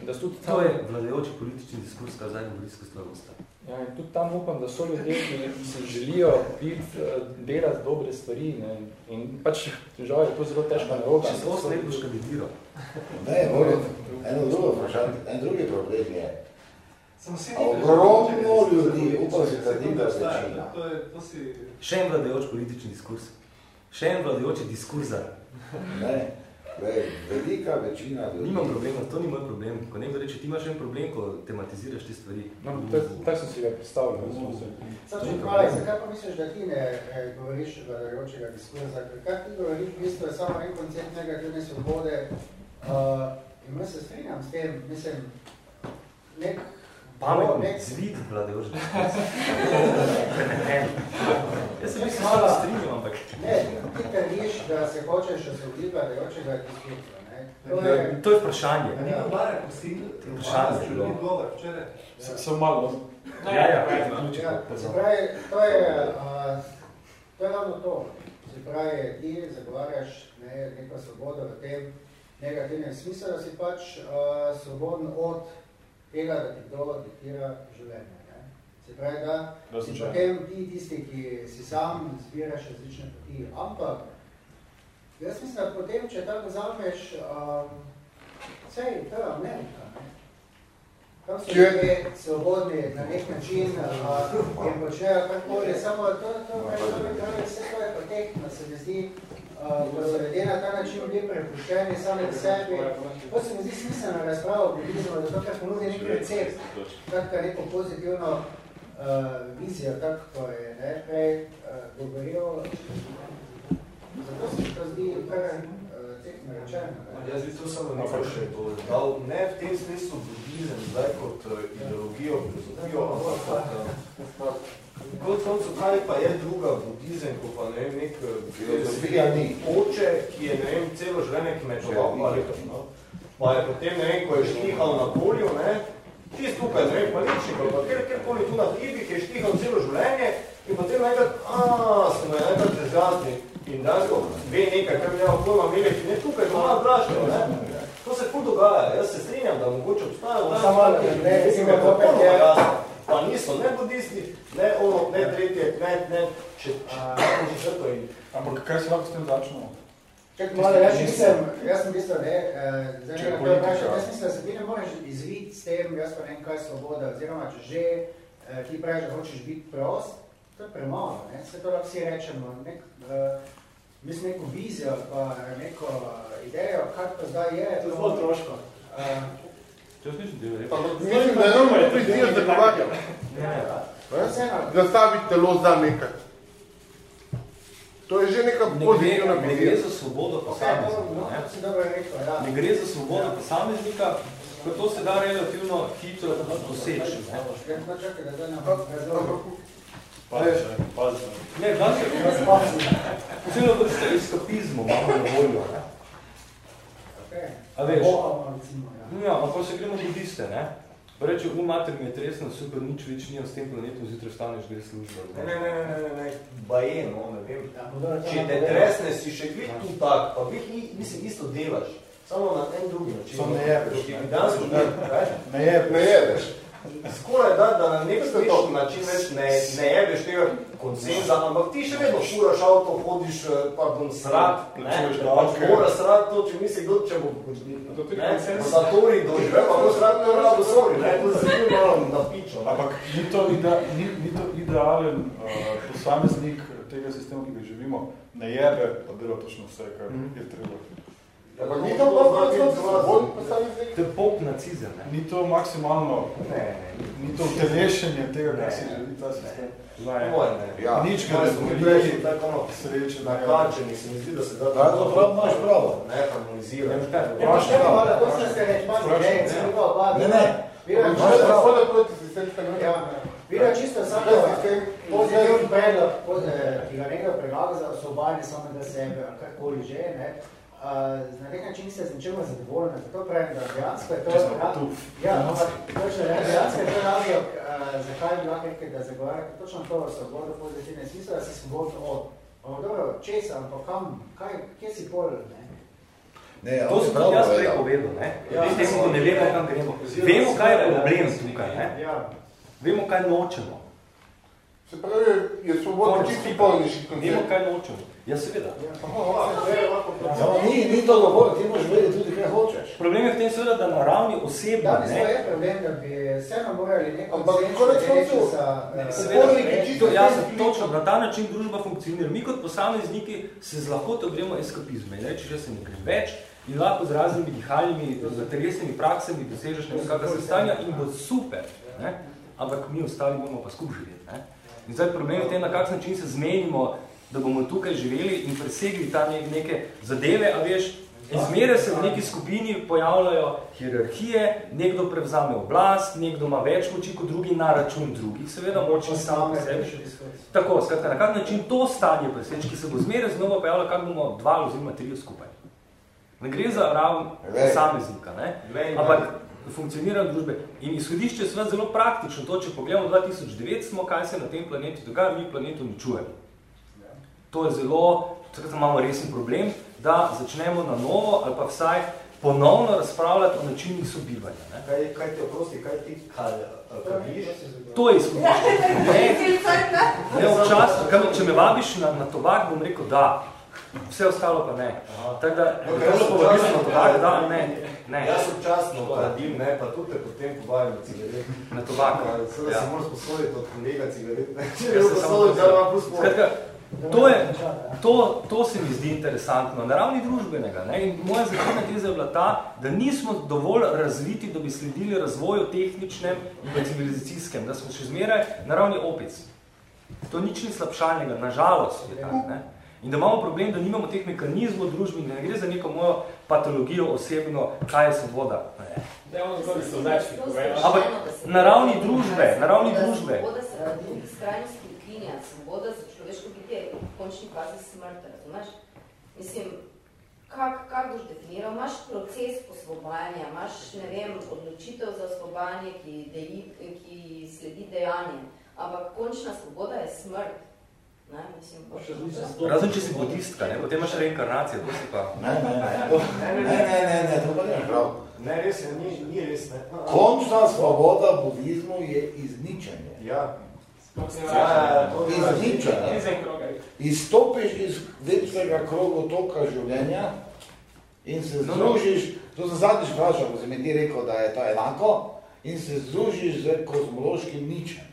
In da tudi tam... To je vladajoči politični diskurs, kar zdaj govorijsko stvarnost. Ja, in tudi tam upam, da so ljudje, ki se želijo biti, delati dobre stvari. Ne? In pač, žal je to zelo težka naloga. Če se osne boš kandidiral. Ne, moram, eno drugo vprašanje, en drugi problem je. Ogromno ljudi, upam se trdim, da večina. Še en vladajoč politični diskurs. Še en vladajoči diskurzar. Ne, Lej, velika večina ljudi. Nimam problema, to ni moj problem. Ko nekdo reče, ti imaš en problem, ko tematiziraš te stvari. No, tako sem si ga predstavljal. Samo, hvala, zakaj pa misliš, da ti ne eh, govoriš vladajočega diskurza? Kaj ti govoriš, v bistvu je samo en koncept negativne svobode, Uh, in jaz se strinjam s tem, mislim, nek... Pametni, nek... zvit vladajoč. jaz se mislim, malo strinjam, ampak... Ne, ti trdiš, da se hočeš osvoboditi vladajočega diskursa, ne? To je, to je vprašanje. Ja, ne, Marek, pusti, vprašanje. Če ljudi govor, včeraj. Sem malo. Ja, ja, ja. Se pravi, to je, uh, to je ravno to. Se pravi, ti zagovarjaš ne, neko svobodo v tem, negativnem smislu, da si pač uh, svoboden od tega, da ti kdo diktira življenje. Ne? Se pravi, da, si potem ti tisti, ki si sam zbiraš različne poti. Ampak, jaz mislim, da potem, če tako vzameš, um, sej, to je Amerika, ne? Tam so ljudje svobodni na nek način uh, in počnejo kakoli, samo to, to, to, to, to, to, to, vse to je potekno, se mi zdi, ko so ljudje na ta način bili prepuščeni sami v sebi. To se mi zdi smiselna razprava o budizmu, zato ker ponudi nek recept, tako neko pozitivno uh, vizijo, tako ko je ne, prej uh, govoril. Zato se mi to zdi prve tekme rečeno. Jaz bi to samo nekaj še dodal, ne v tem smislu budizem, zdaj kot ideologijo, filozofijo, ampak kot Kot koncu, kaj pa je druga budizem, ko pa ne vem, nek filozofija ni. Oče, ki je, ne vem, celo življenje kmečeval, no? pa je potem, ne vem, ko je štihal na polju, ne, čist tukaj, ne vem, pa ličnikov, pa kjer, kjerkoli tu na hribih je štihal celo življenje in potem nekaj, aaa, smo je nekaj prezgazni in dansko ve nekaj, kar mi nema pojma imeli, ne tukaj, to malo prašno, ne. To se ful dogaja, jaz se strinjam, da mogoče obstaja, samo ne, ne, ne, ne, ne, pa niso ne budisti, ne ono, ne tretje, ne, ne, če, če, če to in... Ampak kaj se lahko s tem začnemo? Čak, malo, jaz mislim, jaz sem bistvo, ne, zdaj ne, to vprašam, jaz mislim, da se ti ne moreš izviti s tem, jaz pa ne vem, kaj je svoboda, oziroma, če že ti praviš, da hočeš biti prost, to je premalo, ne, se to lahko vsi rečemo, nek, mislim, neko vizijo, pa neko idejo, kar pa zdaj je. To je zelo troško. Pa mislim, da je normalno prizijo zagovarjal. Zastaviti telo za nekaj. To je že neka pozitivna ne gre za svobodo posameznika. Ja. Ne gre za svobodo posameznika, ko to se da relativno hitro doseči. Ne, danes je celo vrste eskapizmu imamo na voljo. A veš? Ja, ampak se gremo budiste, ne? Pa reče, u mater mi je tresno, super, nič več nijam s tem planetom, zjutraj vstaneš, gre služba. Ne, ne, ne, ne, ne, ne, baje, no, ne vem. Če te tresne, si še glih tu tak, pa bih, mislim, isto delaš. Samo na en drugi način. Samo ne jebeš. Ne, ne, ne, ne jebeš. Skoraj da, da na nek smešen način več ne, ne jebeš tega konsenza, ampak ti še vedno furaš avto, hodiš, eh, pardon, srat, ne, pač mora srat to, če misli, kdo, če bo, ne, modatori doživel, pa bo srat ne rado sori, ne, to se tudi malo napičo. Ampak ni to, ide, ni, ni to idealen uh, posameznik tega sistema, ki ga živimo, ne jebe, pa dela točno vse, kar mm. je treba. Ampak ni to bolj? To je pop nacizem, ne? Ni to maksimalno, ne, ni to utelešenje tega, kar si želi ta sistem. Ja, Nič ga ne zmori, sreče, na kačeni, se mi zdi, da se da... Da, to prav, imaš prav. Ne, harmonizira. Imaš prav. Ne, ne. Imaš prav. Ja. Vira čisto samo pozitivni predlog, ki ga nekaj predlaga za osvobajanje samega sebe, ali karkoli že, ne, na nek način se z ničemu zadovoljna, zato pravim, da dejansko je to razlog, ja, točno, ne, dejansko je to razlog, zakaj bi lahko rekel, da zagovarjate točno to svobodo pozitivne smisla, da si svobodno od. Ampak dobro, česa, ampak kam, kaj, kje si pol, ne? Ne, to sem tudi jaz prej povedal, ne? Ja, Temu, ko ne vemo, kam gremo. Vemo, kaj je problem tukaj, ne? Ja. Vemo, kaj nočemo. Se pravi, je svobodno čisti polniški koncept. Vemo, kaj nočemo. Ja, seveda. Ja, ni, ni to dovolj, ti moraš vedeti tudi, kaj hočeš. Problem je v tem seveda, da na ravni osebno, da, ne? Da, je problem, da bi vseeno morali neko Ampak konec koncev, ja, točno, na ta način družba funkcionira. Mi kot posamezniki se z lahkoto gremo eskapizme. Ne? Če se ne greš več in lahko z raznimi dihalnimi, telesnimi praksami dosežeš nekaj kakega stanja in bo super. Ne? Ampak mi ostali bomo pa skup živeti. Ne? In zdaj problem je v tem, na kak način se zmenimo, da bomo tukaj živeli in presegli ta neke zadeve, a veš, izmere se v neki skupini pojavljajo hierarhije, nekdo prevzame oblast, nekdo ima več moči kot drugi na račun drugih, seveda moči samo sebi. Tako, skratka, na kak način to stanje preseč, ki se bo zmere znova pojavljalo, kak bomo dva oziroma tri skupaj. Ne gre za ravn posameznika, ne? Ampak funkcioniranje družbe. In izhodišče je seveda zelo praktično. To, če pogledamo 2009 smo, kaj se na tem planetu dogaja, mi planetu ničujemo. To je zelo, takrat imamo resen problem, da začnemo na novo ali pa vsaj ponovno razpravljati o načinih sobivanja. Ne? Kaj, kaj ti oprosti, kaj ti kaj, kaj vidiš? To je izhodišče. Ne, ne, občas, kaj, če me vabiš na, na tobak, bom rekel da. Vse ostalo pa ne. Tako da, to povabiš na tobak, da, ne. ne. Jaz občasno vadim, ne, pa tudi te potem povabim na cigaret. Na tobak. Seveda ja. se moraš posoditi od kolega cigaret. Ne. Če ja, se posoditi, da ima plus Skratka, to, je, to, to se mi zdi interesantno. Na ravni družbenega. Ne? In moja začetna teza je bila ta, da nismo dovolj razviti, da bi sledili razvoju tehničnem in civilizacijskem, da smo še zmeraj na ravni opic. To nič ni slabšalnega, nažalost je tak. Ne? In da imamo problem, da nimamo teh mekanizmov družbi, da ne gre za neko mojo patologijo osebno, kaj je svoboda. Ne. Ampak na ravni družbe, na ravni družbe. Svoboda se na drugi skrajnosti ukinja, svoboda za človeško bitje, končni fazi smrti, razumeš? Mislim, kak, kak boš definiral? Imaš proces posvobajanja, imaš, ne vem, odločitev za osvobajanje, ki, deji, ki sledi dejanjem, ampak končna svoboda je smrt. Ne, mislim, Razen, če si budistka, ne? potem imaš reinkarnacijo, to si pa... Ne, ne, ne, ne, ne, ne, ne, to pa ne prav. Ne, res je, ni, ni res, ne. Končna svoboda budizmu je izničenje. Ja. Ja, izničenje. Izstopiš iz večnega krogu toka življenja in se združiš, to sem zadnjič vprašal, ko si mi ti rekel, da je to enako, in se združiš z kozmološkim ničem.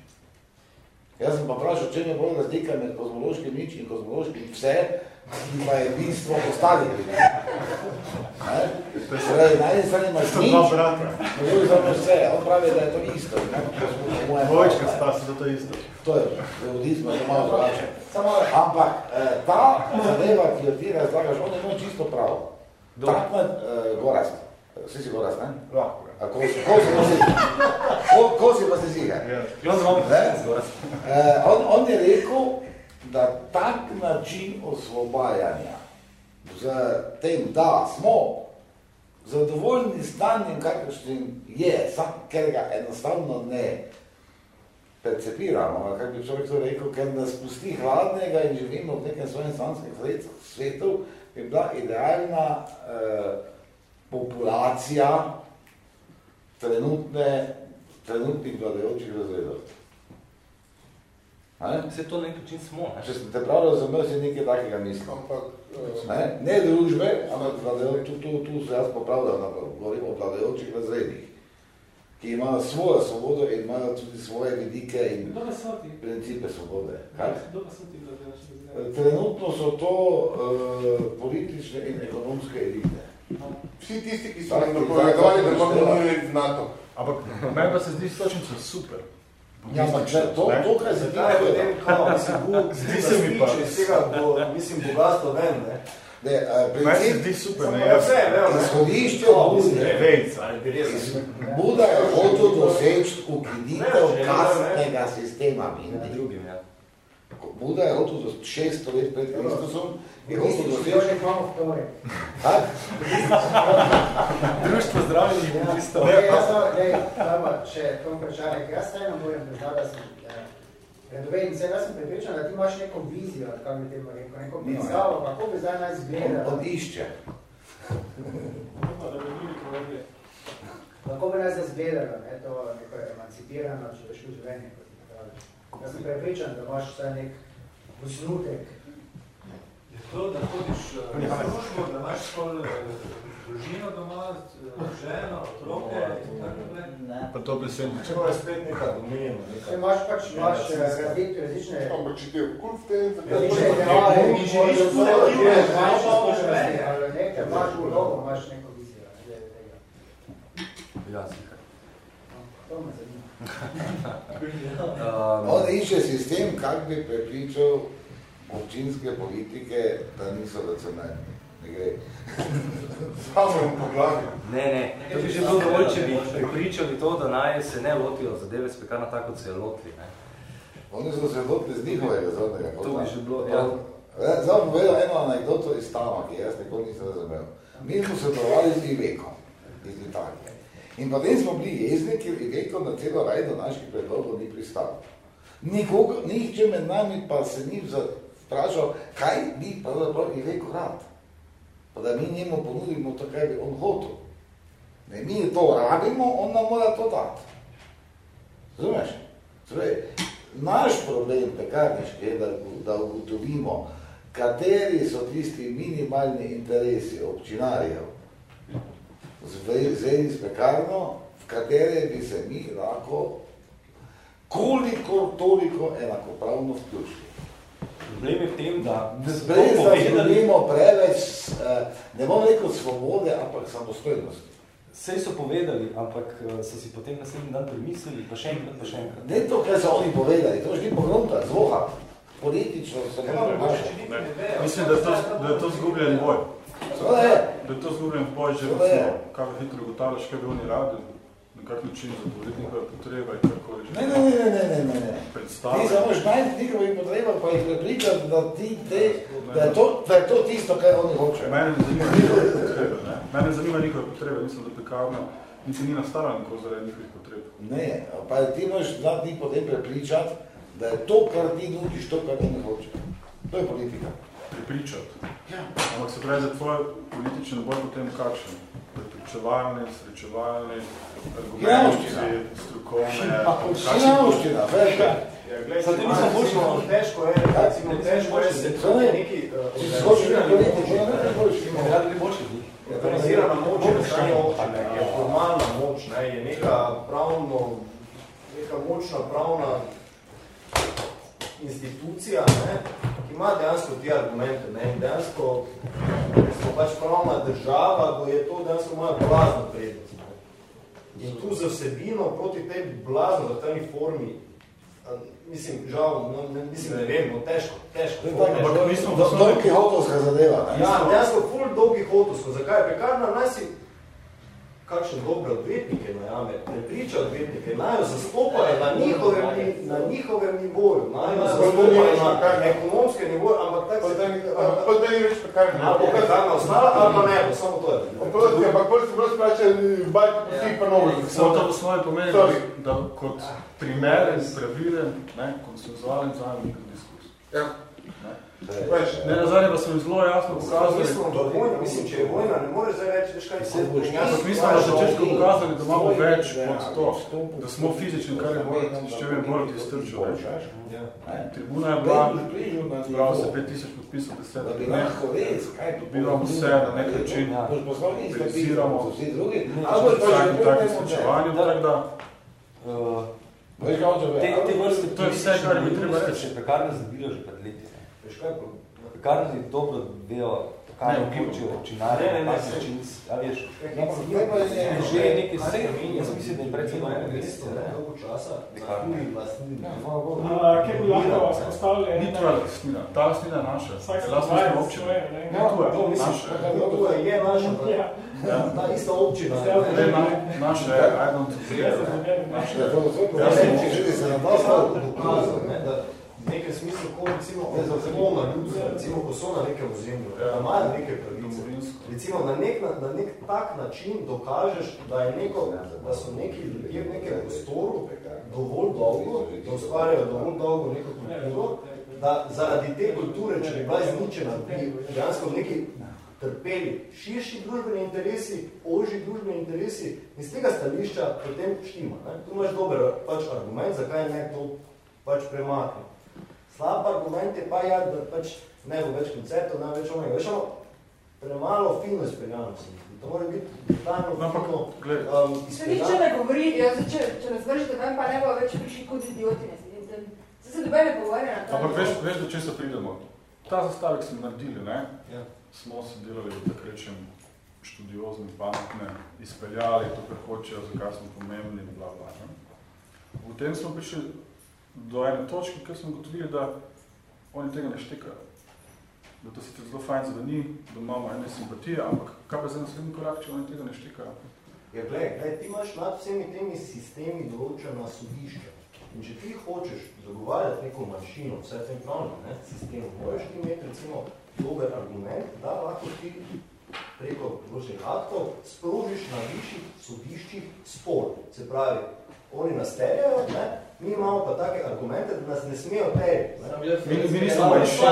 Jaz sem pa vprašal, če je bolj razlika med kozmološkim nič in kozmološkim vse, ki pa je bistvo ostalih. Torej, na eni strani imaš nič, na drugi strani vse. On pravi, da je to isto. Dvojčka sta se, da to isto. To je, v budizmu je malo drugače. Ampak ta zadeva, ki jo ti razlagaš, on je to čisto prav. Takmat uh, Gorast. Vsi si Gorast, ne? Lahko. A ko si, pa si, ko, ko si pa si ziga. Ja, on, on je rekel, da tak način osvobajanja z tem, da smo zadovoljni stanjem, kakršnim je, sam, ker ga enostavno ne percepiramo, kak bi človek to rekel, ker nas pusti hladnega in živimo v nekem svojem slanskem svetu, bi bila idealna eh, populacija trenutne trenutnih vladajočih razredov. Se to na nek način smo, ne? Če sem te prav razumel, si nekaj takega mislim. Ampak, ne? ne družbe, ampak vladajoč, tu, tu, tu se jaz popravljam, govorim o vladajočih razredih, ki imajo svojo svobodo in imajo tudi svoje vidike in principe svobode. Kaj? Kdo pa so ti vladajoči razredi? Trenutno so to uh, politične in ekonomske elite. Vsi tisti, ki so nam dopovedovali, da bomo v NATO. Ampak meni pa se zdi stočnica super. Ja, ampak če to, to, kar se Zakaj je potem, kao, mislim, Bog Zdi se mi pa. iz vsega, bo, mislim, bogatstvo ven, ne? Ne, uh, se zdi super, ne, jaz. ne? Izhodišče Bude. bi res- Buda je hotel doseči ukinitev Ne, že, kastnega sistema v Med Indiji. Ja. Buda je hotel do 600 let pred Kristusom je hotel doseči... imamo v torek. Kaj? Društvo zdravljenih budistov. Ne, jaz sem, ne, samo še to vprašanje, jaz tajno moram priznati, da sem eh, redoveden, zdaj jaz sem pripričan, da ti imaš neko vizijo, kako bi temu rekel, neko Nimam, ja. predstavo, kako bi zdaj naj On, izgledalo. on išče. Da bi bili povedali. Kako bi naj zdaj izgledalo, ne, to neko emancipirano človeško življenje, kot bi pravili. Jaz sem pripričan, da imaš vsaj nek osnutek. Je to, da hodiš eh, v službo, da imaš pol eh, družino doma, eh, ženo, otroke in tako naprej? Ne. Pa to besedno. Če je spet neka domena, neka... Saj imaš pač, imaš eh, različne, različne Ampak če ti je kul v tem, različne ideale, ki živiš v svojem ali nekaj, imaš vlogo, imaš neko vizijo. ne, glede tega. Ja, zihar. To me zanima. Um, On išče sistem, kak bi prepričal občinske politike, da niso racionalni. Ne gre. Samo jim po glavi. Ne, ne, to bi že bilo dovolj, če bi pripričali to, da naj se ne lotijo zadeve spekarna tako, kot se je lotili. Ne. Oni so se lotili z njihovega kota. To bi že bilo, ja. Ja, Zdaj bom povedal eno anekdoto iz Tama, ki jaz nikoli nisem razumel. Mi smo sodelovali z Ivekom iz Italije. In potem smo bili jezni, ker Iveko na celo rajdo naših predlogov ni pristal. Nikogo, nihče med nami pa se ni vprašal, kaj bi pravzaprav Iveko rad. Pa da mi njemu ponudimo to, kaj bi on hotel. Ne, mi to rabimo, on nam mora to dati. Razumeš? Torej, naš problem pekarniški je, da, da ugotovimo, kateri so tisti minimalni interesi občinarjev zvezi s pekarno, v katere bi se mi lahko koliko toliko enakopravno vključili. Problem je v tem, da Brez da želimo preveč, eh, ne bom rekel svobode, ampak samostojnosti. Sej so povedali, ampak eh, so si potem naslednji dan premislili, pa še enkrat, pa še enkrat. Ne to, kar so oni povedali, to je pogrunta, zvoha. Politično se ne Ne, prenaša. Mislim, da je to, da je to zgubljen boj. Seveda je. Da je to zgubljen boj, že recimo, kako hitro ugotavljaš, kaj bi oni radi, na kak način zadovoljiti njihove potrebe in kako že. Ne, ne, ne, ne, ne, ne, ne. Predstavljati. Ti se moraš najti njihovih potreba, pa jih prepričati, da, ti te, da, je to, da je to tisto, kar oni hočejo. Mene ne zanima njihove potrebe, ne? Mene zanima njihove potrebe, mislim, da pekarna niti ni nastala nikoli zaradi njihovih potreb. Ne, pa ti moraš njih potem prepričati, da je to, kar ti nudiš, to, kar oni hočejo. To je politika. Pripričati. Ja. Ampak se pravi, za tvoj političen boj potem kakšen? Prepričevalni, srečevalni, argumenti, strokovne. Hinavščina, veš, ja. Ja, glej, Sad ti recimo, nisem boljšo- težko je, recimo, težko je se To ne. neki Če si hočeš biti političen, ne boš Ja, bi boljši od njih. Organizirana moč je strani občine, je formalna moč, ne, je neka pravno, neka močna pravna institucija, ne, ki ima dejansko te argumente, ne, in dejansko, smo pač pravna država, bo je to dejansko moja blazna prednost. Ne. In tu za vsebino proti tej blazno zahtevni formi, mislim, žal, no, ne, mislim, ne vem, no, težko, težko. To je tako, Ampak mi smo v do- osnovi- Don Kihotovska zadeva, ne. Ja, dejansko ful dolgi hotovsko. Zakaj? Pekarna naj si kakšen dobre odvetnike najame, prepriča odvetnike, naj jo zastopajo na njihovem, na njihovem nivoju, naj jo zastopajo na ekonomskem nivoju, ampak tako se... Pa da ni več pekarna. Ali bo pekarna ostala, ali pa ne bo, samo to je. Ampak bolj se bolj splače bajti po vseh pa novo. Samo to v osnovi pomeni, da, kot primeren, pravilen, ne, konsenzualen vzajemni diskurs. Ja. Veš, ne nazadnje pa smo jim zelo jasno pokazali. Mislim, da vojna, mislim, če je vojna, ne moreš zdaj reči, veš kaj, se bo Ampak mi smo na začetku pokazali, da imamo več kot to, da smo fizični, kar je bolj, če vem, bolj iztrčil več. Tribuna je bila, zbralo se 5000 podpisov, 10 dneh, dobivamo vse na nek način, organiziramo vsaki taki slučevanju, tako da Te, te vrste to je vse, kar bi treba reči. Še pekarne zabilo že pred leti. Pekarne dobro vejo, kaj je vključijo občinare, Ne, ne, ne, kaj saj- način, a veš, Ne, zdaj pa je- že je nekaj sej, jaz mislim, da je predvsem nekaj mesece, ne? Dolgo časa, Pekarne. tudi lastnini. A, Kje bi lahko spostavili? Ni tvoja lastnina, ta lastnina je naša, Vsak se lastnina odvaja občine. svoje, ne? Ne, tuja, No, mislim, naša. Tuja je naša, pa Ja. ta ista občina. Ne, na, naše, I don't care. Naše. Ja, ne, če že se na vas dokazal, ne, da v nekem smislu, ko recimo avtonomna ljudstva, recimo, ko so na nekem ozemlju, da imajo neke pravice, recimo na nek, na, na nek tak način dokažeš, da, je neko, da so neki ljudje v nekem prostoru dovolj dolgo, da ustvarjajo dovolj dolgo neko kulturo, da zaradi te kulture, če bi bila izničena, bi dejansko neki trpeli širši družbeni interesi, ožji družbeni interesi in z tega stališča potem štima. Ne? Tu imaš dober pač argument, zakaj ne to pač premakne. Slab argument je pa ja, da pač ne bo več koncertov, ne več onega. Veš, ono, premalo fino izpeljano se mi zdi. To mora biti totalno fino um, Se nič ne govori, jaz, če, če nas vržete ven, pa ne bo več prišli kot idioti. ne, se- Se se dobe ne pogovarja na to. Ampak veš, veš, do česa pridemo. Ta zastavek smo naredili, ne? Ja. Smo se delali, da tako rečem, študiozni, pametne, izpeljali to, kar hočejo, zakaj smo pomembni, bla, bla. Ne? V tem smo prišli do ene točke, kjer smo gotovili, da oni tega ne štekajo. Da to sicer zelo fajn zveni, da imamo ene simpatije, ampak kaj pa za naslednji korak, če oni tega ne štekajo? Ja, gled, gled, ti imaš nad vsemi temi sistemi določena sodišča. In če ti hočeš zagovarjati neko manjšino, vse tem pravno, ne, sistemu, moraš ti imeti recimo dober argument, da lahko ti preko določenih aktov sprožiš na višjih sodiščih spor. Se pravi, oni nas terjajo, ne, mi imamo pa take argumente, da nas ne smejo terjati. ne. Mi- mi nismo manjšina.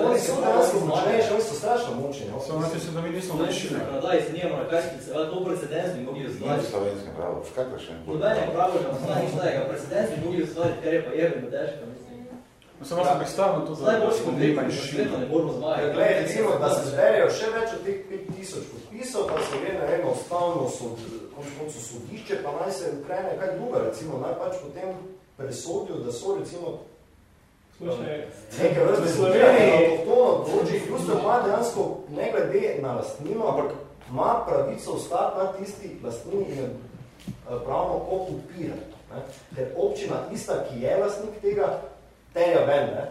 Oni so dejansko močnejši, oni so strašno močni. no. Samo mislim, da mi nismo zakonodaji se nijemo na kaj sklicevati, to precedens bi mogli Ni ustvariti. slovenskem pravu, kakva še ne bo. Noben je pravo, da ostane nič tega, precedens bi mogli ustvariti, ker je pa jebeno težko, mislim. No, Samo sem predstavljal to, da smo manjšina. konkretno ne moramo Ja, zmagati. glej, recimo, da se zberejo še več od teh 5000 podpisov, pa se gre na eno ustavno sod, konč koncu sodišče, pa naj se ukrene kaj druga, recimo, naj pač potem presodijo, da so recimo Slušaj, neke vrste Slovenije, avtohtono, določih ljudstev ima dejansko, ne glede na lastnino, ampak ima pravico ostati na tisti lastnini in eh, pravno okupirati. Ne? Ker občina tista, ki je lastnik tega, terja ven, ne?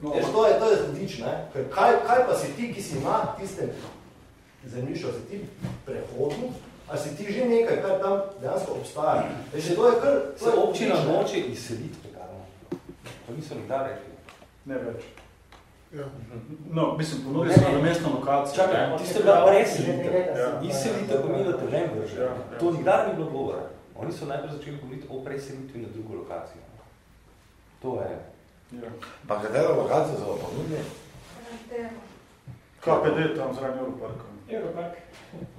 No, Veš, to je, to je hudič, ne? Ker kaj, kaj pa si ti, ki si na tistem zemljišču, si ti prehodnik, a si ti že nekaj, kar tam dejansko obstaja. Veš, to je kar... To Se je občina ne? noče izseliti pekarno. To niso nikdar rekli. Ne več. Ja. No, mislim, ponudili smo na mestno lokacijo. Čakaj, ne. tiste bila preselitev. Ja. Izselitev pomeni, da te ven vrže. Ja, ja. To nikdar ni bilo govora. Oni so najprej začeli govoriti o preselitvi na drugo lokacijo. To je. Ja. Pa katero lokacijo so ponudili? KPD tam zraven Europarka. Europark.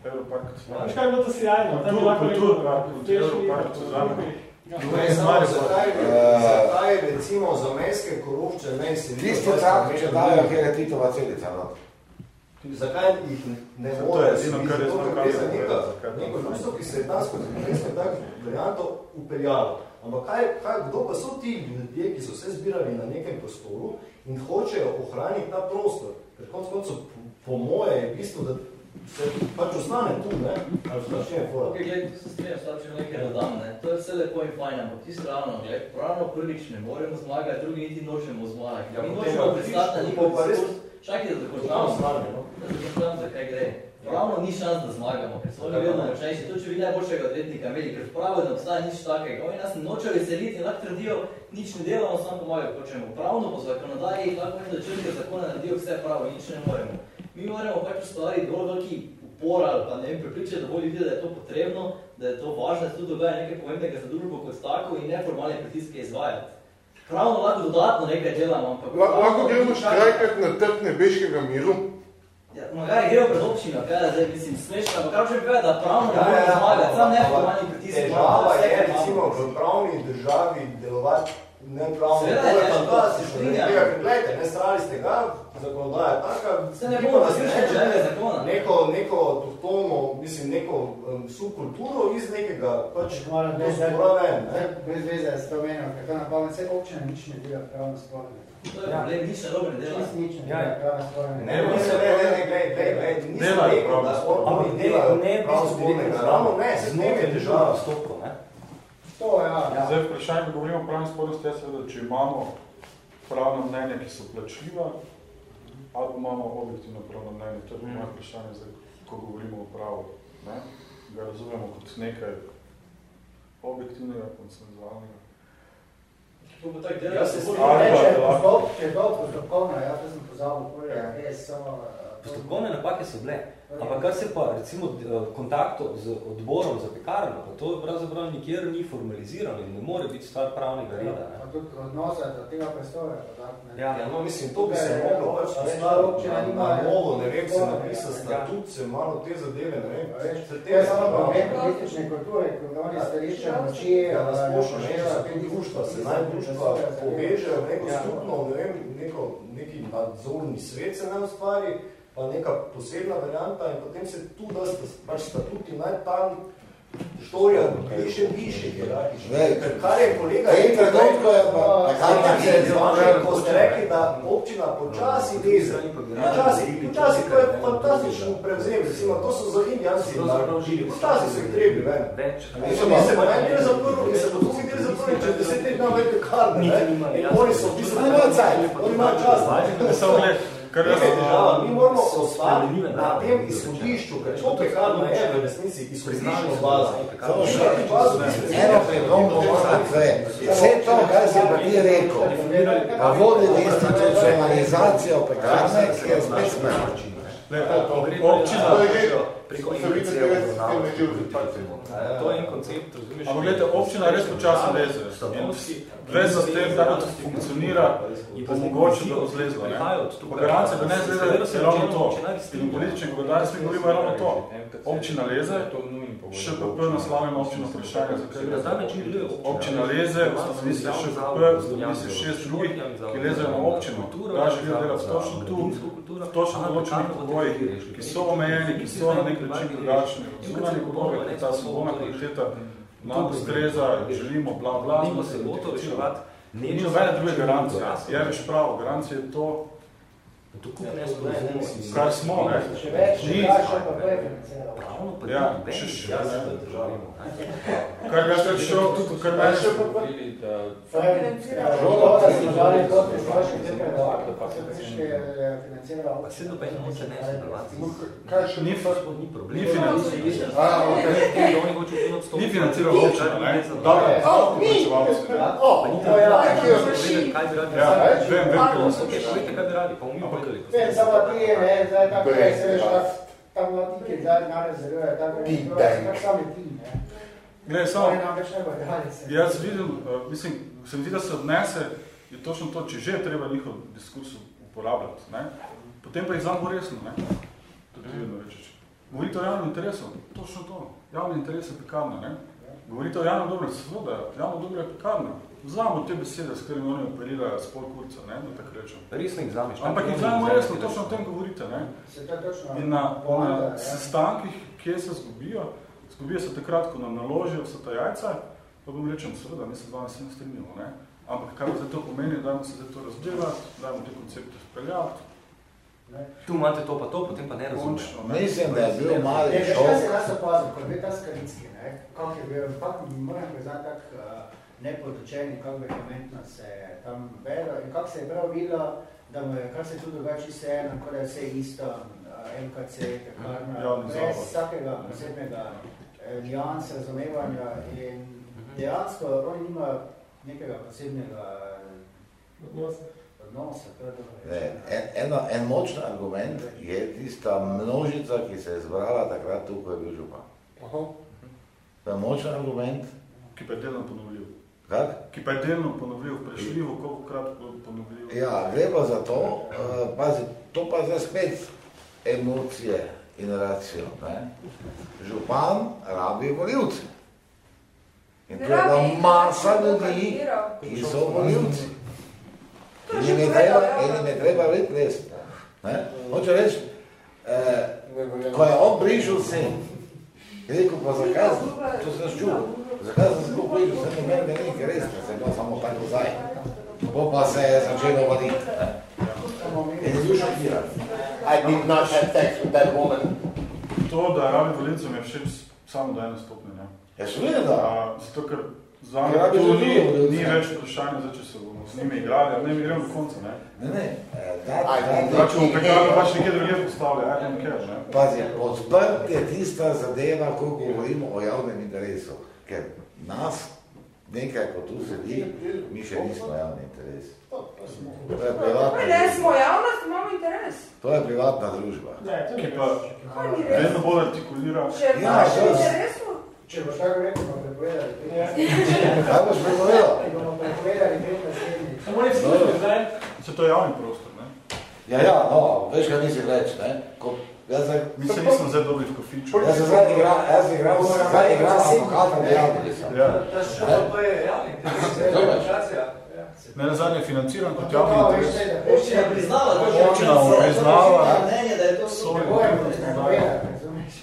Europark. Veš kaj je bilo to sjajno? Tam Kultur, lahko rekel, Europark, to samo zakaj, zakaj recimo za mestske korovče ne se Tisti tak, če dajo, kjer je Titova celica, no. Zakaj jih ne more je edino, kar je Zato, zelo ker gre za kazano, neka- zakaj to neko ne. ljudstvo, ki se je tam skozi mestno tak varianto upeljalo. Ampak kaj, kaj, kdo pa so ti ljudje, ki so se zbirali na nekem prostoru in hočejo ohraniti ta prostor? Ker konc koncev, po, po moje je bistvo, da se pač ostane tu, ne? Ali pa še je fora. Ok, gled, se strinjam, sad če nekaj dodam, ne. To je vse lepo in fajn, ampak tisto ravno, gled, pravno prvič ne moremo zmagati, drugi niti nočemo zmagati. Ja, Mi nočemo pristati na njihov to pa res- diskurs. Čakaj, da dokončamo. stanje, no. Da dokončam, zakaj gre. Pravno ni šans, da zmagamo, ker so oni vedno močnejši. To, če bi najboljšega odvetnika imeli, ker pravijo, da ne obstaja nič takega. Oni nas nočejo veseliti lahko trdijo, nič ne delamo, samo pomagajo, hočemo. Pravno po zakonodaji lahko vem, da črnke zakona naredijo vse pravo, nič ne moremo. Mi moramo pač ustvariti dovolj veliki upor ali pa ne vem, prepričati dovolj ljudi, da je to potrebno, da je to važno, da se tu dogaja nekaj pomembnega za družbo kot tako in neformalne pritiske izvajati. Pravno lahko dodatno nekaj delamo, ampak... Lahko gremo štrajkati na trg nebeškega miru. Ja, magari grejo pred občino, kaj da zdaj mislim smešno, ampak kar če bi da pravno ne bomo zmagati, sam neformalni pritisk. Težava je recimo v pravni državi delovati nepravno. Seveda to je je, fantastično. strinjam. Tega, ker gledajte, ne strali ste ga, zakonodaja taka. Se ne bomo neče, členove zakona. Neko, neko tohtono, mislim, neko um, subkulturo iz nekega, pač, to spora ven, ne? Brez veze s to menil, ker to napavno vse občine nič ne dela pravno sporne. To je problem, nič ne dobro ne dela. Čist nič ne Ja, dela ja. pravno sporne. Ne, ne, ne, ne, glej, glej, glej, nisem Delajo rekel, pravno da sporno. oni Ampak ne- delajo ne pravno v bistvu spornega. direktno Ravno ne, se s tem je Znotraj težava. postopkov, ne? To, ja. Zdaj, vprašanje, ko govorimo o pravni spornosti, je seveda, če imamo pravna mnenja, ki so plačljiva, ali pa imamo objektivno pravno mnenje. To je mm. moje vprašanje, zdaj, ko govorimo o pravu. Ne? Ga razumemo kot nekaj objektivnega, konsenzualnega. To bo tako delal, Ja, se se bolj ne, če je je to postopkovno, ja, to sem pozabil, to je res samo... eh, Postopkovne napake so bile. Ampak kar se pa recimo eh, kontakto z odborom za pekarno, pa to pravzaprav nikjer ni formalizirano in ne more biti stvar pravnega reda. Ne? Pa tudi odnose do tega prostora. Ja. Ja, no, mislim, to bi se moglo pač postaviti na, na novo, ne vem, se napisa statut, se malo te zadeve, ne vem. se To je samo problem politične kulture, ko oni stališče moči, Ja, na splošno, ne, upoštevajo da te društva se naj društva povežejo neko Ja. skupno, ne vem, neko, neki nadzorni svet se naj ustvari, pa neka posebna varianta in potem se tu da pač statuti naj tam štorija više više hierarhično. Kar je kolega rekel, trenutku je pa da- da se je zvažal, ko ste rekli, da občina počasi leze. Počasi, počasi, to je fantastičen prevzem, recimo, to so za indijanski naredili, počasi so jih trebi ven. In so mi se pa en del zaprl, in se bo drugi del zaprl, in čez deset let nam več pekarne, ne? In oni so bistvu, oni imajo cajt, oni imajo čas. Kar jaz- težava, mi moramo ostati na tem izhodišču, ker to pekarna je v resnici izhodiščno baza. Samo še eno pripombo moram tve. Vse to, kar si pa ti rekel, pa vodi institucionalizacijo pekarne, ki je spet smrč. Občina, preko Se vidi, da je sistem že v To je en koncept, razumeš? Ampak gledajte, občina res počasi leze. In Ves sistem, tako kot funkcionira, bo mogoče, da bo zlezlo. Pa garancija, da ne zleze, je ravno to. In v političnem gospodarstvu govorimo je ravno to. Občina leze, še PP naslavljeno občino zakaj leze. Občina leze, ustanovi se še PP, ustanovi se šest drugih, ki lezejo na občino. Da želijo delati točno tu, točno določenih pogojih, ki so omejeni, ki so na nek način drugačni. Zunanje pogoje, kot ta svobodna kvaliteta, nam ustreza, želimo, bla, bla. Mimo se bo to reševati. Ni nobene druge garancije. Je veš prav, garancija je to, kar smo, ne? Še več, Ni. kaj še pa prej financiralo. Ja, še še, ne? Kar ga je šel, tudi kar me še Žogo, da smo dali to prisloške nekaj da, pa se prišli financiralo. Pa se nobeno moče ne sodelovati. Kaj še Ni, Ni problem. ni financiral. A, okej. Ni financiral občina, ne? Dobro, O, mi! plačevalci. O, To je ja, Kaj bi radi? Ja, vem, vem, kaj Ok, povejte, kaj bi radi, pa povedali. Ne, samo ti, ne, zdaj tako je, se tak- tam na ti, ki zdaj denar rezervuje, tako je, tako sami ti, ne. Glej, samo. Jaz vidim, uh, mislim, se mi zdi, da se odnese, je točno to, če že treba njihov diskus uporabljati, ne? potem pa jih znam resno, ne? To ti vedno rečeš. Govorite o javnem interesu, točno to, javni interes je pekarna, ne? Govorite o javnem dobrem, seveda, javno dobro je pekarna. Vzamo te besede, s katerimi oni operirajo spol kurca, ne, da tako rečem. Resno jih vzameš. Ampak jih vzamemo resno, točno o tem govorite, ne? Se to točno In na, poanta, na ja. sestankih, kje se zgubijo, zgubijo se takrat, ko nam naložijo vse ta jajca, pa bom rečem, seveda, mi se z vami ne strinjamo, ne? Ampak kaj zdaj to pomeni, dajmo se zdaj to razdelati, dajmo te koncepte speljati. Tu imate to pa to, potem pa ne ne? Mislim, da je bil mali Ne, veš, šok. kaj se nas opazil, ko je bil ta Skalicki, ne, kako je bil, kako moram priznati tak uh, nepotočen in kako vehementno se je tam vedel in kako se je prav videlo, da mu je, kar se tudi dogaja čisto eno, kot da je vse isto, MKC, pekarna, Javni brez vsakega posebnega eh, nianse razumevanja in dejansko oni nimajo nekega posebnega Odnosa. odnosa, to je dobro. Ne, en, eno, en močen argument je tista množica, ki se je zbrala takrat tu, ko je bil župan. Aha. To je močen argument, Ki pa je delno ponovljiv. Kak? Ki pa je delno ponovljiv, prešljivo, koliko krat ponovljiv. Ja, gre pa za to, uh, pazi, to pa za spet emocije in racijo. Ne? Župan rabi voljivce. In to je da masa ljudi, ki so voljivci. In jim je treba, in jim je treba biti res. Ne? Hoče reči, eh, ko je on prišel sem, je rekel, pa zakaj, to sem čul, zakaj sem sploh prišel sem, ne meni nekaj res, ker sem bil samo tako zdaj. Bo pa se je začelo vaditi. In je bil šokiran. I did not have sex with that woman. To, da rabi voljivcem je všeč samo do ene stopne. Ne? Ja, seveda. A, Zato, ker za me rabi to ni, ni več vprašanje, zdaj, če se bomo z njimi igrali, ali ne, mi gremo do konca. Ne? Ne, ne, eh, da, Aj, da, da, Drugače bomo pekarno pač nekje drugje postavili, I don't care. Ne? Pazi, odprt je tista zadeva, ko govorimo o javnem interesu, ker nas, nekaj, ko tu sedi, mi še nismo javni interes. To je privatna, Ne, smo javnost, imamo interes. to je privatna družba. Ki pa vedno bolj artikulira. Če Ja, imaš to je- interesu, Če boš tako rekel, bomo prepovedali. Kaj boš prepovedal? Bomo prepovedali pet naslednjih. Samo ne službe, zdaj. Se to je javni prostor, ne? Ja, ja, no, veš, kaj nisi reč, ne? Ko, jaz zdaj, Mi se nismo zdaj dobili v kofiču. jaz se zdaj igram, jaz igram, zdaj igram advokata dejavnika. Ja. To je javni interes, to je demokracija. Ne nazadnje financiran kot javni interes. Občina priznava, da je Občina priznava, mnenje, da je to svojo Ne bojo aktivnost prepovedali, razumeš?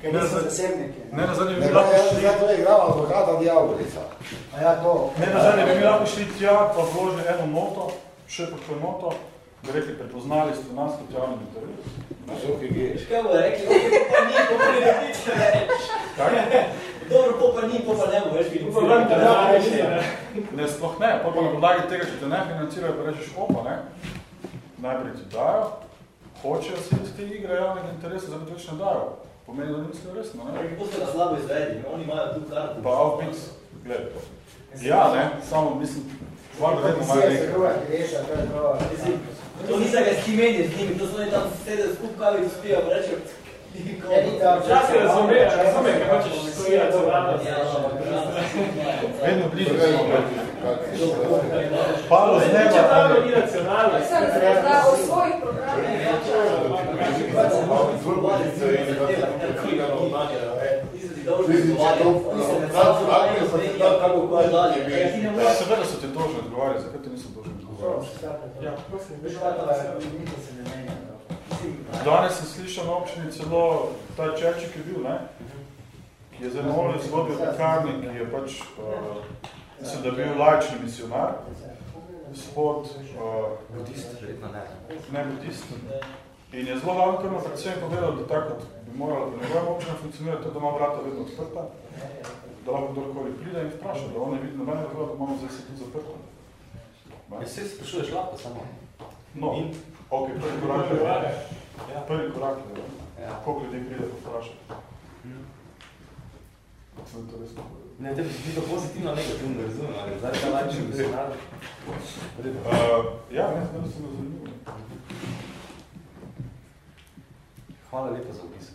Ker niso zasebniki. Ne nazadnje bi Ne, mi lahko jaz šli, zdaj to igram advokata dejavnika. A ja, to. ne nazadnje bi mi lahko šli tja, pa vložili eno noto, še pa to noto, bi rekli, prepoznali ste nas kot javni interes. Visoki gej. Kaj bo rekli, to pa ni, to pa ni več. Kaj? Dobro, to pa ni, to pa ne bo več videti. Pa te da, ne. Ne, sploh ne, pa pa na podlagi tega, če te ne financirajo, pa rečeš, opa, ne, najprej ti dajo, hočejo si iz te igre javnega interesa, zdaj pa več ne dajo. Pomeni, da ne mislijo resno, ne? To se nas slabo izvedi, oni imajo tu karto. Pa avbic, gledaj. Ja, ne, samo mislim, hvala vedno imajo nekaj. to to. Mislim, To nisam ga skimenje s njim, to su oni tam sede skupkali i uspijam reći Ja se razumijem, razumijem kako ćeš skirati u vrata. Vedno bliže ga imamo Palo s nema. Neće tamo iracionalno. Sam se da o svojih programa. Tvrbovica i da se komplikano namjera. Vrlo su ti došli odgovarati, zato ti nisam došli Danes sem slišal na občini celo, ta Čerčik je bil, ne? ki je za nolo izvodil pekarni, ki je pač, uh, mislim, da bil laični misionar, gospod, uh, Budist, verjetno ne. ne budist, in je zelo vankrno predvsem povedal, da tako bi morala v njegovem občinu funkcionirati, to, da ima vrata vedno odprta, da lahko kdorkoli pride in vpraša, da on ne vidi nobene razloga, da imamo zdaj se tu zaprto. Ja, se sprašuješ lahko samo. No, In? ok, prvi korak je, Ja. prvi korak je, Ja. koliko ljudi pride pa vprašati. Sem to res. Ne, te bi to pozitivno, negativno razumem, ali zdaj ta lačni misionar. Uh, ja, ne, zdaj sem zanimivo. Hvala lepa za obisk.